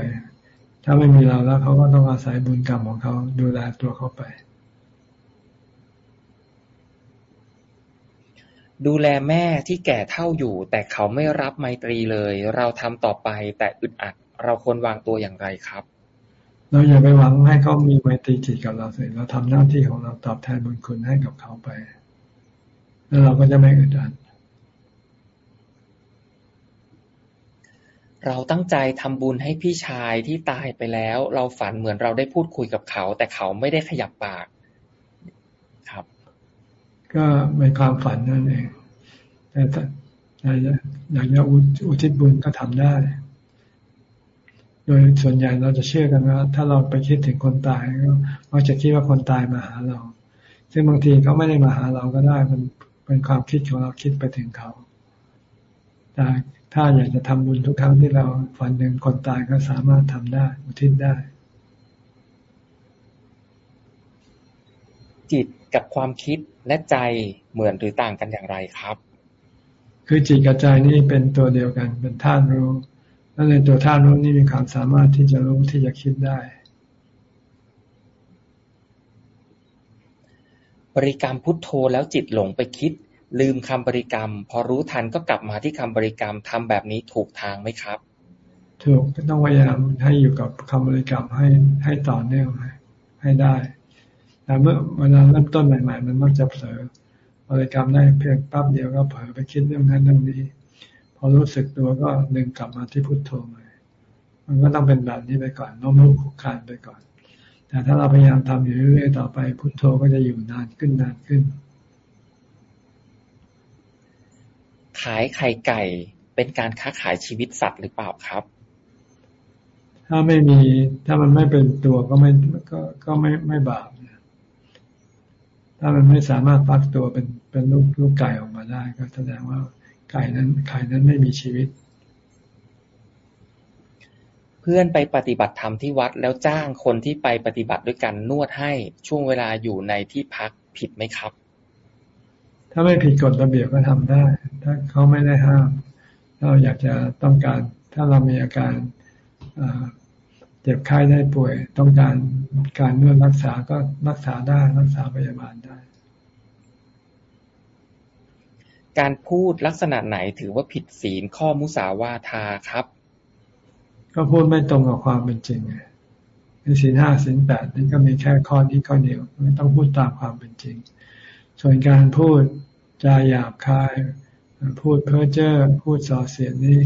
ถ้าไม่มีเราแล้วเขาก็ต้องอาศัยบุญกรรมของเขาดูแลตัวเขาไป ดูแลแม่ที่แก่เท่าอยู่ แต่เขาไม่รับไมตรีเลย เราทำต่อไปแต่อึดอัด เราควรวางตัวอย่างไรครับ เราอย่าไปหวังให้เขามีไมตรีจิตกับเราสิเราทำหน้าที่ของเราตอบแทนบุญคุณให้กับเขาไป แล้วเราก็จะไม่อึดอัดเราตั้งใจทำบุญให้พี่ชายที่ตายไปแล้ว เราฝันเหมือนเราได้พูดคุยกับเขา แต่เขาไม่ได้ขยับปากครับ ก็เป็นความฝันนั่นเอง แต่ถ้าอยากจะอุทิศบุญก็ทำได้ โดยส่วนใหญ่เราจะเชื่อกันว่าถ้าเราไปคิดถึงคนตายก็มักจะคิดว่าคนตายมาหาเรา ซึ่งบางทีเขาไม่ได้มาหาเราก็ได้ มันเป็นความคิดของเราคิดไปถึงเขาแต่ถ้าอยากจะทำบุญทุกครั้งที่เราฝันถึงคนตายก็สามารถทำได้ อุทิศได้ จิตกับความคิด และใจเหมือนหรือต่างกันอย่างไรครับ คือจิตกับใจนี่เป็นตัวเดียวกัน เป็นธาตุรู้ แล้วในตัวธาตุรู้นี่มีความสามารถที่จะรู้ที่จะคิดได้ บริกรรมพุทโธแล้วจิตหลงไปคิด ลืมคำบริกรรม พอรู้ทันก็กลับมาที่คำบริกรรมทำแบบนี้ถูกทางไหมครับ ถูกก็ต้องพยายามให้อยู่กับคำบริกรรมให้ให้ต่อเนื่องให้ให้ได้ แต่เมื่อเวลาเริ่มต้นใหม่ ๆ มันมักจะเผลอบริกรรมได้เพียงปั๊บเดียวก็เผลอไปคิดเรื่องนั้นเรื่องนี้ พอรู้สึกตัวก็ดึงกลับมาที่พุทโธใหม่มันก็ต้องเป็นแบบนี้ไปก่อนโน้มลุกคุกคานไปก่อน แต่ถ้าเราพยายามทำอยู่เรื่อยๆต่อไป พุทโธก็จะอยู่นานขึ้นนานขึ้น ขายไข่ไก่เป็นการค้าขายชีวิตสัตว์หรือเปล่าครับ ถ้าไม่มีถ้ามันไม่เป็นตัวก็ไม่ก็ก็ไม่ไม่บาปนะ ถ้ามันไม่สามารถฟักตัวเป็นเป็นลูกลูกไก่ออกมาได้ ก็แสดงว่าไก่นั้นไข่นั้นไม่มีชีวิต เพื่อนไปปฏิบัติธรรมที่วัดแล้วจ้างคนที่ไปปฏิบัติด้วยกันนวดให้ช่วงเวลาอยู่ในที่พักผิดไหมครับ ถ้าไม่ผิดกฎระเบียบก็ทำได้ ถ้าเขาไม่ได้ห้าม เราอยากจะต้องการ ถ้าเรามีอาการเจ็บไข้ได้ป่วย ต้องการการนวดรักษาก็รักษาได้รักษาพยาบาลได้ การพูดลักษณะไหนถือว่าผิดศีลข้อมุสาวาทาครับ ก็พูดไม่ตรงกับความเป็นจริงไงในศีลห้าศีลแปดนี่ก็มีแค่ข้อนี้ข้อเดียวไม่ต้องพูดตามความเป็นจริง ส่วนการพูดจาหยาบคาย พูดเพ้อเจ้อพูดส่อเสียดนี่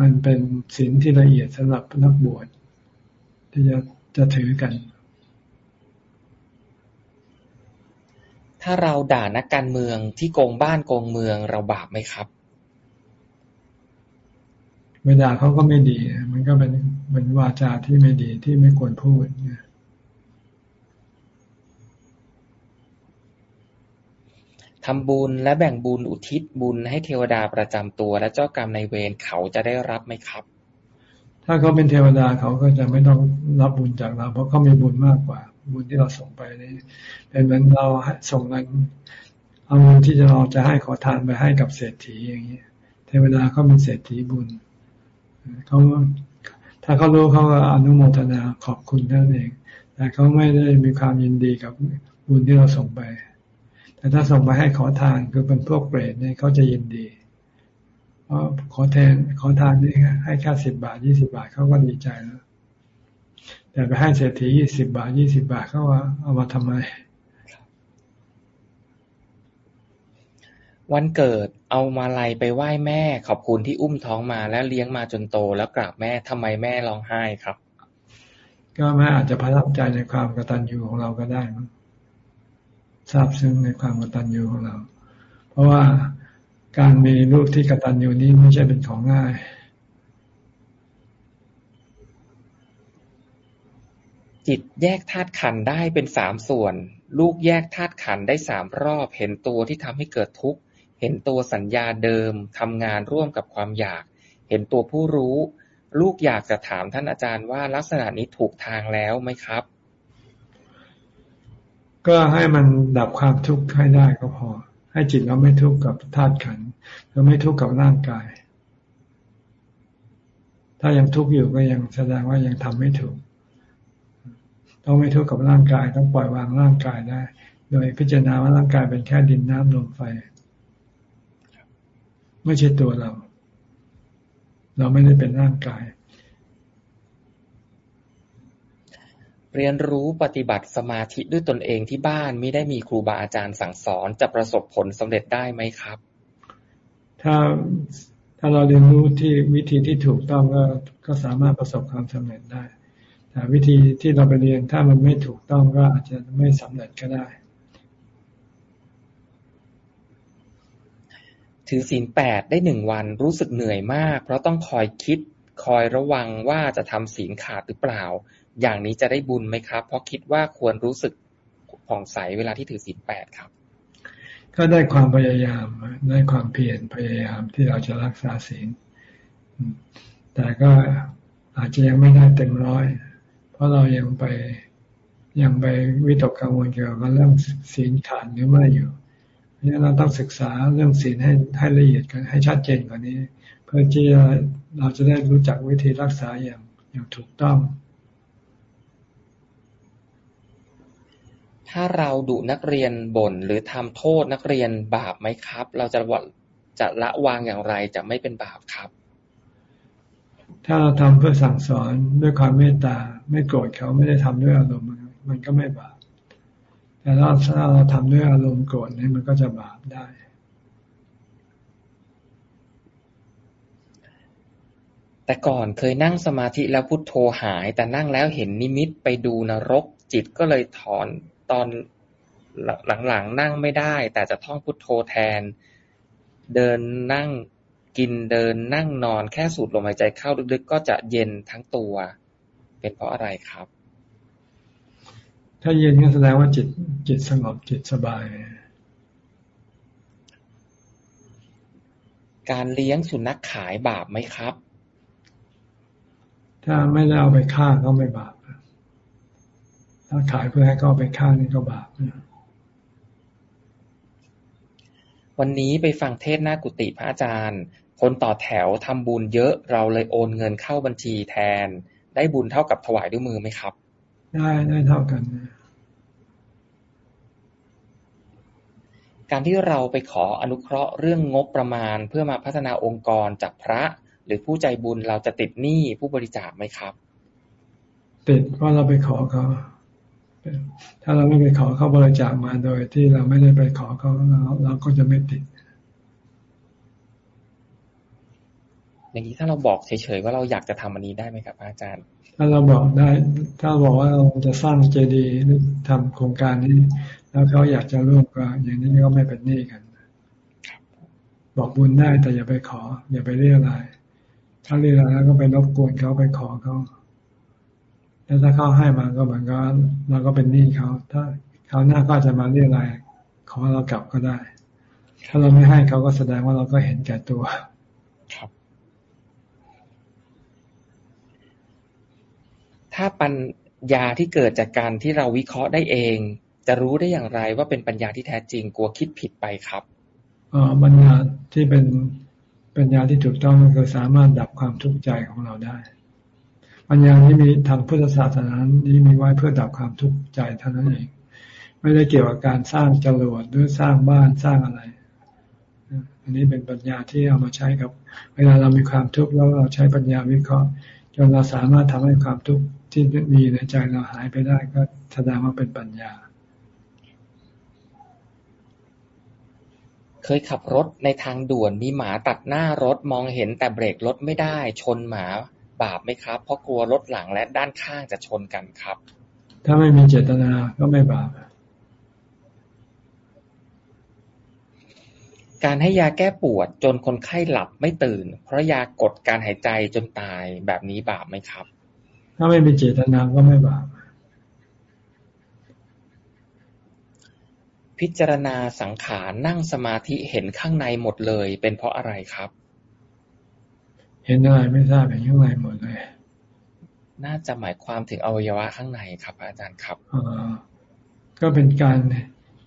มันเป็นศีลที่ละเอียดสำหรับนักบวช ที่จะจะถือกัน ถ้าเราด่านักการเมืองที่โกงบ้านโกงเมืองเราบาปไหมครับเวลาเขาก็ไม่ดี มันก็เป็นเหมือนวาจาที่ไม่ดีที่ไม่ควรพูดเนี่ยทำบุญและแบ่งบุญอุทิศบุญให้เทวดาประจำตัว และเจ้ากรรมในเวรเขาจะได้รับไหมครับ ถ้าเขาเป็นเทวดาเขาก็จะไม่ต้องรับบุญจากเรา เพราะเขามีบุญมากกว่า บุญที่เราส่งไปนี่เป็นเหมือนเราส่งเงินเอาเงินที่จะเราจะให้ขอทานไปให้กับเศรษฐีอย่างนี้เทวดาเขาเป็นเศรษฐีบุญเขาถ้าเขารู้เขาก็อนุโมทนาขอบคุณนั่นเอง แต่เขาไม่ได้มีความยินดีกับบุญที่เราส่งไป แต่ถ้าส่งไปให้ขอทานคือเป็นพวกเปรตเนี่ยเขาจะยินดี ขอแทนขอทานนี่ให้แค่สิบบาทยี่สิบาทเขาก็ดีใจแล้ว แต่ไปให้เศรษฐียี่สิบาทยี่สิบาทเขาว่าเอามาทำไม วันเกิดเอามาลัยไปไหว้แม่ ขอบคุณที่อุ้มท้องมาแล้วเลี้ยงมาจนโต แล้วกราบแม่ทำไมแม่ร้องไห้ครับ ก็แม่อาจจะประทับใจในความกตัญญูของเราก็ได้มั้งทราบซึ้งในความกตัญญูของเรา เพราะว่า การมีลูกที่กตัญญูนี้ไม่ใช่เป็นของง่ายจิตแยกธาตุขันธ์ได้เป็นสามส่วน ลูกแยกธาตุขันธ์ได้สามรอบ เห็นตัวที่ทำให้เกิดทุกข์ เห็นตัวสัญญาเดิมทำงานร่วมกับความอยาก เห็นตัวผู้รู้ ลูกอยากจะถามท่านอาจารย์ว่าลักษณะนี้ถูกทางแล้วไหมครับ ก็ให้มันดับความทุกข์ให้ได้ก็พอ ให้จิตเราไม่ทุกข์กับธาตุขันธ์เราไม่ทุกข์กับร่างกาย ถ้ายังทุกข์อยู่ก็ยังแสดงว่ายังทำไม่ถูก ต้องไม่ทุกข์กับร่างกาย ต้องปล่อยวางร่างกายได้ โดยพิจารณาว่าร่างกายเป็นแค่ดินน้ำลมไฟ ไม่ใช่ตัวเรา เราไม่ได้เป็นร่างกาย เรียนรู้ปฏิบัติสมาธิด้วยตนเองที่บ้านไม่ได้มีครูบาอาจารย์สั่งสอน จะประสบผลสำเร็จได้ไหมครับ ถ้าถ้าเราเรียนรู้ที่วิธีที่ถูกต้องก็ก็สามารถประสบความสำเร็จได้แต่วิธีที่เราไปเรียนถ้ามันไม่ถูกต้องก็อาจจะไม่สำเร็จก็ได้ ถือศีลแปดได้หนึ่งวันรู้สึกเหนื่อยมาก เพราะต้องคอยคิดคอยระวังว่าจะทำศีลขาดหรือเปล่า อย่างนี้จะได้บุญไหมครับ เพราะคิดว่าควรรู้สึกผ่องใสเวลาที่ถือศีลแปดครับ ก็ได้ความพยายามได้ความเพียรพยายามที่เราจะรักษาศีลแต่ก็อาจจะยังไม่ได้เต็มร้อย เพราะเรายังไปยังไปวิตกกังวลเกี่ยวกับเรื่องศีลขาดหรือไม่อยู่เพราะฉะนั้นเราต้องศึกษาเรื่องศีลให้ให้ละเอียดกันให้ชัดเจนกว่านี้ เพื่อที่เราจะได้รู้จักวิธีรักษาอย่างอย่างถูกต้อง ถ้าเราดุนักเรียนบ่น หรือทำโทษนักเรียนบาปไหมครับ เราจะจะละวางอย่างไรจะไม่เป็นบาปครับ ถ้าเราทำเพื่อสั่งสอนด้วยความเมตตาไม่โกรธเขาไม่ได้ทำด้วยอารมณ์มันก็ไม่บาปแต่ถ้าเราทำด้วยอารมณ์โกรธนี่มันก็จะบาปได้แต่ก่อนเคยนั่งสมาธิแล้วพุทโธหาย แต่นั่งแล้วเห็นนิมิตไปดูนรกจิตก็เลยถอน ตอนหลัง ๆ นั่งไม่ได้ แต่จะท่องพุทโธแทน เดินนั่งกินเดินนั่งนอนแค่สูดลมหายใจเข้าลึกๆ ก็จะเย็นทั้งตัว เป็นเพราะอะไรครับ ถ้าเย็นก็แสดงว่าจิตจิตสงบจิตสบาย การเลี้ยงสุนัขขายบาปไหมครับ ถ้าไม่ได้เอาไปฆ่าก็ไม่บาป ถ้าขายเพื่อให้เขาไปฆ่านี่ก็บาปวันนี้ไปฟังเทศหน้ากุฏิพระอาจารย์ คนต่อแถวทำบุญเยอะเราเลยโอนเงินเข้าบัญชีแทน ได้บุญเท่ากับถวายด้วยมือไหมครับ ได้ได้เท่ากันนะการที่เราไปขออนุเคราะห์เรื่องงบประมาณเพื่อมาพัฒนาองค์กรจากพระ หรือผู้ใจบุญเราจะติดหนี้ผู้บริจาคไหมครับ ติดเพราะเราไปขอเขา ถ้าเราไม่ไปขอเขาบริจาคมาโดยที่เราไม่ได้ไปขอเขาเราเราก็จะไม่ติด อย่างนี้ถ้าเราบอกเฉยๆว่าเราอยากจะทำอันนี้ได้ไหมครับ อาจารย์ ถ้าเราบอกได้ ถ้าบอกว่าเราจะสร้างเจดีย์หรือทำโครงการนี้ แล้วเขาอยากจะร่วมก็อย่างนี้ก็ไม่เป็นหนี้กันบอกบุญได้แต่อย่าไปขอ อย่าไปเรียกอะไรถ้าเรียกอะไรแล้วก็ไปรบกวนเขาไปขอเขา แล้วถ้าเขาให้มาก็เหมือนก็เราก็เป็นหนี้เขา ถ้าเขาหน้าก็จะมาเรียกอะไรขอเรากลับก็ได้ ถ้าเราไม่ให้เขาก็แสดงว่าเราก็เห็นแก่ตัวครับถ้าปัญญาที่เกิดจากการที่เราวิเคราะห์ได้เอง จะรู้ได้อย่างไรว่าเป็นปัญญาที่แท้จริงกลัวคิดผิดไปครับอ๋อปัญญาที่เป็นปัญญาที่ถูกต้องก็คือสามารถดับความทุกข์ใจของเราได้ ปัญญาที่มีทางพุทธศาสนานี้มีไว้เพื่อดับความทุกข์ใจเท่านั้นเอง ไม่ได้เกี่ยวกับการสร้างจรวดหรือสร้างบ้านสร้างอะไร อันนี้เป็นปัญญาที่เอามาใช้กับ เวลาเรามีความทุกข์แล้วเราใช้ปัญญาวิเคราะห์จนเราสามารถทำให้ความทุกข์ที่มีในใจเราหายไปได้ก็แสดงว่าเป็นปัญญา เคยขับรถในทางด่วนมีหมาตัดหน้ารถมองเห็นแต่เบรกรถไม่ได้ชนหมา บาปไหมครับ เพราะกลัวรถหลังและด้านข้างจะชนกันครับ ถ้าไม่มีเจตนาก็ไม่บาปการให้ยาแก้ปวดจนคนไข้หลับไม่ตื่น เพราะยากดการหายใจจนตายแบบนี้บาปไหมครับ ถ้าไม่มีเจตนาก็ไม่บาปพิจารณาสังขารนั่งสมาธิเห็นข้างในหมดเลย เป็นเพราะอะไรครับเห็นอะไรไม่ทราบเห็นข้างในหมดเลย น่าจะหมายความถึงอวัยวะข้างในครับ อาจารย์ครับอก็เป็นการ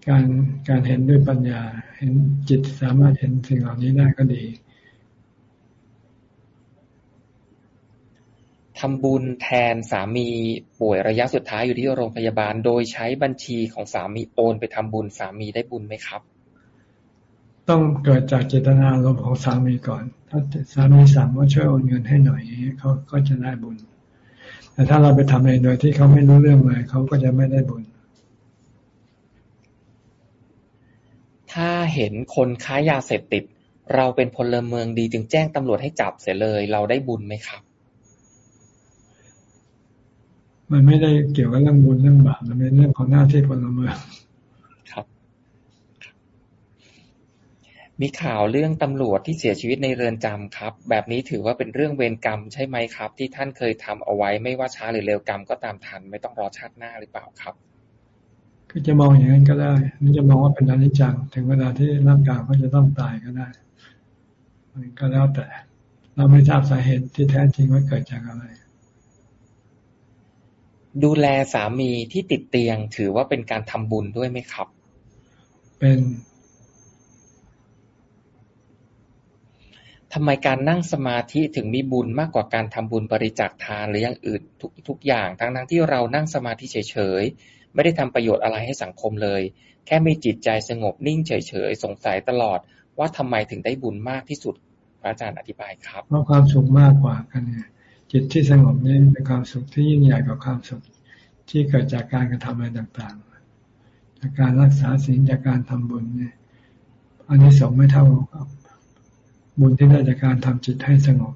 การการเห็นด้วยปัญญา เห็นจิตสามารถเห็นสิ่งเหล่านี้ได้ก็ดีทำบุญแทนสามีป่วยระยะสุดท้ายอยู่ที่โรงพยาบาล โดยใช้บัญชีของสามีโอนไปทำบุญสามีได้บุญไหมครับ ต้องเกิดจากเจตนาลมของสามีก่อน ถ้าสามีสั่งว่าช่วยโอนเงินให้หน่อยเขาก็จะได้บุญ แต่ถ้าเราไปทำเองโดยที่เขาไม่รู้เรื่องเลยเขาก็จะไม่ได้บุญ ถ้าเห็นคนค้ายาเสพติด เราเป็นพลเมืองดีจึงแจ้งตำรวจให้จับเสียเลย เราได้บุญไหมครับ มันไม่ได้เกี่ยวกับเรื่องบุญเรื่องบาปมันเป็นเรื่องของหน้าที่พลเมืองครับ มีข่าวเรื่องตำรวจที่เสียชีวิตในเรือนจำครับ แบบนี้ถือว่าเป็นเรื่องเวรกรรมใช่ไหมครับ ที่ท่านเคยทำเอาไว้ไม่ว่าช้าหรือเร็วกรรมก็ตามทัน ไม่ต้องรอชาติหน้าหรือเปล่าครับก็จะมองอย่างนั้นก็ได้นี่จะมองว่าเป็นอนิจจังถึงเวลาที่ร่างกายก็จะต้องตายก็ได้มันก็แล้วแต่ เราไม่ทราบสาเหตุที่แท้จริงว่าเกิดจากอะไร ดูแลสามีที่ติดเตียงถือว่าเป็นการทำบุญด้วยไหมครับ เป็น ทำไมการนั่งสมาธิถึงมีบุญมากกว่าการทำบุญบริจาคทานหรืออย่างอื่นทุกทุกอย่าง ทั้งทั้งที่เรานั่งสมาธิเฉยๆ ไม่ได้ทำประโยชน์อะไรให้สังคมเลย แค่มีจิตใจสงบนิ่งเฉยๆ สงสัยตลอด ว่าทำไมถึงได้บุญมากที่สุดพระอาจารย์อธิบายครับเพราะความสุขมากกว่ากันเนี่ยจิตที่สงบนี่เป็นความสุขที่ยิ่งใหญ่กว่าความสุข ที่เกิดจากการกระทำอะไรต่างๆ จากการรักษาศีลจากการทำบุญเนี่ยอันนี้สงไม่เท่ากับ บุญที่ได้จากการทำจิตให้สงบ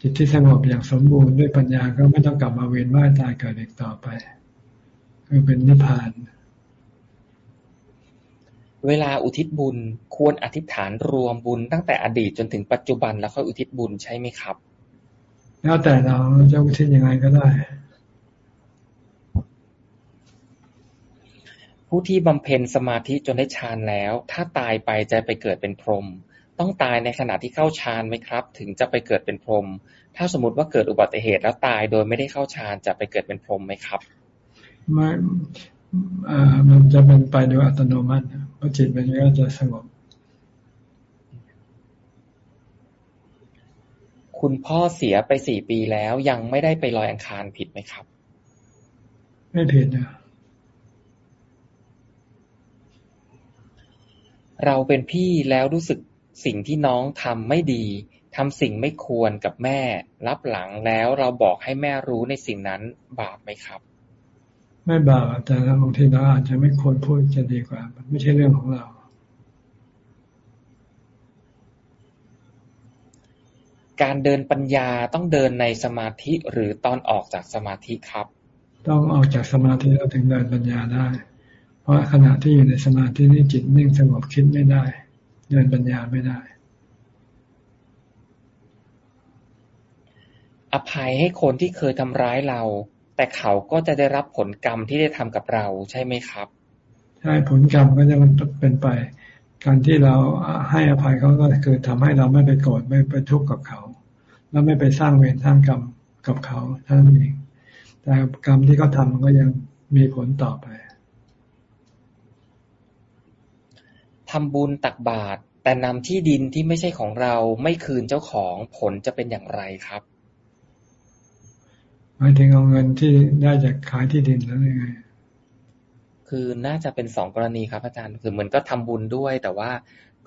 จิตที่สงบอย่างสมบูรณ์ด้วยปัญญาก็ไม่ต้องกลับมาเวียนว่ายตายเกิดอีกต่อไป คือเป็นนิพพาน เวลาอุทิศบุญควรอธิษฐานรวมบุญตั้งแต่อดีตจนถึงปัจจุบันแล้วค่อยอุทิศบุญใช่ไหมครับ แล้วแต่เราจะอุทิศยังไงก็ได้ ผู้ที่บำเพ็ญสมาธิจนได้ฌานแล้ว ถ้าตายไปจะไปเกิดเป็นพรหม ต้องตายในขณะที่เข้าฌานไหมครับ ถึงจะไปเกิดเป็นพรหม ถ้าสมมติว่าเกิดอุบัติเหตุแล้วตายโดยไม่ได้เข้าฌานจะไปเกิดเป็นพรหมไหมครับ ไม่มันจะเป็นไปโดยอัตโนมัติเพราะจิตมันก็จะสงบคุณพ่อเสียไปสี่ปีแล้วยังไม่ได้ไปลอยอังคารผิดไหมครับ ไม่ผิดนะ เราเป็นพี่แล้วรู้สึกสิ่งที่น้องทำไม่ดี ทำสิ่งไม่ควรกับแม่ รับหลังแล้วเราบอกให้แม่รู้ในสิ่งนั้นบาปไหมครับ ไม่บาปแต่บางทีเราอาจจะไม่ควรพูดจะดีกว่าไม่ใช่เรื่องของเราการเดินปัญญาต้องเดินในสมาธิหรือตอนออกจากสมาธิครับ ต้องออกจากสมาธิแล้วถึงเดินปัญญาได้ เพราะขณะที่อยู่ในสมาธินี่จิตนิ่งสงบคิดไม่ได้ เดินปัญญาไม่ได้ อภัยให้คนที่เคยทำร้ายเรา แต่เขาก็จะได้รับผลกรรมที่ได้ทำกับเราใช่ไหมครับ ใช่ผลกรรมก็จะเป็นไป การที่เราให้อภัยเขาก็คือทำให้เราไม่ไปโกรธไม่ไปทุกข์กับเขา แล้วไม่ไปสร้างเวรสร้างกรรมกับเขาเท่านั้นเองแต่กรรมที่เขาทำก็ยังมีผลต่อไป ทำบุญตักบาตร แต่นำที่ดินที่ไม่ใช่ของเราไม่คืนเจ้าของผลจะเป็นอย่างไรครับ หมายถึงเอาเงินที่ได้จากขายที่ดินแล้วยังไง คือน่าจะเป็นสองกรณีครับอาจารย์คือเหมือนก็ทำบุญด้วย แต่ว่า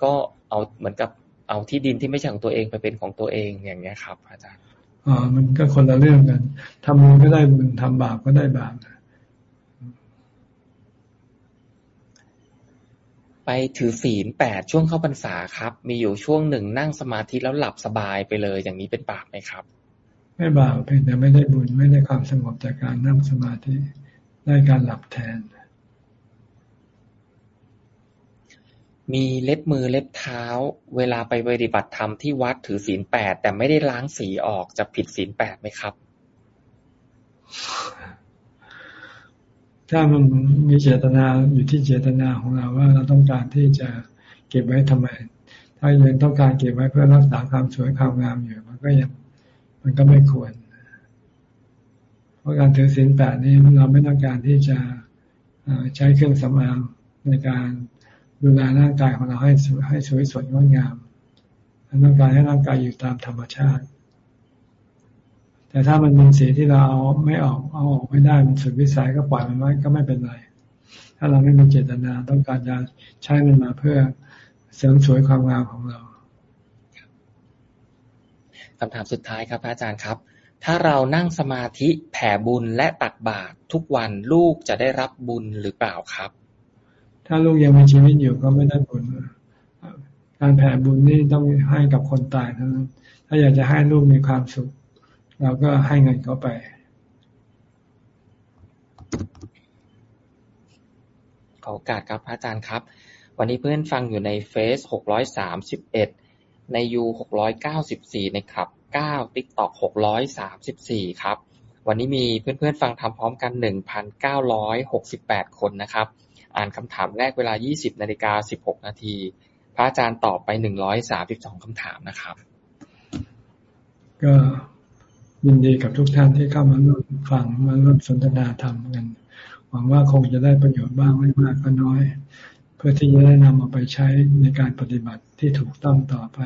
ก็เอาเหมือนกับเอาที่ดินที่ไม่ใช่ของตัวเองไปเป็นของตัวเองอย่างเงี้ยครับ อาจารย์อ๋อ๋อมันก็คนละเรื่องกันทำบุญก็ได้บุญทำบาปก็ได้บาป ไปถือศีลแปดช่วงเข้าพรรษาครับ มีอยู่ช่วงหนึ่งนั่งสมาธิแล้วหลับสบายไปเลย อย่างนี้เป็นบาปไหมครับ ไม่บาปเพียงแต่ไม่ได้บุญไม่ได้ความสงบจากการนั่งสมาธิได้การหลับแทน มีเล็บมือเล็บเท้า เวลาไปปฏิบัติธรรมที่วัดถือศีลแปดแต่ไม่ได้ล้างสีออกจะผิดศีลแปดไหมครับ ถ้ามันมีเจตนาอยู่ที่เจตนาของเราว่าเราต้องการที่จะเก็บไว้ทำไม ถ้ายังต้องการเก็บไว้เพื่อรักษาความสวยความงามอยู่ มันก็ยังมันก็ไม่ควร เพราะการถือศีลแปดนี้เราไม่ต้องการที่จะใช้เครื่องสำอางในการดูแลร่างกายของเราให้ให้สวยสดงดงามต้องการให้ร่างกายอยู่ตามธรรมชาติ แต่ถ้ามันเป็นสีที่เราเอาไม่ออกเอาออกไม่ได้มันสุดวิสัยก็ปล่อยมันไว้ก็ไม่เป็นไร ถ้าเราไม่มีเจตนาต้องการจะใช้มันมาเพื่อเสริมสวยความงามของเราคำถามสุดท้ายครับอาจารย์ครับ ถ้าเรานั่งสมาธิแผ่บุญและตักบาตรทุกวันลูกจะได้รับบุญหรือเปล่าครับ ถ้าลูกยังมีชีวิตอยู่ก็ไม่ได้บุญการแผ่บุญนี่ต้องให้กับคนตายเท่านั้นถ้าอยากจะให้ลูกมีความสุข เราก็ให้เงินเขาไป ขอโอกาสครับพระอาจารย์ครับ วันนี้เพื่อนฟังอยู่ใน Face หกร้อยสามสิบเอ็ดในยูหกร้อยเก้าสิบสี่ในคลับเก้า TikTok หกร้อยสามสิบสี่ครับ วันนี้มีเพื่อนๆฟังธรรมพร้อมกันหนึ่งพันเก้าร้อยหกสิบแปดคนนะครับ อ่านคำถามแรกเวลา20นาฬิกา16นาทีพระอาจารย์ตอบไป132คำถามนะครับ ก็ ยินดีกับทุกท่านที่เข้ามาร่วมฟังมาร่วมสนทนาธรรมกัน หวังว่าคงจะได้ประโยชน์บ้างไม่มากก็น้อย เพื่อที่จะได้นำเอาไปใช้ในการปฏิบัติที่ถูกต้องต่อไป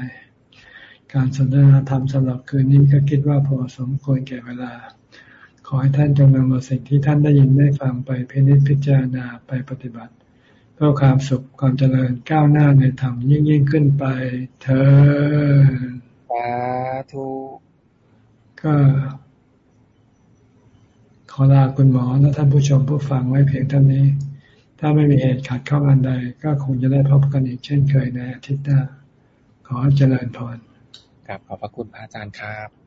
การสนทนาธรรมสำหรับคืนนี้ก็คิดว่าพอสมควรแก่เวลา ขอให้ท่านจงนำเอาสิ่งที่ท่านได้ยินได้ฟังไปพินิจพิจารณาไปปฏิบัติ เพื่อความสุขความเจริญก้าวหน้าในธรรมยิ่งยิ่งขึ้นไป เธอสาธุ ก็ขอลาคุณหมอและท่านผู้ชมผู้ฟังไว้เพียงเท่านี้ ถ้าไม่มีเหตุขัดข้องอันใด ก็คงจะได้พบกันอีกเช่นเคยในอาทิตย์หน้า ขอเจริญพรครับขอบพระคุณพระอาจารย์ครับ